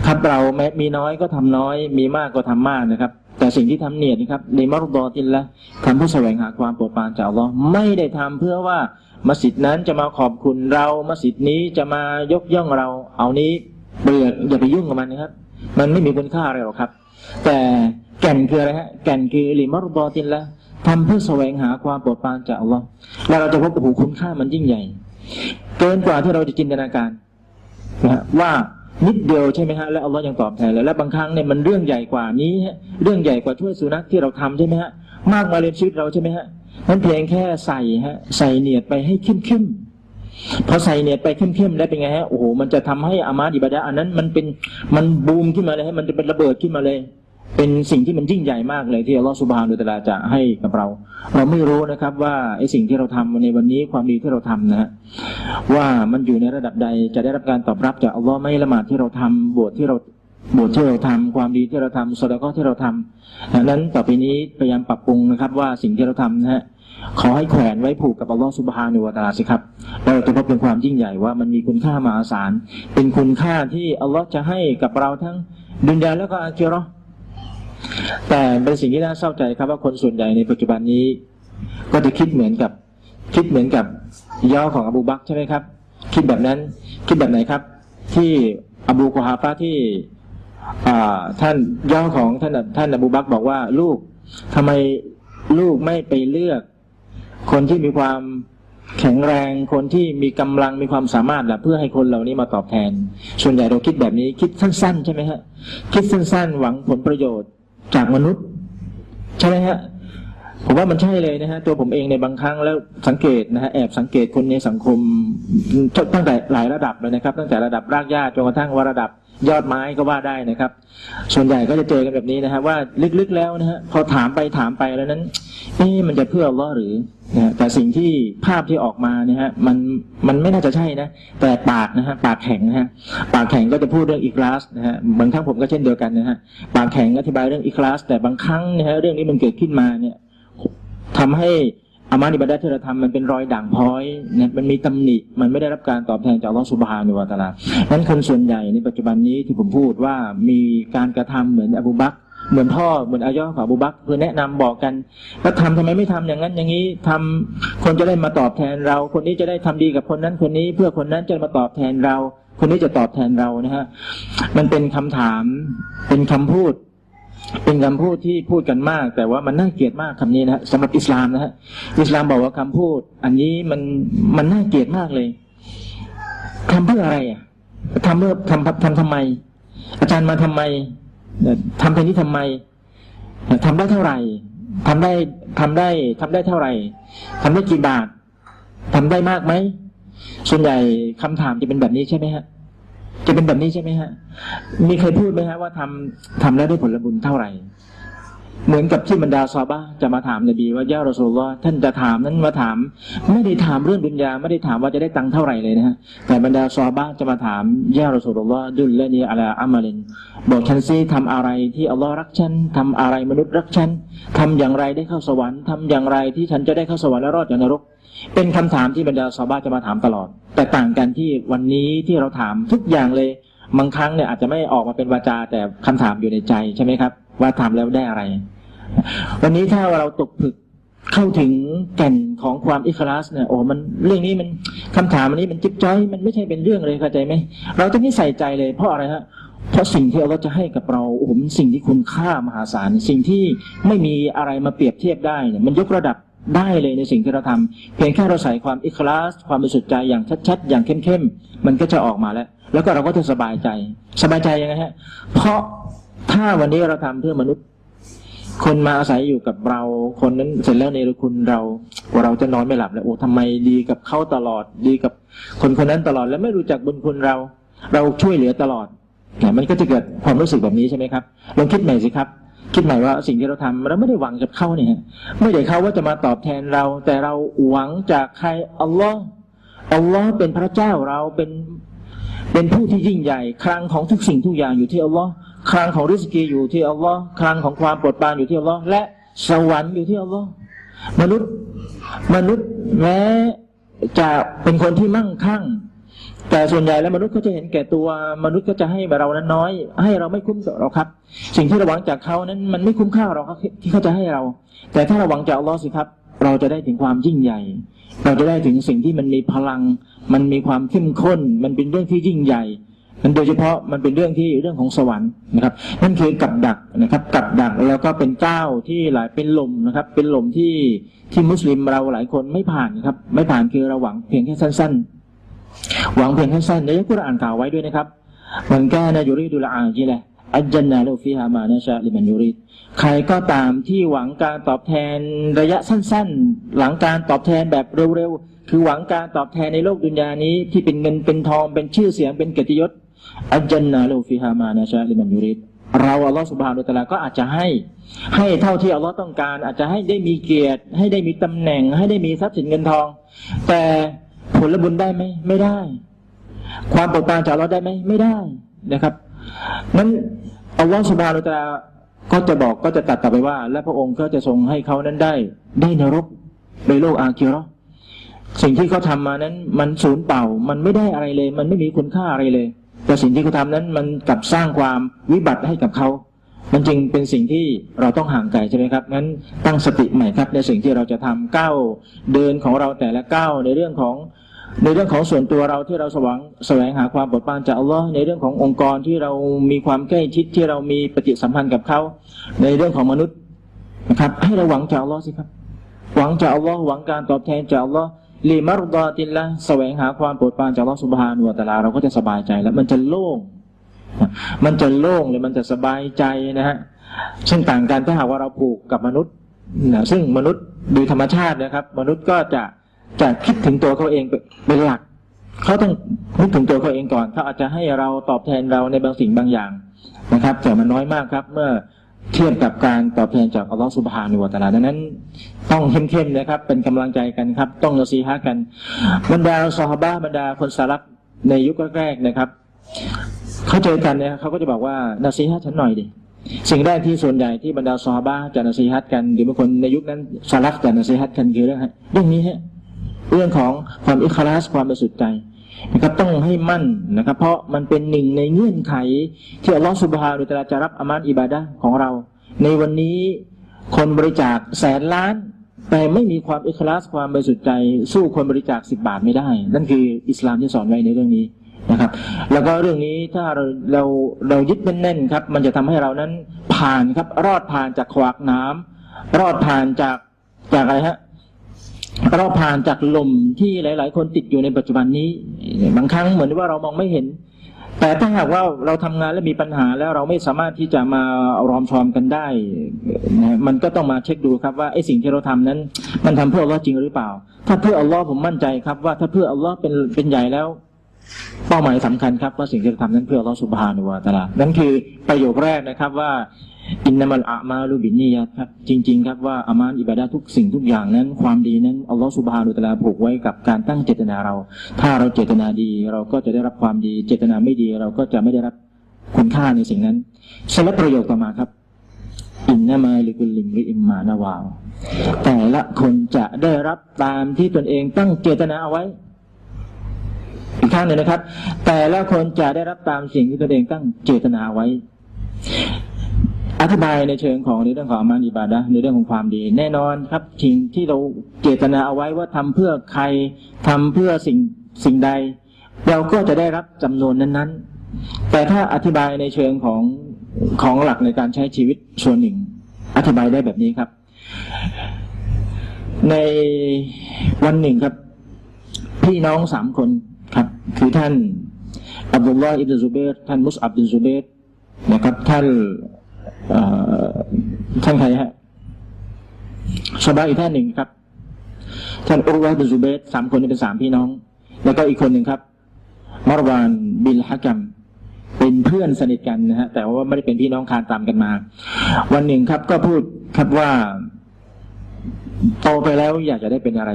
ครับเราแม้มีน้อยก็ทำน้อย มีมากก็ทำมากนะครับ แต่สิ่งที่ทำเนียดนะครับในมรุดอตินละทำเพื่อแสวงหาความโปรดปรานจากอัลลอฮ์ไม่ได้ทำเพื่อว่ามัสยิดนั้นจะมาขอบคุณเรามัสยิดนี้จะมายกย่องเราเอานี้เบื่ออย่าไปยุ่งกับมันนะครับ มันไม่มีคุณค่าอะไรหรอกครับ แต่แก่นคืออะไรฮะแก่นคือลิมรุดอตินละ ทำเพื่อแสวงหาความโปรดปรานจากอัลลอฮ์แล้วเราจะพบโอ้โหคุณค่ามันยิ่งใหญ่ เกินกว่าที่เราจะจินตนาการนะฮะว่านิดเดียวใช่ไหมฮะและอัลลอฮ์ยังตอบแทนเลยและบางครั้งเนี่ยมันเรื่องใหญ่กว่านี้ฮะเรื่องใหญ่กว่าช่วยสุนัขที่เราทำใช่ไหมฮะมากมาเลยชีวิตเราใช่ไหมฮะนั้นเพียงแค่ใส่ฮะใส่เนียดไปให้เข้มเข้มพอใส่เนียดไปเข้มเข้มได้เป็นไงฮะโอ้โหมันจะทำให้อามาดิบดาอันนั้นมันเป็นมันบูมขึ้นมาเลยฮะมันจะเป็นระเบิดขึ้นมาเลย เป็นสิ่งที่มันยิ่งใหญ่มากเลยที่อัลลอฮฺสุบฮานุตะลาจะให้กับเรา เราไม่รู้นะครับว่าไอ้สิ่งที่เราทำในวันนี้ความดีที่เราทำนะฮะว่ามันอยู่ในระดับใดจะได้รับการตอบรับจากอัลลอฮ์ไม่ละหมาดที่เราทำบวชที่เราบวชที่เราทำความดีที่เราทำสดก็ที่เราทำดังนั้นต่อไปนี้พยายามปรับปรุงนะครับ ว่าสิ่งที่เราทำนะฮะขอให้แขวนไว้ผูกกับอัลลอฮ์สุบฮานุวะตาลาสิครับเราจะพบเป็นความยิ่งใหญ่ว่ามันมีคุณค่ามหาศาลเป็นคุณค่าที่อัลลอฮ์จะให้กับเราทั้งดุนยาแล้วก็อาคิราะห์ แต่เป็นสิ่งที่น่าเศร้าใจครับว่าคนส่วนใหญ่ในปัจจุบันนี้ ก็จะคิดเหมือนกับ คิดเหมือนกับย่อของอบูบักใช่ไหมครับ คิดแบบนั้นคิดแบบไหนครับ ที่อบูกฮาฟาที่ท่านย่อของท่านท่านอบูบักบอกว่าลูกทำไมลูกไม่ไปเลือก คนที่มีความแข็งแรงคนที่มีกำลังมีความสามารถละเพื่อให้คนเหล่านี้มาตอบแทน ส่วนใหญ่เราคิดแบบนี้คิดสั้น ๆ ใช่ไหมฮะคิดสั้น ๆ หวังผลประโยชน์ จากมนุษย์ ใช่ไหมฮะผมว่ามันใช่เลยนะฮะตัวผมเองในบางครั้งแล้วสังเกตนะฮะแอบสังเกตคนในสังคมตั้งแต่หลายระดับเลยนะครับ ตั้งแต่ระดับรากหญ้าจนกระทั่งว่าระดับ ยอดไม้ก็ว่าได้นะครับ ส่วนใหญ่ก็จะเจอกันแบบนี้นะฮะว่าลึกๆแล้วนะฮะพอถามไปถามไปแล้วนั้นเอ๊ะมันจะเพื่อลเลอหรือนะแต่สิ่งที่ภาพที่ออกมาเนี่ยฮะมันมันไม่น่าจะใช่นะ แต่ปากนะฮะปากแข็งนะฮะปากแข็งก็จะพูดเรื่องอีคลาสนะฮะบางครั้งผมก็เช่นเดียวกันนะฮะปากแข็งอธิบายเรื่องอีคลาสแต่บางครั้งนะฮะเรื่องนี้มันเกิดขึ้นมาเนี่ยทำให้ อามานิบาดะที่เราทำมันเป็นรอยด่างพ้อยนะมันมีตำหนิ มันไม่ได้รับการตอบแทนจากลอสุบฮานุวาตาลานั้นคนส่วนใหญ่ในปัจจุบันนี้ที่ผมพูดว่ามีการกระทำเหมือนอบูบักเหมือนพ่อเหมือนอายอของอบูบักเพื่อแนะนำบอกกันแล้วทำทำไมไม่ทำอย่างนั้นอย่างนี้ทำคนจะได้มาตอบแทนเรา คนนี้จะได้ทำดีกับคนนั้นคนนี้ เพื่อคนนั้นจะมาตอบแทนเรา คนนี้จะตอบแทนเรานะฮะมันเป็นคำถามเป็นคำพูด เป็นคำพูดที่พูดกันมาก แต่ว่ามันน่าเกลียดมากคำนี้นะฮะสำหรับอิสลามนะฮะอิสลามบอกว่าคำพูด อันนี้มันมันน่าเกลียดมากเลยทำเพื่ออะไรอะทำเพื่อทำทำทำไม อาจารย์มาทำไมทำเพลงนี้ทำไมทำได้เท่าไหร่ทำได้ทำได้ทำได้เท่าไหร่ทำได้กี่บาททำได้มากไหมส่วนใหญ่คำถามจะเป็นแบบนี้ใช่ไหมฮะ จะเป็นแบบนี้ใช่ไหมฮะ มีใครพูดไหมฮะว่าทำทำแล้วได้ผลบุญเท่าไหร่ เหมือนกับที่บรรดาซอบ้าจะมาถามนบีว่าย่ารอสูลลอท่านจะถามนั้นมาถาม ไม่ได้ถามเรื่องดุนยาไม่ได้ถามว่าจะได้ตังค์เท่าไหร่เลยนะฮะแต่บรรดาซอบ้าจะมาถามย่ารอสูลลอดุลและนีอะลาอามาลินบอกฉันซิทำอะไรที่อัลลอฮ์รักฉันทำอะไรมนุษย์รักฉันทำอย่างไรได้เข้าสวรรค์ทำอย่างไรที่ฉันจะได้เข้าสวรรค์และรอดจากนรก เป็นคำถามที่บรรดาซอบ้าจะมาถามตลอด แต่ต่างกันที่วันนี้ที่เราถามทุกอย่างเลยบางครั้งเนี่ยอาจจะไม่ออกมาเป็นวาจาแต่คำถามอยู่ในใจใช่ไหมครับ ว่าทำแล้วได้อะไร วันนี้ถ้าเราตกผึกเข้าถึงแก่นของความอิคลาสเนี่ยโอ้มันเรื่องนี้มันคำถามอันนี้มันจิ๊บจ้อยมันไม่ใช่เป็นเรื่องเลยเข้าใจไหมเราต้องให้ใส่ใจเลยเพราะอะไรฮะเพราะสิ่งที่เราจะให้กับเราโอ้โหมันสิ่งที่คุณค่ามหาศาลสิ่งที่ไม่มีอะไรมาเปรียบเทียบได้เนี่ยมันยกระดับได้เลยในสิ่งที่เราทำเพียงแค่เราใส่ความอิคลาส ความบริสุทธิ์ใจอย่างชัดๆอย่างเข้มๆมันก็จะออกมาแล้ว แล้วก็เราก็จะสบายใจ สบายใจยังไงฮะ เพราะ ถ้าวันนี้เราทำเพื่อมนุษย์ คนมาอาศัยอยู่กับเรา คนนั้นเสร็จแล้วในรคุณเราเราจะนอนไม่หลับแล้วโอ้ทำไมดีกับเขาตลอดดีกับ คนคนนั้นตลอดแล้วไม่รู้จักบุญคุณเรา เราช่วยเหลือตลอดเนี่ยมันก็จะเกิดความรู้สึกแบบนี้ใช่ไหมครับลองคิดใหม่สิครับ คิดใหม่ว่าสิ่งที่เราทำเราไม่ได้หวังจากเขาเนี่ยไม่ได้เขาว่าจะมาตอบแทนเรา แต่เราหวังจากใครอัลลอฮ์อัลลอฮ์เป็นพระเจ้าเราเป็นเป็นผู้ที่ยิ่งใหญ่ครั้งของทุกสิ่งทุกอย่างอยู่ที่อัลลอฮ์ ครั้งของริสกีอยู่ที่อัลลอฮ์ครั้งของความโปรดปรานอยู่ที่อัลลอฮ์และสวรรค์อยู่ที่อัลลอฮ์มนุษย์มนุษย์แม้จะเป็นคนที่มั่งคั่ง แต่ส่วนใหญ่แล้วมนุษย์ก็จะเห็นแก่ตัวมนุษย์ก็จะให้เรานั้นน้อย ให้เราไม่คุ้มกับเราครับ สิ่งที่เราหวังจากเขานั้นมันไม่คุ้มค่าเราครับที่เขาจะให้เรา แต่ถ้าเราหวังจากอัลลอฮ์สิครับ เราจะได้ถึงความยิ่งใหญ่ เราจะได้ถึงสิ่งที่มันมีพลัง มันมีความเข้มข้น มันเป็นเรื่องที่ยิ่งใหญ่ มันโดยเฉพาะมันเป็นเรื่องที่เรื่องของสวรรค์นะครับ นั่นคือกับดักนะครับ กับดักแล้วก็เป็นก้าวที่หลายเป็นลมนะครับ เป็นลมที่ที่มุสลิมเราหลายคนไม่ผ่านครับ ไม่ผ่านคือเราหวังเพียงแค่สั้น ๆ หวังเพียงแค่สั้นในยักุรอานกล่าวไว้ด้วยนะครับมันแก้นะยูริดุลอาจีแหละอัจจันนาโลฟิฮามานะชาลิมันยูริดใครก็ตามที่หวังการตอบแทนระยะสั้น ๆ หลังการตอบแทนแบบเร็วๆ คือหวังการตอบแทนในโลกดุนยานี้ที่เป็นเงินเป็นทองเป็นชื่อเสียงเป็นเกียรติยศ อัจจันนาโลฟิฮามานะชาลิมันยูริดเราอัลลอฮฺสุบฮานุตะลาก็อาจจะให้ ให้เท่าที่อัลลอฮ์ต้องการ อาจจะให้ได้มีเกียรติ ให้ได้มีตำแหน่ง ให้ได้มีทรัพย์สินเงินทอง แต่ผลบุญได้ไหมไม่ได้ ความโปรดปรานจากเราได้ไหมไม่ได้นะครับนั้นอัลลอฮฺสุบฮานุตะลาก็จะบอกก็จะตัดต่อไปว่า และพระองค์ก็จะทรงให้เขานั้นได้ ได้นรกในโลกอาคิรอสิ่งที่เขาทามานั้น มันสูญเปล่า มันไม่ได้อะไรเลย มันไม่มีคุณค่าอะไรเลย แต่สิ่งที่เขาทานั้นมันกลับสร้างความวิบัติให้กับเขามันจึงเป็นสิ่งที่เราต้องห่างไกลใช่ไหมครับ งั้นตั้งสติใหม่ครับในสิ่งที่เราจะทำก้าวเดินของเราแต่ละก้าวในเรื่องของในเรื่องของส่วนตัวเราที่เราสว่างแสวงหาความปลอดภัยจากอัลลอฮ์ในเรื่องขององค์กรที่เรามีความใกล้ชิดที่เรามีปฏิสัมพันธ์กับเขา ในเรื่องของมนุษย์นะครับ ให้เราหวังจากอัลลอฮ์สิครับ หวังจากอัลลอฮ์หวังการตอบแทนจากอัลลอฮ์ ลีมารดอตินละแสวงหาความโปรดปรานจากลอสุบฮานุวตาลาเราก็จะสบายใจแล้ว มันจะโล่ง มันจะโล่งเลยมันจะสบายใจนะฮะซึ่งต่างกันถ้าหากว่าเราผูกกับมนุษย์นะซึ่งมนุษย์โดยธรรมชาตินะครับ มนุษย์ก็จะจะคิดถึงตัวเขาเองเป็นหลัก เขาต้องนึกถึงตัวเขาเองก่อนเขาอาจจะให้เราตอบแทนเราในบางสิ่งบางอย่างนะครับ แต่มันน้อยมากครับ เมื่อ เทียบกับการตอบแทนจากอัลลอฮฺสุบฮานุวะตาลาดังนั้น ต้องเข้มๆนะครับ เป็นกำลังใจกันครับ ต้องนซีฮะกัน บรรดาซอฮาบะบรรดาคนสารักในยุคแรกๆนะครับเขาเจอกันเนี่ยเขาก็จะบอกว่านาซีฮะฉันหน่อยดิสิ่งแรกที่ส่วนใหญ่ที่บรรดาซอฮาบะจะนาซีฮัตกันหรือบางคนในยุคนั้นสารักจะนาซีฮัตกันคือเรื่องเรื่องนี้ฮะเรื่องของความอิคลาสความบริสุทธิ์ใจ นะครับต้องให้มั่นนะครับ เพราะมันเป็นหนึ่งในเงื่อนไข ที่อัลลอฮฺสุบฮานุตะลาจะรับอามันอิบาดะของเรา ในวันนี้คนบริจาคแสนล้าน แต่ไม่มีความอิคลาสความบริสุทธิ์ใจ สู้คนบริจาคสิบบาทไม่ได้ นั่นคืออิสลามที่สอนไว้ในเรื่องนี้นะครับ แล้วก็เรื่องนี้ถ้าเราเราเรายึดแน่นๆครับ มันจะทำให้เรานั้นผ่านครับ รอดผ่านจากขวากน้ำรอดผ่านจากจากอะไรฮะ เราผ่านจากลมที่หลาย ๆ คนติดอยู่ในปัจจุบันนี้ บางครั้งเหมือนว่าเรามองไม่เห็น แต่ถ้าหากว่าเราทำงานและมีปัญหาแล้วเราไม่สามารถที่จะมารอมชอมกันได้นะมันก็ต้องมาเช็คดูครับว่าไอ้สิ่งที่เราทำนั้น มันทำเพื่ออัลลอฮ์จริงหรือเปล่า ถ้าเพื่ออัลลอฮ์ผมมั่นใจครับ ว่าถ้าเพื่ออัลลอฮ์เป็นเป็นใหญ่แล้ว เป้าหมายสำคัญครับว่าสิ่งที่เราทำนั้นเพื่ออัลลอฮ์สุบฮานุวาตาลานั่นคือประโยคแรกนะครับว่า อินนามัลอามาลูบินียะครับ จริง ๆ ครับว่าอามานอิบาดาทุกสิ่งทุกอย่างนั้น ความดีนั้นอัลลอฮฺสุบฮานุตะลาผูกไว้กับการตั้งเจตนาเรา ถ้าเราเจตนาดีเราก็จะได้รับความดี เจตนาไม่ดีเราก็จะไม่ได้รับคุณค่าในสิ่งนั้นสลับประโยคต่อมาครับอินนามาลิกุลิมริอิมมานาวาวแต่ละคนจะได้รับตามที่ตนเองตั้งเจตนาเอาไว้ อีกครั้งหนึ่งนะครับ แต่ละคนจะได้รับตามสิ่งที่ตนเองตั้งเจตนาไว้ อธิบายในเชิงของในเรื่องของมานิบาดะในเรื่องของความดี แน่นอนครับสิ่งที่เราเจตนาเอาไว้ว่าทำเพื่อใครทำเพื่อสิ่งสิ่งใด เราก็จะได้รับจำนวนนั้นๆ แต่ถ้าอธิบายในเชิงของของหลักในการใช้ชีวิตส่วนหนึ่ง อธิบายได้แบบนี้ครับ ในวันหนึ่งครับ พี่น้องสามคนครับ คือท่านอับดุลลอฮ์อิบนุซุเบตท่านมุสอับดุลซุเบตนะครับท่าน ท่านใครฮะชาวบ้านอีกท่านหนึ่งครับ ท่านอุรวะบินซูเบตสามคนนี้เป็นสามพี่น้อง แล้วก็อีกคนหนึ่งครับมารวานบินฮะกัมเป็นเพื่อนสนิทกันนะฮะแต่ว่าไม่ได้เป็นพี่น้องคานตามกันมา วันหนึ่งครับก็พูดครับว่าโตไปแล้วอยากจะได้เป็นอะไร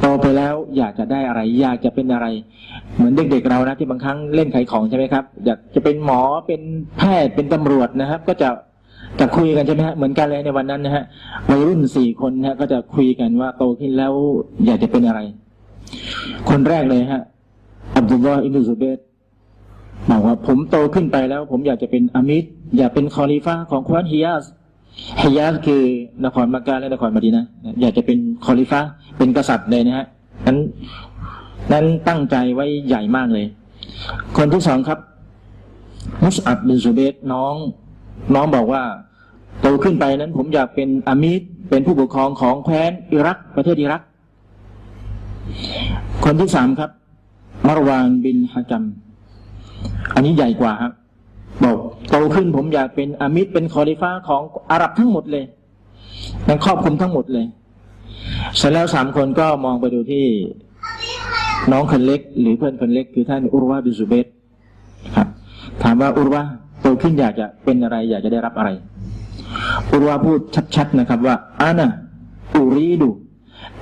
โตไปแล้วอยากจะได้อะไร อยากจะเป็นอะไร เหมือนเด็กๆเรานะที่บางครั้งเล่นขายของใช่ไหมครับ อยากจะเป็นหมอเป็นแพทย์เป็นตำรวจนะครับ ก็จะจะคุยกันใช่ไหมฮะเหมือนกันเลยในวันนั้นนะฮะวัยรุ่นสี่คนนะก็จะคุยกันว่าโตขึ้นแล้ว อยากจะเป็นอะไร คนแรกเลยฮะอับดุลลอฮ์อิบนุซุเบตบอกว่าผมโตขึ้นไปแล้ว ผมอยากจะเป็นอามิดอยากเป็นคอลิฟ้าของควานฮิยาส ฮิยาคือนครมักกะและนครมดีนะอยากจะเป็นคอลิฟ้าเป็นกษัตริย์เลยนะฮะนั้นนั้นตั้งใจไว้ใหญ่มากเลย คนที่สองครับ มุสอับบินซูเบตน้อง น้องบอกว่าโตขึ้นไปนั้น ผมอยากเป็นอามิดเป็นผู้ปกครองของแคว้นอิรัก ประเทศอิรัก คนที่สามครับมารวานบินฮะจัม อันนี้ใหญ่กว่าครับ บอกโตขึ้นผมอยากเป็นอามิดเป็นคอลิฟ้าของอาหรับทั้งหมดเลยนันครอบคลุมทั้งหมดเลย เสร็จแล้วสามคนก็มองไปดูที่น้องคนเล็ก หรือเพื่อนคนเล็ก คือท่านอุรวาบิซูเบตครับ ถามว่าอุรวาโตขึ้นอยากจะเป็นอะไร อยากจะได้รับอะไร อุรวาพูดชัดๆนะครับ ว่าอานะอูรีดู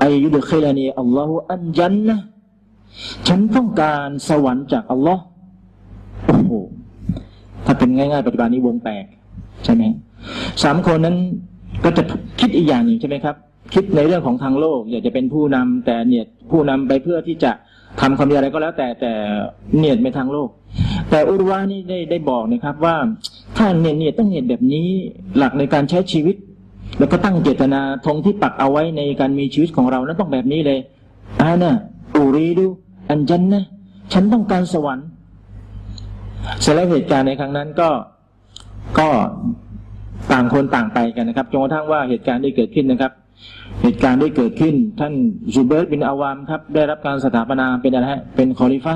อายุดเคลานีอัลลอฮฺอันยันนะฉันต้องการสวรรค์จากอัลลอฮ์ ถ้าเป็นง่ายๆปัจจุบันนี้วงแตกใช่ไหมสามคนนั้นก็จะคิดอีกอย่างหนึ่งใช่ไหมครับ คิดในเรื่องของทางโลก อยากจะเป็นผู้นำแต่เนียดผู้นำไปเพื่อที่จะทำความดีอะไรก็แล้ว แต่แต่เนียดไปทางโลก แต่อุรวานี่ได้ได้บอกนะครับว่าถ้าเนียดเนียดต้องเนียดแบบนี้หลักในการใช้ชีวิต แล้วก็ตั้งเจตนาธงที่ปักเอาไว้ในการมีชีวิตของเรานั้นต้องแบบนี้เลยอานะอูรีดูอันจันนะฉันต้องการสวรรค์ เสร็จแล้วเหตุการณ์ในครั้งนั้นก็ก็ต่างคนต่างไปกันนะครับจนกระทั่งว่าเหตุการณ์ได้เกิดขึ้นนะครับ เหตุการณ์ได้เกิดขึ้น ท่านจูเบิร์ตบินอาวามครับ ได้รับการสถาปนาเป็นอะไรฮะเป็นคอลีฟะฮ์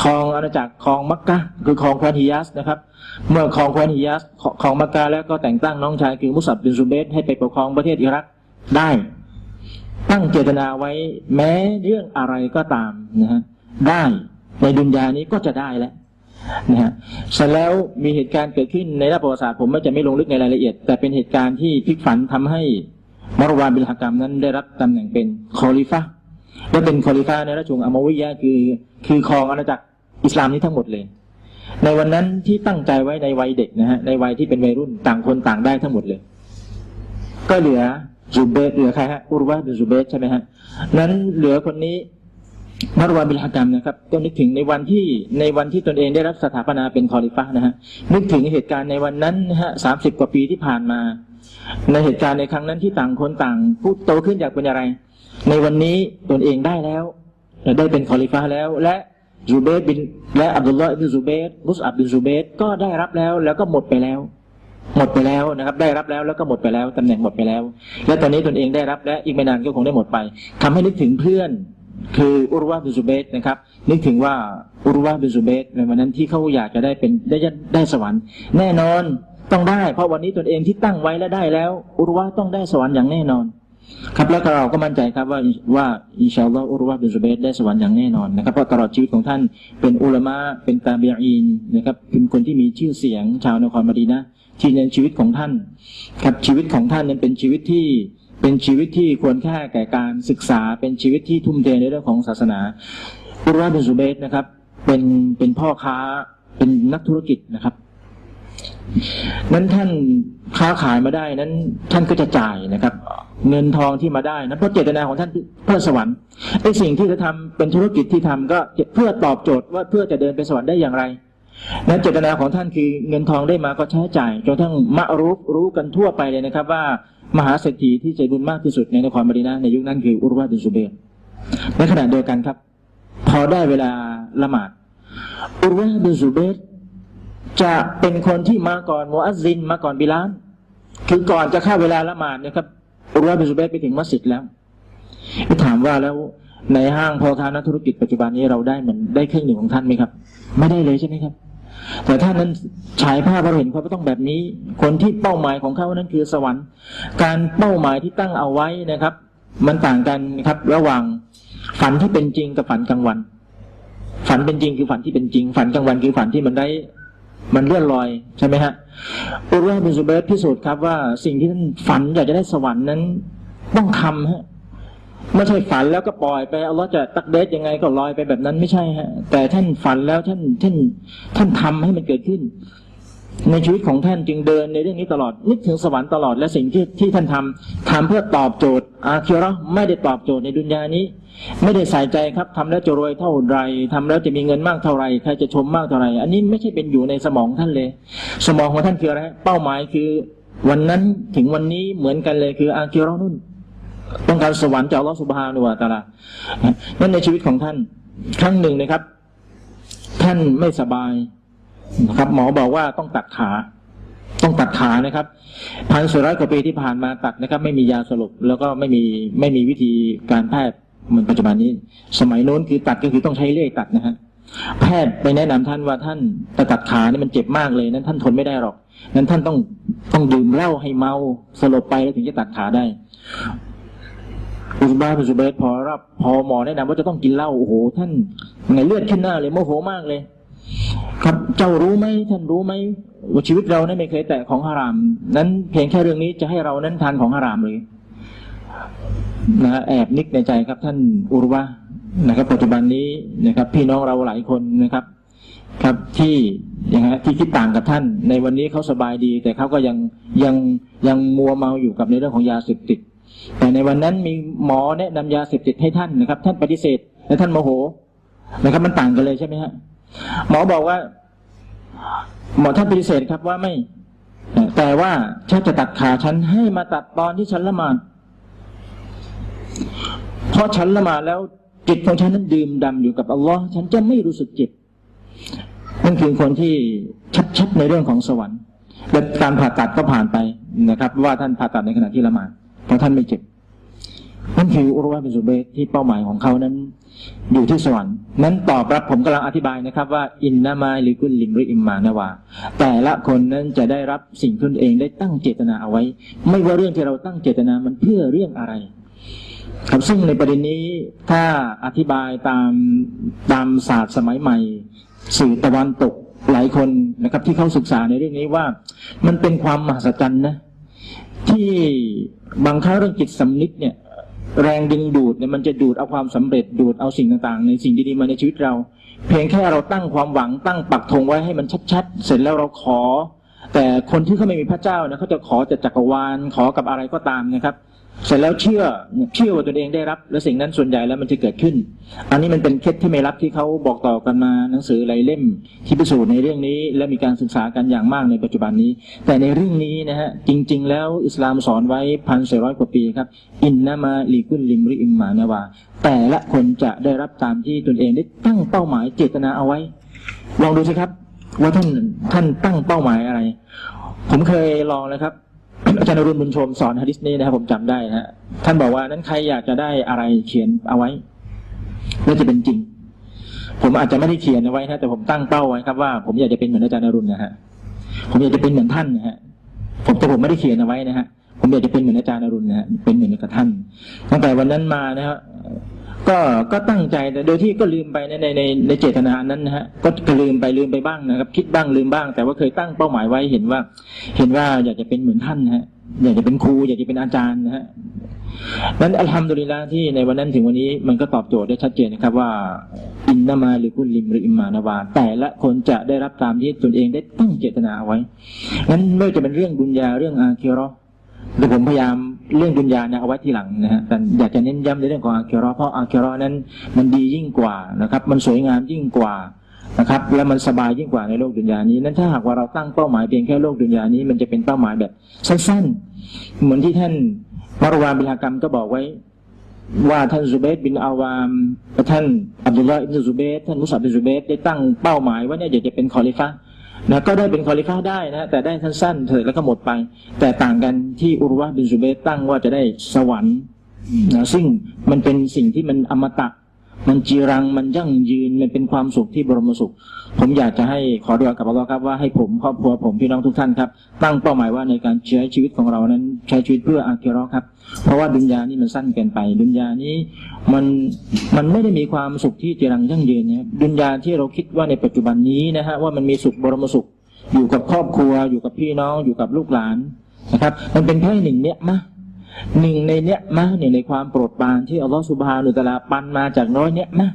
ครองอาณาจักรครองมักกะฮ์คือครองแคว้นฮิญาซนะครับ เมื่อครองแคว้นฮิญาซครองมักกะฮ์แล้วก็แต่งตั้งน้องชายคือมุสอับบินซูเบรให้ไปปกครองประเทศอิรักได้ ตั้งเจตนาไว้แม้เรื่องอะไรก็ตามนะฮะได้ในดุนยานี้ก็จะได้แล้ว นะฮะเสร็จแล้วมีเหตุการณ์เกิดขึ้นในระประวัติศาสตร์ผมไม่จะไม่ลงลึกในรายละเอียด แต่เป็นเหตุการณ์ที่พลิกฝันทำให้มารวานบิลฮักามนั้นได้รับตำแหน่งเป็นคอลิฟะและเป็นคอลิฟะในราชวงศ์อามวิยะคือ คือครองอาณาจักรอิสลามนี้ทั้งหมดเลย ในวันนั้นที่ตั้งใจไว้ในวัยเด็กนะฮะในวัยที่เป็นวัยรุ่นต่างคนต่างได้ทั้งหมดเลย ก็เหลือซูเบรเหลือใครฮะอุรวะบินซูเบรใช่ไหมฮะนั้นเหลือคนนี้ มัรวานบินฮะกัมนะครับก็นึกถึงในวันที่ในวันที่ตนเองได้รับสถาปนาเป็นคอลีฟะฮ์นะฮะนึกถึงเหตุการณ์ในวันนั้นนะฮะสามสิบกว่าปีที่ผ่านมา ในเหตุการณ์ในครั้งนั้นที่ต่างคนต่างพูดโตขึ้นอยากเป็นอะไร ในวันนี้ตนเองได้แล้วได้เป็นคอลีฟะฮ์แล้ว และซูเบรบิน และอับดุลลอฮ์บินซูเบรมุสอับบินซูเบรก็ได้รับแล้วแล้วก็หมดไปแล้ว หมดไปแล้วนะครับ ได้รับแล้วแล้วก็หมดไปแล้วตำแหน่งหมดไปแล้ว และตอนนี้ตนเองได้รับและอีกไม่นานก็คงได้หมดไปทำให้นึกถึงเพื่อน คืออุรวาบินซูเบตนะครับ นึกถึงว่าอุรวาบินซูเบตในวันนั้นที่เขาอยากจะได้เป็นได้ได้สวรรค์ แน่นอนต้องได้ เพราะวันนี้ตนเองที่ตั้งไว้และได้แล้ว อุรุวะต้องได้สวรรค์อย่างแน่นอน ครับแล้วเราก็มั่นใจครับว่าว่าอินชาอัลลอฮ์อุรุวะบินซุเบตได้สวรรค์อย่างแน่นอนนะครับเพราะตลอดชีวิตของท่านเป็นอุลามะเป็นตาเบียอินนะครับเป็นคนที่มีชื่อเสียงชาวนครมาดีนะที่ในชีวิตของท่าน ครับชีวิตของท่านนั้นเป็นชีวิตที่ เป็นชีวิตที่ควรค่าแก่การศึกษาเป็นชีวิตที่ทุ่มเทในเรื่องของศาสนาอุรุวะบินซุเบตนะครับ เป็นเป็นพ่อค้าเป็นนักธุรกิจนะครับ นั้นท่านค้าขายมาได้นั้นท่านก็จะจ่ายนะครับ เงินทองที่มาได้นะเพราะเจตนาของท่านเพื่อสวรรค์ไอ้สิ่งที่จะทำเป็นธุรกิจที่ทำก็เพื่อตอบโจทย์ว่าเพื่อจะเดินไปสวรรค์ได้อย่างไรนั้นเจตนาของท่านคือเงินทองได้มาก็ใช้จ่ายจนทั้งมะรู้รู้กันทั่วไปเลยนะครับว่า มหาเศรษฐีที่ใจบุญมากที่สุดในนครมดีนะในยุคนั้นคืออุรุวาบินซุเบรในขณะเดียวกันครับ พอได้เวลาละหมาดอุรุวาบินซุเบรจะเป็นคนที่มาก่อนมอัซซินมาก่อนบิลานคือก่อนจะเข้าเวลาละหมาดนะครับอุรุวาบินซุเบรไปถึงมัสยิดแล้วถามว่าแล้วในห้างพอทานัธุรกิจปัจจุบันนี้เราได้เหมือนได้ครึ่งหนึ่งของท่านไหมครับ ไม่ได้เลยใช่ไหมครับ แต่ท่านั้นฉายภาพเราเห็นเขาต้องแบบนี้ คนที่เป้าหมายของเขานั้นคือสวรรค์ การเป้าหมายที่ตั้งเอาไว้นะครับ มันต่างกันครับระหว่างฝันที่เป็นจริงกับฝันกลางวัน ฝันเป็นจริงคือฝันที่เป็นจริง ฝันกลางวันคือฝันที่มันได้มันเลื่อนลอยใช่ไหมฮะอุรุฮบินซูเบสพิสูจน์ครับว่าสิ่งที่ท่านฝันอยากจะได้สวรรค์นั้นต้องทำฮะ ไม่ใช่ฝันแล้วก็ปล่อยไปเอัลลอจะตักเดชยังไงก็ลอยไปแบบนั้นไม่ใช่ฮะ แต่ท่านฝันแล้วท่านท่านท่านทำให้มันเกิดขึ้น ในชีวิตของท่านจึงเดินในเรื่องนี้ตลอดนึกถึงสวรรค์ตลอดและสิ่งที่ที่ท่านทำทำเพื่อตอบโจทย์อาคิรอไม่ได้ตอบโจทย์ในดุนยานี้ ไม่ได้ใส่ใจครับทำแล้วจะรวยเท่าไรทำแล้วจะมีเงินมากเท่าไรใครจะชมมากเท่าไรอันนี้ไม่ใช่เป็นอยู่ในสมองท่านเลย สมองของท่านคืออะไรเป้าหมายคือ วันนั้นถึงวันนี้เหมือนกันเลยคืออาคิรอนุ่น ต้องการสวรรค์จากลอสุบฮานุวาตาลานั่นในชีวิตของท่าน ครั้งหนึ่งนะครับ ท่านไม่สบายนะครับ หมอบอกว่าต้องตัดขา ต้องตัดขานะครับพันสี่ร้อยกว่าปีที่ผ่านมาตัดนะครับ ไม่มียาสลบแล้วก็ไม่มีไม่มีวิธีการแพทย์เหมือนปัจจุบันนี้ สมัยโน้นคือตัดก็คือต้องใช้เลื่อยตัดนะฮะแพทย์ไปแนะนำท่านว่าท่านจะตัดขานี่มันเจ็บมากเลยนั้นท่านทนไม่ได้หรอก นั้นท่านต้องต้องดื่มเหล้าให้เมาสลบไปแล้วถึงจะตัดขาได้ อุสบาบุสเบตพอรับ พอหมอแนะนำว่าจะต้องกินเหล้าโอ้โหท่านไงเลือดขึ้นหน้าเลยโมโหมากเลย ครับเจ้ารู้ไหมท่านรู้ไหมว่าชีวิตเรานั้นไม่เคยแตะของฮาราม นั้นเพียงแค่เรื่องนี้จะให้เรานั้นทานของฮารามเลยนะแอบนึกในใจครับ ท่านอุรุวะนะครับ ปัจจุบันนี้นะครับ พี่น้องเราหลายคนนะครับ ครับที่อย่างฮะที่คิดต่างกับท่าน ในวันนี้เขาสบายดี แต่เขาก็ยังยังยังมัวเมาอยู่กับในเรื่องของยาเสพติด แต่ในวันนั้นมีหมอแนะนำยาเสพติดให้ท่านนะครับ ท่านปฏิเสธและท่านโมโหนะครับ มันต่างกันเลยใช่ไหมฮะหมอบอกว่า หมอท่านปฏิเสธครับว่าไม่ แต่ว่าฉันจะตัดขาฉันให้มาตัดตอนที่ฉันละหมาดเพราะฉันละหมาดแล้วจิตของฉันนั้นดื่มดำอยู่กับอัลลอฮ์ฉันจะไม่รู้สึกเจ็บนั่นคือคนที่ชัดๆในเรื่องของสวรรค์และการผ่าตัดก็ผ่านไปนะครับ ว่าท่านผ่าตัดในขณะที่ละหมาด เพราะท่านไม่เจ็บนั่นคืออุรุวะเป็นสุเบตที่เป้าหมายของเขานั้น อยู่ที่สวรรค์นั้นตอบรับผมกำลังอธิบายนะครับ ว่า อินนามายลิกุลลิมริอิมมานาวา แต่ละคนนั้นจะได้รับสิ่งตนเองได้ตั้งเจตนาเอาไว้ ไม่ว่าเรื่องที่เราตั้งเจตนามันเพื่อเรื่องอะไร ครับซึ่งในประเด็นนี้ถ้าอธิบายตามตามศาสตร์สมัยใหม่ สื่อตะวันตกหลายคนนะครับ ที่เขาศึกษาในเรื่องนี้ว่า มันเป็นความมหัศจรรย์นะ ที่บางครั้งเรื่องจิตสำนึกเนี่ย แรงดึงดูดเนี่ยมันจะดูดเอาความสำเร็จดูดเอาสิ่งต่างๆ ในสิ่งดีๆมาในชีวิตเรา เพียงแค่เราตั้งความหวังตั้งปักธงไว้ให้มันชัดๆ เสร็จแล้วเราขอ แต่คนที่เขาไม่มีพระเจ้านะเขาจะขอจากจักรวาลขอกับอะไรก็ตามนะครับ เสร็จแล้วเชื่อเชื่อว่าตัวเองได้รับ และสิ่งนั้นส่วนใหญ่แล้วมันจะเกิดขึ้น อันนี้มันเป็นเคล็ดที่ไม่รับที่เขาบอกต่อกันมาหนังสือหลายเล่มที่พิสูจน์ในเรื่องนี้ และมีการศึกษากันอย่างมากในปัจจุบันนี้ แต่ในเรื่องนี้นะฮะจริง ๆ แล้วอิสลามสอนไว้พันสี่ร้อยกว่าปีครับอินนามาลีกุลลิมริอิมมานาวาแต่ละคนจะได้รับตามที่ตนเองได้ตั้งเป้าหมายเจตนาเอาไว้ ลองดูสิครับ ว่าท่านท่านตั้งเป้าหมายอะไร ผมเคยลองแล้วครับ อาจารย์รุนบุญชมสอนฮะดิษนี้นะครับผมจำได้นะฮะท่านบอกว่านั้นใครอยากจะได้อะไรเขียนเอาไว้น่าจะเป็นจริง ผมอาจจะไม่ได้เขียนเอาไว้นะแต่ผมตั้งเป้าไว้ครับว่าผมอยากจะเป็นเหมือนอาจารย์รุนนะฮะผมอยากจะเป็นเหมือนท่านนะฮะผมแต่ผมไม่ได้เขียนเอาไว้นะฮะผมอยากจะเป็นเหมือนอาจารย์อรุณนะฮะเป็นเหมือนกับท่าน ตั้งแต่วันนั้นมานะฮะ ก็ก็ตั้งใจแต่โดยที่ก็ลืมไปในในในในเจตนานั้นนะฮะก็ลืมไปลืมไปบ้างนะครับ คิดบ้างลืมบ้าง แต่ว่าเคยตั้งเป้าหมายไว้เห็นว่า เห็นว่าอยากจะเป็นเหมือนท่านนะฮะอยากจะเป็นครูอยากจะเป็นอาจารย์นะฮะนั้นอัลฮัมดุลิลละที่ในวันนั้นถึงวันนี้มันก็ตอบโจทย์ได้ชัดเจนนะครับว่า อินนามาหรือกุลิมหรืออิมมานาวาแต่ละคนจะได้รับตามที่ตนเองได้ตั้งเจตนาเอาไว้นั้นไม่ว่าจะเป็นเรื่อง دنيا เรื่อง آخرةแต่ผมพยายาม เรื่อง دنياเนี่ยเอาไว้ทีหลังนะฮะแต่อยากจะเน้นย้ำในเรื่องของ آخرة เพราะ آخرةนั้นมันดียิ่งกว่านะครับ มันสวยงามยิ่งกว่านะครับ แล้วมันสบายยิ่งกว่าในโลก دنياนี้ นั้นถ้าหากว่าเราตั้งเป้าหมายเพียงแค่โลก دنياนี้ มันจะเป็นเป้าหมายแบบสั้นๆ เหมือนที่ท่านมัรวานบินฮะกัมก็บอกไว้ ว่าท่านซูเบรบินเอาวามท่านอับดุลลาห์อิบนุซูเบรท่านมุสอับบินซูเบรได้ตั้งเป้าหมายว่าเนี่ยอยากจะเป็นคอลีฟะฮ์ นะก็ได้เป็นคอลิฟะได้นะแต่ได้สั้นๆเถิดแล้วก็หมดไป แต่ต่างกันที่อุรวะบินซูเบตตั้งว่าจะได้สวรรค์นะซึ่งมันเป็นสิ่งที่มันอมตะ มันจีรังมันยั่งยืนมันเป็นความสุขที่บรมสุข ผมอยากจะให้ขอดวกับอัลลอฮ์ครับว่าให้ผมครอบครัวผมพี่น้องทุกท่านครับ ตั้งเป้าหมายว่าในการใช้ชีวิตของเรานั้นใช้ชีวิตเพื่ออาคิราะห์ครับ เพราะว่าดุนยานี่มันสั้นเกินไป ดุนยานี้มันมันไม่ได้มีความสุขที่จีรังยั่งยืนนะดุนยาที่เราคิดว่าในปัจจุบันนี้นะฮะว่ามันมีสุขบรมสุข อยู่กับครอบครัว อยู่กับพี่น้องอยู่กับลูกหลานนะครับ มันเป็นแค่หนึ่งเนี้ยมะ หนึ่งในเนี้ยมะหนึ่งในความโปรดปรานที่อัลลอฮฺสุบฮานุตะลาปันมาจากน้อยเนี้ยมะ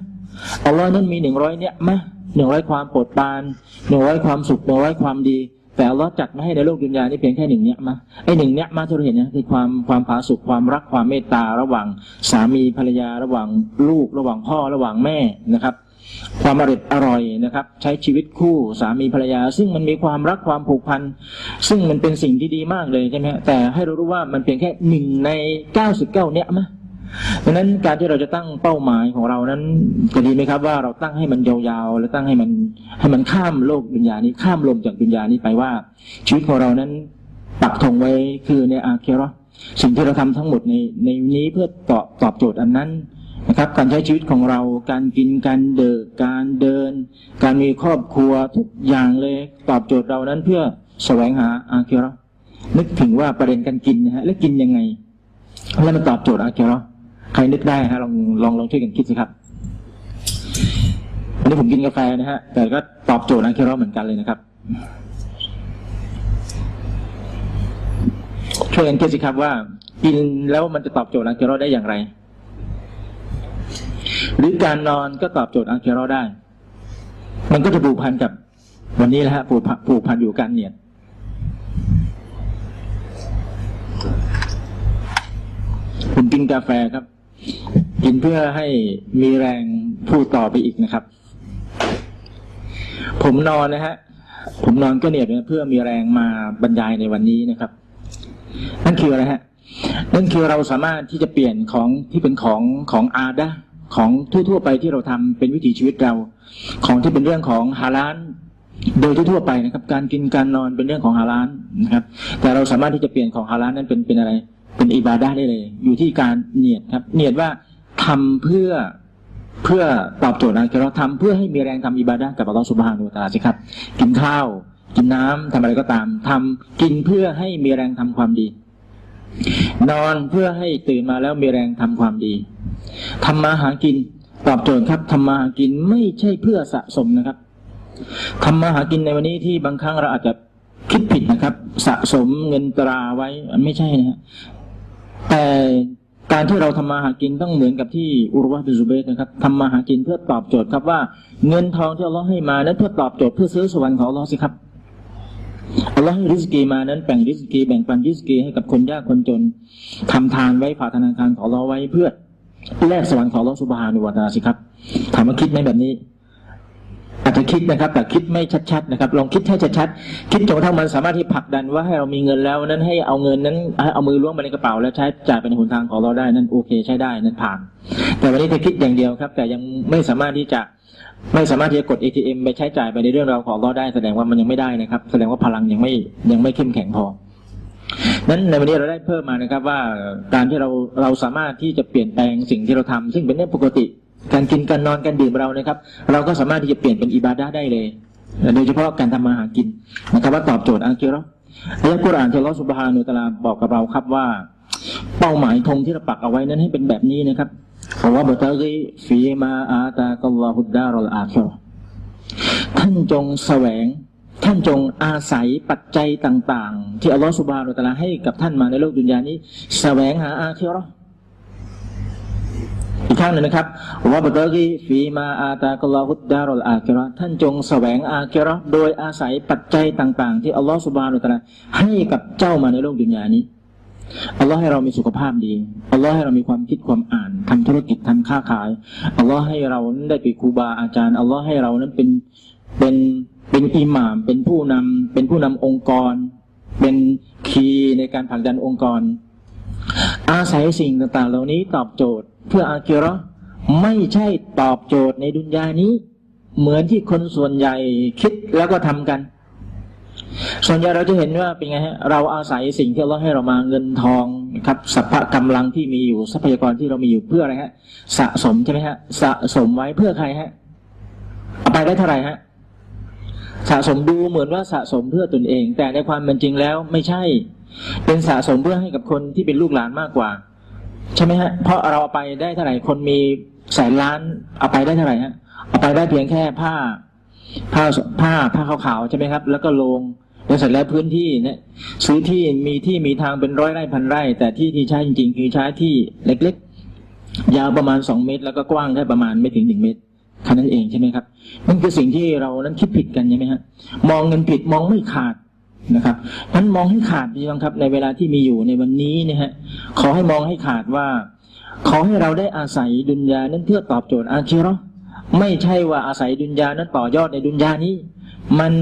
อัลลอฮ์นั้นมีหนึ่งร้อยเนี้ยมะหนึ่งร้อยความโปรดปรานหนึ่งร้อยความสุขหนึ่งร้อยความดี แต่อัลลอฮ์จัดมาให้ในโลกดุนยานี่เพียงแค่หนึ่งเนี้ยมะไอหนึ่งเนี้ยมะที่เราเห็นนะคือความความผาสุกความรักความเมตตาระหว่างสามีภรรยาระหว่างลูก ระหว่างพ่อระหว่างแม่นะครับ ความอร่อยอร่อยนะครับ ใช้ชีวิตคู่สามีภรรยา ซึ่งมันมีความรักความผูกพัน ซึ่งมันเป็นสิ่งที่ดีมากเลยใช่ไหมแต่ให้เรารู้ว่ามันเพียงแค่หนึ่งในเก้าสิบเก้าเนี้ยมะดังนั้นการที่เราจะตั้งเป้าหมายของเรานั้นจะดีไหมครับว่าเราตั้งให้มันยาวๆ และตั้งให้มันให้มันข้ามโลกดุนยานี้ข้ามลมจากดุนยานี้ไปว่า ชีวิตของเรานั้นปักธงไว้คือในอาเคโรสิ่งที่เราทำทั้งหมดในในนี้เพื่อตอบตอบโจทย์อันนั้น นะครับ การใช้ชีวิตของเรา การกิน การเดินการเดิน การมีครอบครัวทุกอย่างเลยตอบโจทย์เรานั้นเพื่อแสวงหาอาเคโรนึกถึงว่าประเด็นการกินนะฮะแล้วกินยังไง แล้วมันตอบโจทย์อาเคโรใครนึกได้ฮะลองลองลองช่วยกันคิดสิครับวันนี้ผมกินกาแฟนะฮะแต่ก็ตอบโจทย์อาเคโรห์เหมือนกันเลยนะครับช่วยกันคิดสิครับว่ากินแล้วมันจะตอบโจทย์อาเคโรได้อย่างไร หรือการนอนก็ตอบโจทย์อาเคโรห์ได้ มันก็จะผูกพันกับ วันนี้แหละฮะผูกพันผูกพันอยู่การเนียดผมกินกาแฟครับ กินเพื่อให้มีแรงพูดต่อไปอีกนะครับ ผมนอนนะฮะผมนอนก็เนี่ยเพื่อมีแรงมาบรรยายในวันนี้นะครับ นั่นคืออะไรฮะ นั่นคือเราสามารถที่จะเปลี่ยนของที่เป็นของของอาไดะ ของทั่ว ๆ ไปที่เราทำเป็นวิถีชีวิตเรา ของที่เป็นเรื่องของฮาลานโดยทั่วไปนะครับ การกินการนอนเป็นเรื่องของฮาลานนะครับ แต่เราสามารถที่จะเปลี่ยนของฮาลานนั้นเป็นเป็นอะไร เป็นอิบาดะได้เลย อยู่ที่การเนียดครับ เนียดว่าทำเพื่อเพื่อตอบโจทย์นะคือเราทำเพื่อให้มีแรงทำอิบาดะกับอัลลอฮฺสุบฮานุตาลาสิครับ กินข้าว กินน้ำทำอะไรก็ตามทำกินเพื่อให้มีแรงทำความดี นอนเพื่อให้ตื่นมาแล้วมีแรงทำความดีทำมาหากินตอบโจทย์ครับทำมาหากินไม่ใช่เพื่อสะสมนะครับทำมาหากินในวันนี้ที่บางครั้งเราอาจจะคิดผิดนะครับ สะสมเงินตราไว้ไม่ใช่นะฮะแต่การที่เราทำมาหากินต้องเหมือนกับที่อุรุวะบิซูเบตนะครับทำมาหากินเพื่อตอบโจทย์ครับว่า เงินทองที่อัลลอฮ์ให้มานั้นเพื่อตอบโจทย์เพื่อซื้อสวรรค์ของอัลลอฮ์สิครับ อัลลอฮ์ให้ริสกีมานั้นแบ่งริสกีแบ่งปันริสกีให้กับคนยากคนจนทำทานไว้ฝากธนาคารของอัลลอฮ์ไว้เพื่อแลกสวรรค์ของอัลลอฮ์สุบฮานุวะตะอาสิครับถามว่าคิดไหมแบบนี้ อาจจะคิดนะครับ แต่คิดไม่ชัดๆนะครับ ลองคิดให้ชัดๆคิดจนกระทั่งมันสามารถที่ผลักดันว่าให้เรามีเงินแล้วนั้นให้เอาเงินนั้นเอามือล้วงไปในกระเป๋าแล้วใช้จ่ายไปในหนทางของเราได้นั้นโอเคใช้ได้นั้นผ่าน แต่วันนี้เธอคิดอย่างเดียวครับ แต่ยังไม่สามารถที่จะ ไม่สามารถที่จะกด ATM ไปใช้จ่ายไปในเรื่องราวของเราได้แสดงว่ามันยังไม่ได้นะครับ แสดงว่าพลังยังไม่ยังไม่เข้มแข็งพอนั้นในวันนี้เราได้เพิ่มมานะครับว่าการที่เราเราสามารถที่จะเปลี่ยนแปลงสิ่งที่เราทำซึ่งเป็นเรื่องปกติ การกินการนอนการดื่มเรานะครับ เราก็สามารถที่จะเปลี่ยนเป็นอิบาดะได้เลยโดยเฉพาะการทำมาหากินนะครับว่าตอบโจทย์อัลกิรออายะกุรอานที่อัลอสุบฮานุตะลาบอกกับเราครับว่า เป้าหมายธงที่เราปักเอาไว้นั้นให้เป็นแบบนี้นะครับ ขอว่าบตรีฟีมาอาตากัลลอฮุดดารอลอาคิรท่านจงแสวง ท่านจงอาศัยปัจจัยต่าง ๆ ที่อัลลอฮฺสุบฮานุตะลาให้กับท่านมาในโลกดุนยานี้ แสวงหาอาคิรออีกครั้งหนึ่งนะครับว่าบตอกีฟีมาอาตากลอฮุดดารอลอาคิระท่านจงแสวงอาคิระโดยอาศัยปัจจัยต่าง ๆ ที่อัลลอฮฺสุบฮานุตะลาให้กับเจ้ามาในโลกดุนยานี้ อัลลอฮ์ให้เรามีสุขภาพดีอัลลอฮ์ให้เรามีความคิดความอ่านทำธุรกิจทำค้าขายอัลลอฮ์ให้เรานั้นได้ไปครูบาอาจารย์อัลลอฮ์ให้เรานั้นเป็นเป็นเป็นอิหม่าม เป็นผู้นำเป็นผู้นำองค์กร เป็นคีย์ในการผลักดันองค์กร อาศัยสิ่งต่างๆ เหล่านี้ตอบโจทย์ เพื่ออากิราะห์ไม่ใช่ตอบโจทย์ในดุนยานี้ เหมือนที่คนส่วนใหญ่คิดแล้วก็ทำกัน ส่วนใหญ่เราจะเห็นว่าเป็นไงฮะเราอาศัยสิ่งที่เราให้เรามาเงินทองนะครับสัพพะกำลังที่มีอยู่ทรัพยากรที่เรามีอยู่เพื่ออะไรฮะ สะสมใช่ไหมฮะ สะสมไว้เพื่อใครฮะเอาไปได้เท่าไหร่ฮะสะสมดูเหมือนว่าสะสมเพื่อตนเอง แต่ในความเป็นจริงแล้วไม่ใช่ เป็นสะสมเพื่อให้กับคนที่เป็นลูกหลานมากกว่า ใช่ไหมฮะ เพราะเราเอาไปได้เท่าไหร่คนมีแสนล้านเอาไปได้เท่าไหร่ฮะเอาไปได้เพียงแค่ผ้าผ้าผ้าผ้าขาวๆใช่ไหมครับ แล้วก็โลง แล้วเสร็จแล้วพื้นที่เนี่ยซื้อที่มีที่มีทางเป็นร้อยไร่พันไร่ แต่ที่ที่ใช้จริงๆคือใช้ที่เล็กๆ ยาวประมาณสองเมตร แล้วก็กว้างแค่ประมาณไม่ถึงหนึ่งเมตรแค่นั้นเองใช่ไหมครับนั่นคือสิ่งที่เรานั้นคิดผิดกันใช่ไหมฮะมองเงินผิดมองไม่ขาดนะครับนั้นมองให้ขาดดีบ้างครับ ในเวลาที่มีอยู่ในวันนี้เนี่ยฮะขอให้มองให้ขาดว่าขอให้เราได้อาศัยดุนยานั้นเพื่อตอบโจทย์อาชีรอไม่ใช่ว่าอาศัยดุนยานั้นต่อยอดในดุนยานี้ มัน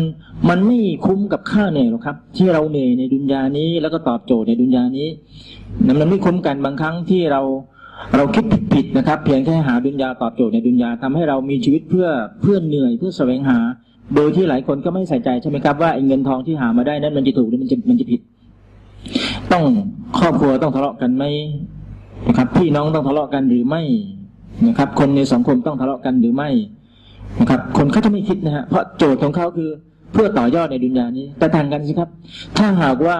มันไม่คุ้มกับค่าเหนื่อยหรอกครับ ที่เราเหนื่อยในดุนยานี้แล้วก็ตอบโจทย์ในดุนยานี้มันไม่คุ้มกันบางครั้งที่เราเราคิดผิดนะครับ เพียงแค่หาดุนยาตอบโจทย์ในดุนยาทำให้เรามีชีวิตเพื่อเพื่อเหนื่อยเพื่อแสวงหา โดยที่หลายคนก็ไม่ใส่ใจใช่ไหมครับว่าเงินทองที่หามาได้นั้นมันจะถูกหรือมันจะมันจะผิด ต้องครอบครัวต้องทะเลาะกันไหมนะครับพี่น้องต้องทะเลาะกันหรือไม่นะครับ คนในสังคมต้องทะเลาะกันหรือไม่ นะครับ คนเขาจะไม่คิดนะฮะเพราะโจทย์ของเขาคือเพื่อต่อยอดในดุนยานี้ แต่ต่างกันสิครับ ถ้าหากว่า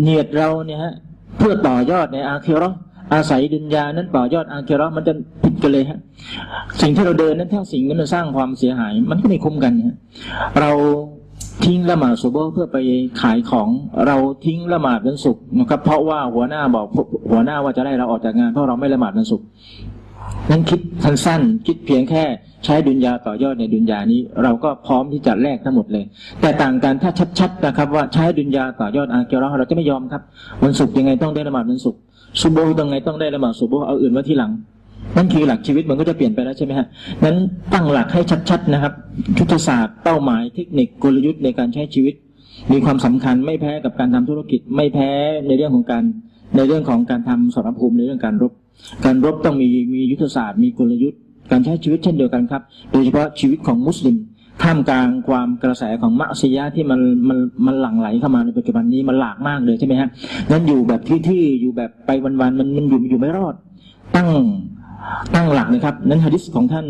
เนียดเราเนี่ยฮะเพื่อต่อยอดในอาคีรออาศัยดุนยานั้นต่อยอดอาคีรอมันจะผิดกันเลยฮะสิ่งที่เราเดินนั้นถ้าสิ่งนั้นสร้างความเสียหาย มันก็ไม่คุ้มกันฮะเราทิ้งละหมาดซุบเพื่อไปขายของเราทิ้งละหมาดวันศุกร์นะครับเพราะว่าหัวหน้าบอกหัวหน้าว่าจะได้เราออกจากงานเพราะเราไม่ละหมาดวันศุกร์นั้นคิดสั้นๆคิดเพียงแค่ ใช้ดุนยาต่อยอดในดุนยานี้ เราก็พร้อมที่จะแลกทั้งหมดเลย แต่ต่างกันถ้าชัดๆนะครับว่าใช้ดุนยาต่อยอดอาเกลเรเราจะไม่ยอมครับวันศุกร์ยังไงต้องได้ละหมาดวันศุกร์ซุโบต้องไงต้องได้ละหมาดซุโบเอาอื่นไว้ที่หลังนั่นคือหลักชีวิตมันก็จะเปลี่ยนไปแล้วใช่ไหมฮะนั้นตั้งหลักให้ชัด ๆนะครับยุทธศาสตร์เป้าหมายเทคนิคกลยุทธ์ในการใช้ชีวิต มีความสำคัญไม่แพ้กับการทำธุรกิจ ไม่แพ้ในเรื่องของการในเรื่องของการทำสรภูมิในเรื่องการรบ การรบต้องมีมียุทธศาสตร์มีกลยุทธ์ การใช้ชีวิตเช่นเดียวกันครับ โดยเฉพาะชีวิตของมุสลิมท่ามกลางความกระแสของมัสยิดที่มันมันมันหลั่งไหลเข้ามาในปัจจุบันนี้มันหลากมากเลยใช่ไหมฮะนั้นอยู่แบบที่ๆอยู่แบบไปวันๆมันมันอยู่อยู่ไม่รอด ตั้งตั้งหลักนะครับ นั้นฮะดิษของท่าน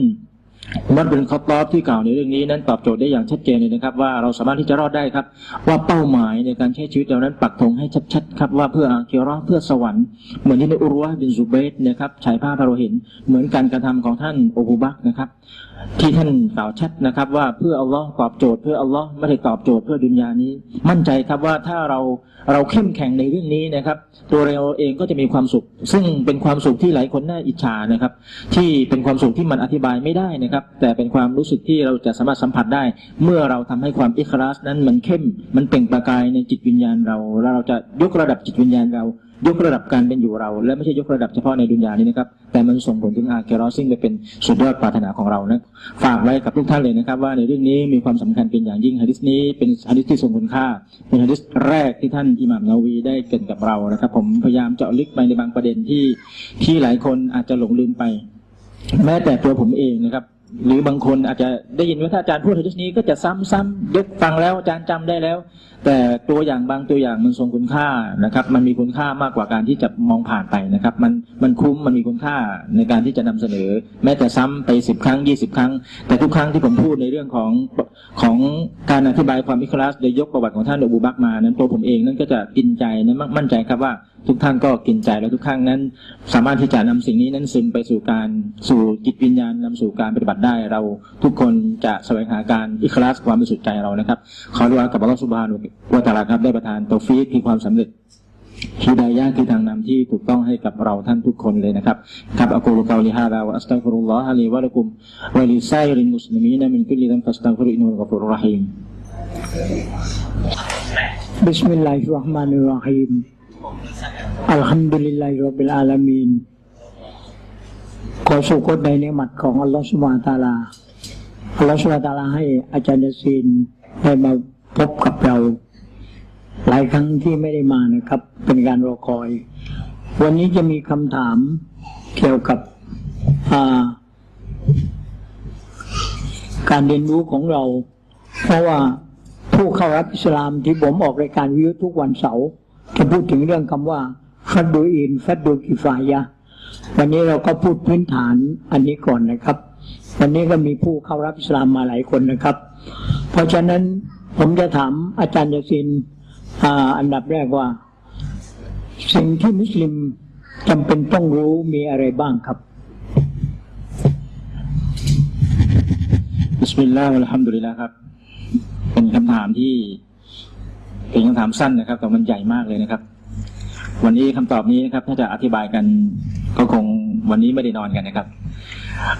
มัดเป็นคอตอบที่กล่าวในเรื่องนี้นั้นตอบโจทย์ได้อย่างชัดเจนเลยนะครับ ว่าเราสามารถที่จะรอดได้ครับ ว่าเป้าหมายในการใช้ชีวิตเรานั้นปักธงให้ชัดๆครับว่าเพื่ออาคิรอเพื่อสวรรค์เหมือนที่ในอุรุวะบินซูเบตนะครับฉายภาพเราเห็นเหมือนการกระทำของท่านโอบูบักนะครับ ที่ท่านกล่าวชัดนะครับ ว่าเพื่ออัลลอฮ์ตอบโจทย์เพื่ออัลลอฮ์ไม่ได้ตอบโจทย์เพื่อดุนยานี้ มั่นใจครับว่าถ้าเราเราเข้มแข็งในเรื่องนี้นะครับ ตัวเราเองก็จะมีความสุข ซึ่งเป็นความสุขที่หลายคนน่าอิจฉานะครับ ที่เป็นความสุขที่มันอธิบายไม่ได้นะครับ แต่เป็นความรู้สึกที่เราจะสามารถสัมผัสได้ เมื่อเราทำให้ความอิคลาสนั้นมันเข้มมันเปล่งประกายในจิตวิญญาณเราแล้วเราจะยกระดับจิตวิญญาณเรา ยกระดับการเป็นอยู่เรา และไม่ใช่ยกระดับเฉพาะในดุนยานี้นะครับ แต่มันส่งผลถึงอาเครซึ่งจะเป็นสุดยอดปรารถนาของเรานะฝากไว้กับทุกท่านเลยนะครับ ว่าในเรื่องนี้มีความสำคัญเป็นอย่างยิ่งฮะดิษนี้เป็นฮะดิษที่ทรงคุณค่า เป็นฮะดิษแรกที่ท่านอิหม่ามนาวีได้เกรินกับเรานะครับ ผมพยายามเจาะลึกไปในบางประเด็นที่ที่หลายคนอาจจะหลงลืมไป แม้แต่ตัวผมเองนะครับหรือบางคนอาจจะได้ยินว่าถ้าอาจารย์พูดฮะดิษนี้ก็จะซ้ำๆยกฟังแล้วอาจารย์จำได้แล้วแต่ตัวอย่างบางตัวอย่างมันทรงคุณค่านะครับ มันมีคุณค่ามากกว่าการที่จะมองผ่านไปนะครับ มันมันคุ้มมันมีคุณค่าในการที่จะนำเสนอ แม้แต่ซ้ำไปสิบครั้งยี่สิบครั้ง แต่ทุกครั้งที่ผมพูดในเรื่องของของการอธิบายความมิคลาสโดยยกประวัติของท่านอบูบักมานั้นตัวผมเองนั้นก็จะกินใจนั้นมั่นใจครับว่าทุกท่านก็กินใจและทุกครั้งนั้น สามารถที่จะนำสิ่งนี้นั้นซึมไปสู่การสู่จิตวิญญาณนำสู่การปฏิบัติได้เราทุกคนจะแสวงหาการอิคลาสความบริสุทธิ์ใจเรานะครับขอดุอากับอัลลอฮฺสุบฮานุวะตะอาครับได้ประทานตอฟีกคือความสำเร็จฮิดายะคือทางนำที่ถูกต้องให้กับเราท่านทุกคนเลยนะครับครับอักูลกาลิฮาดาวะอัสตัฟิรุลลอฮะลีวะลักุมวะลิไซริลมุสลิมีนมินกุลิดัมฟัสตัฟิรุอินุลกอฟุรุรหีม Bismillahirrahmanirrahim. Alhamdulillahirabbil alamin. ขอสุกดในเนืหมัดของอัลลอฮฺสุบานตาลาอัลลอฮฺสุลตาลาให้อาจารย์ยาซีนได้มา พบกับเรา หลายครั้งที่ไม่ได้มานะครับ เป็นการรอคอย วันนี้จะมีคำถามเกี่ยวกับาการเรียนรู้ของเรา เพราะว่าผู้เข้ารับอิสลามที่ผมออกรายการวิทยุทุกวันเสาร์จะพูดถึงเรื่องคำว่าฟัดดูอินฟัดดูกิฟายะวันนี้เราก็พูดพื้นฐานอันนี้ก่อนนะครับ วันนี้ก็มีผู้เข้ารับอิสลามมาหลายคนนะครับ เพราะฉะนั้น ผมจะถามอาจารย์ยาซินอันดับแรกว่า สิ่งที่มุสลิมจำเป็นต้องรู้มีอะไรบ้างครับ بسم الله والحمد للهครับ เป็นคำถามที่ เป็นคำถามสั้นนะครับ แต่มันใหญ่มากเลยนะครับ วันนี้คำตอบนี้นะครับ ถ้าจะอธิบายกันก็คงวันนี้ไม่ได้นอนกันนะครับ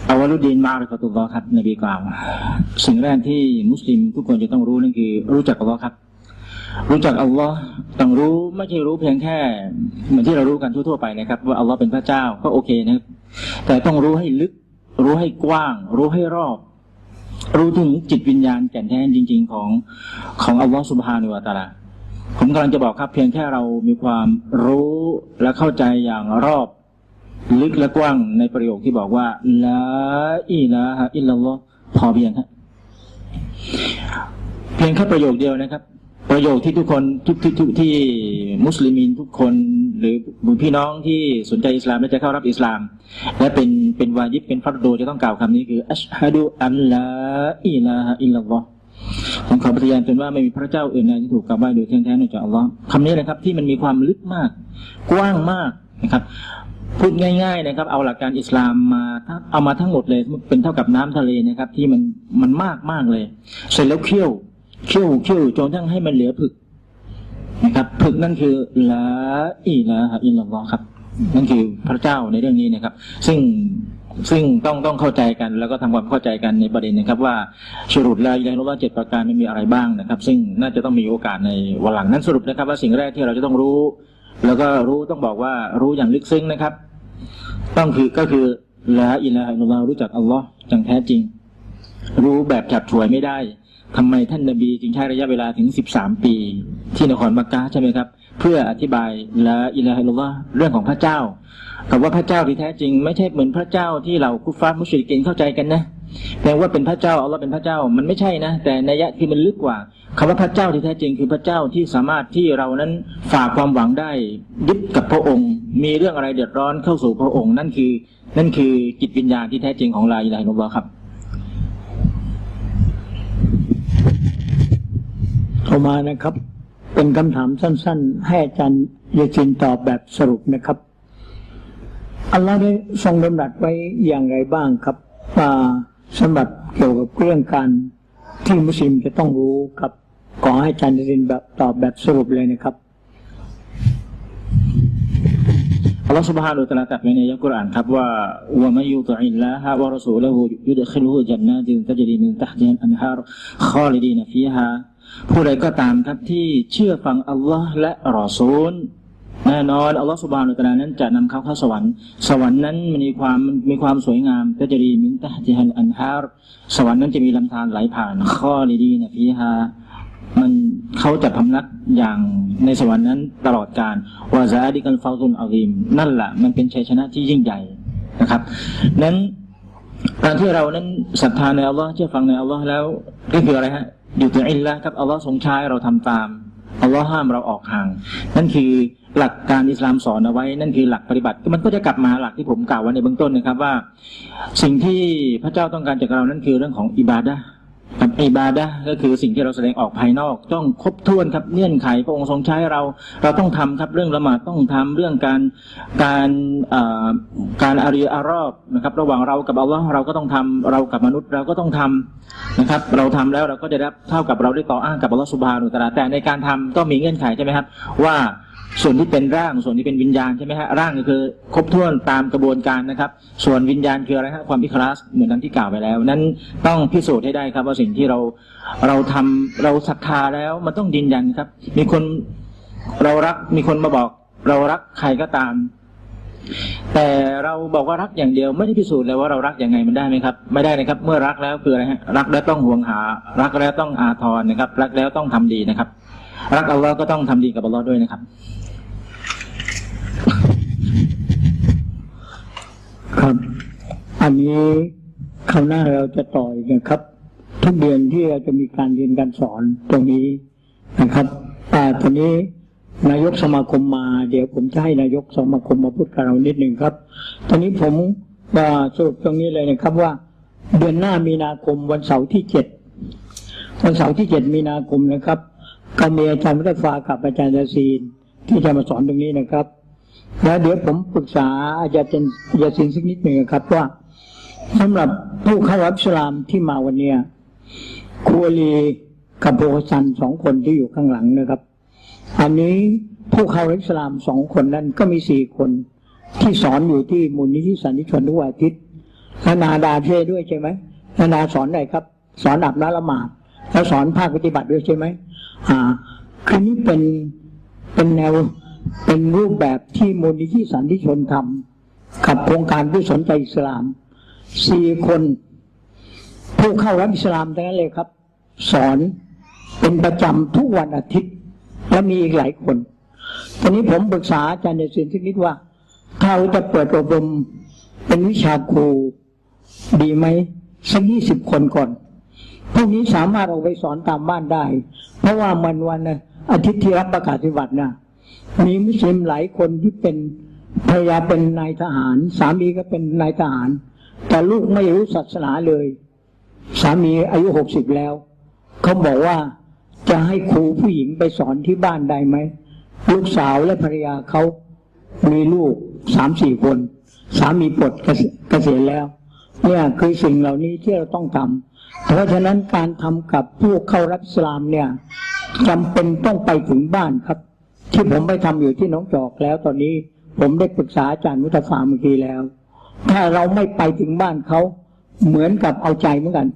أول الدين معرفة اللهครับนบีกล่าวสิ่งแรกที่มุสลิมทุกคนจะต้องรู้นั่นคือ รู้จักอัลลอฮ์ครับ รู้จักอัลลอฮ์ต้องรู้ไม่ใช่รู้เพียงแค่เหมือนที่เรารู้กันทั่วๆไปนะครับ ว่าอัลลอฮ์เป็นพระเจ้าก็โอเคนะครับแต่ต้องรู้ให้ลึก รู้ให้กว้าง รู้ให้รอบ รู้ถึงจิตวิญญาณแก่นแท้จริง ๆ ของของอัลลอฮ์สุบฮานุวะตาลาผมกำลังจะบอกครับ เพียงแค่เรามีความรู้และเข้าใจอย่างรอบ ลึกและกว้างในประโยคที่บอกว่าละอิลาฮะอิลลัลลอฮพอเพียงครับเพียงแค่ประโยคเดียวนะครับ ประโยคที่ทุกคนทุกที่ทุกที่มุสลิมินทุกคนหรือพี่น้องที่สนใจอิสลามและจะเข้ารับอิสลาม และเป็นเป็นวาญิบเป็นฟัรโดจะต้องกล่าวคำนี้คืออัชฮะดูอัลลาอิลาฮะอิลลัลลอฮผมขอปฏิญาณตนว่าไม่มีพระเจ้าอื่นใดที่ถูกกล่าวไหว้โดยแท้แท้นอกจากอัลลอฮ์คำนี้นะครับที่มันมีความลึกมาก กว้างมากนะครับ พูดง่ายๆนะครับ เอาหลักการอิสลามมาเอามาทั้งหมดเลย เป็นเท่ากับน้ำทะเลนะครับ ที่มันมันมากมากเลย เสร็จแล้วเคี่ยวเคี่ยวเคี่ยวจนทั้งให้มันเหลือผึกนะครับผึกนั่นคือละอิละฮะอิลลัลลอครับ นั่นคือพระเจ้าในเรื่องนี้นะครับ ซึ่งซึ่งต้องต้องเข้าใจกัน แล้วก็ทำความเข้าใจกันในประเด็นนะครับ ว่าสรุปแล้วอิละฮิลลอเจ็ดประการไม่มีอะไรบ้างนะครับ ซึ่งน่าจะต้องมีโอกาสในวันหลังนั้นสรุปนะครับ ว่าสิ่งแรกที่เราจะต้องรู้ แล้วก็รู้ต้องบอกว่ารู้อย่างลึกซึ้งนะครับ ต้องคือก็คือلا إله إلا اللهรู้จักอัลลอฮ์อย่างแท้จริง รู้แบบฉาบฉวยไม่ได้ทำไมท่านนบีจึงใช้ระยะเวลาถึง13ปี ที่นครมักกะฮ์ใช่ไหมครับ เพื่ออธิบายلا إله إلا اللهเรื่องของพระเจ้ากับว่าพระเจ้าที่แท้จริง ไม่ใช่เหมือนพระเจ้าที่เราكفار مشركينเข้าใจกันนะแปลว่าเป็นพระเจ้าอัลลอฮ์เป็นพระเจ้ามันไม่ใช่นะ แต่นัยยะที่มันลึกกว่า คำว่าพระเจ้าที่แท้จริงคือพระเจ้าที่สามารถที่เรานั้นฝากความหวังได้ยึดกับพระองค์ มีเรื่องอะไรเดือดร้อนเข้าสู่พระองค์ นั่นคือ นั่นคือจิตวิญญาณที่แท้จริงของลาอิลาฮิลลอฮ์ครับต่อมานะครับ เป็นคำถามสั้น ๆ ให้อาจารย์ยาซินตอบแบบสรุปนะครับ อัลลอฮ์ได้ทรงดำรัสไว้อย่างไรบ้างครับว่าสำหรับเกี่ยวกับเรื่องการ ที่มุสลิมจะต้องรู้ครับ ขอให้อาจารย์ยาซินแบบตอบแบบสรุปเลยนะครับ อัลลอฮฺ سبحانه และ تعالى ตรัสไว้ในยัลกุรอานครับว่าว่ามายุตอิลลาฮะวะรอซูละฮูยุดคิลุฮูจันนาตินตัจรีมินตัฮติฮันอันฮาร์คอลิดีนฟีฮาผู้ใดก็ตามครับที่เชื่อฟังอัลลอฮ์และรอซูล แน่นอนอัลลอฮฺ سبحانه وتعالىนั้นจะนำเขาเข้าสวรรค์ สวรรค์นั้นมีความมีความสวยงามتجري من تحتها الأنهارสวรรค์นั้นจะมีลำธารไหลผ่านخالدين فيهاมันเขาจะพำนักอย่างในสวรรค์นั้นตลอดการวาซาดิกัลฟาซุนอาลีมนั่นแหละมันเป็นชัยชนะที่ยิ่งใหญ่นะครับ นั้นการที่เรานั้นศรัทธาในอัลลอฮ์เชื่อฟังในอัลลอฮ์แล้ว ก็คืออะไรฮะيطع اللهครับอัลลอฮ์ทรงใช้เราทำตาม อัลลอฮ์ห้ามเราออกห่าง นั่นคือหลักการอิสลามสอนเอาไว้ นั่นคือหลักปฏิบัติมันก็จะกลับมาหลักที่ผมกล่าวไว้ในเบื้องต้นนะครับว่า สิ่งที่พระเจ้าต้องการจากเรานั่นคือเรื่องของอิบาดะห์ อิบาดะก็คือสิ่งที่เราแสดงออกภายนอก ต้องครบถ้วนครับเงื่อนไขพระองค์ทรงใช้เรา เราต้องทำครับเรื่องละหมาดต้องทำเรื่องการการอ่อการอารีอารอบนะครับ ระหว่างเรากับอัลลอฮ์เราก็ต้องทำเรากับมนุษย์เราก็ต้องทำนะครับ เราทำแล้วเราก็จะได้รับเท่ากับเราได้ต่ออ้างกับอัลลอฮ์สุบฮานุตะอาลาแต่ในการทำก็มีเงื่อนไขใช่ไหมครับ ว่า ส่วนที่เป็นร่างส่วนที่เป็นวิญญาณใช่ไหมฮะร่างก็คือ ครบถ้วนตามกระบวนการนะครับ ส่วนวิญญาณคืออะไรฮะความพิคลาสเหมือนนั้นที่กล่าวไปแล้ว นั้นต้องพิสูจน์ให้ได้ครับ ว่าสิ่งที่เราเราทำเราศรัทธาแล้วมันต้องยืนยันครับ มีคนเรารักมีคนมาบอกเรารักใครก็ตาม แต่เราบอกว่ารักอย่างเดียวไม่ได้พิสูจน์เลยว่าเรารักยังไงมันได้ไหมครับ ไม่ได้นะครับ เมื่อรักแล้วคืออะไรฮะรักแล้วต้องห่วงหา รักแล้วต้องอาทรนะครับ รักแล้วต้องทำดีนะครับ รักอัลลอฮ์ก็ต้องทำดีกับอัลลอฮ์ด้วยนะครับ ครับ อันนี้คราวหน้าเราจะต่ออีกนะครับ ทุกเดือนที่เราจะมีการเรียนการสอนตรงนี้นะครับแต่ตอนนี้นายกสมาคมมา เดี๋ยวผมจะให้นายกสมาคมมาพูดกับเรานิดหนึ่งครับ ตอนนี้ผมสรุปตรงนี้เลยนะครับว่า เดือนหน้ามีนาคมวันเสาร์ที่เจ็ดวันเสาร์ที่เจ็ดมีนาคมนะครับ ก็มีอาจารย์วัฒฟ้ากับอาจารย์ยาซีน ที่จะมาสอนตรงนี้นะครับ แล้วเดี๋ยวผมปรึกษาอาจารย์ยาซีนสักนิดหนึ่งครับว่าสำหรับผู้เข้ารับอิสลามที่มาวันเนี้ยครูลีกับโบฮัสซันสองคนที่อยู่ข้างหลังนะครับ อันนี้ผู้เข้ารับอิสลามสองคนนั้นก็มีสี่คนที่สอนอยู่ที่มูลนิธิสันนิชนทุกวันอาทิตย์นานาดาเทศด้วยใช่ไหมนานาสอนอะไรครับ สอนอับน้ำละหมาดแล้วสอนภาคปฏิบัติด้วยใช่ไหม อ่าคือนี้เป็นเป็นแนวเป็นรูปแบบที่มูลนิธิสันติชนทำกับโครงการผู้สนใจอิสลามสี่คน ผู้เข้ารับอิสลามทั้งนั้นเลยครับ สอนเป็นประจำทุกวันอาทิตย์ และมีอีกหลายคนตอนนี้ผมปรึกษาอาจารย์เดชสินสักนิดว่าถ้าเราจะเปิดอบรมเป็นวิชาครูดีไหมสักยี่สิบคนก่อน พวกนี้สามารถเอาไปสอนตามบ้านได้ เพราะว่ามันวันอาทิตย์ที่รับประกาศนิบัตินะมีมุสลิมหลายคนที่เป็นภรรยาเป็นนายทหาร สามีก็เป็นนายทหาร แต่ลูกไม่รู้ศาสนาเลย สามีอายุหกสิบแล้ว เขาบอกว่าจะให้ครูผู้หญิงไปสอนที่บ้านได้ไหมลูกสาวและภรรยาเขามีลูกสามสี่คน สามีปลดเกษเกษียณแล้ว เนี่ยคือสิ่งเหล่านี้ที่เราต้องทำ เพราะฉะนั้นการทำกับผู้เข้ารับอิสลามเนี่ยจำเป็นต้องไปถึงบ้านครับ ที่ผมไปทำอยู่ที่หน้องจอกแล้ว ตอนนี้ผมได้ปรึกษาอาจารย์มุตฟาเมื่อกี้แล้ว ถ้าเราไม่ไปถึงบ้านเขาเหมือนกับเอาใจเหมือนกัน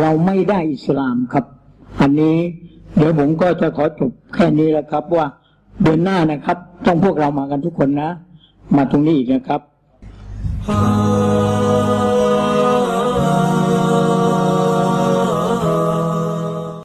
เราไม่ได้อิสลามครับ อันนี้เดี๋ยวผมก็จะขอจบแค่นี้แหละครับ ว่าเดือนหน้านะครับ ต้องพวกเรามากันทุกคนนะ มาตรงนี้อีกนะครับ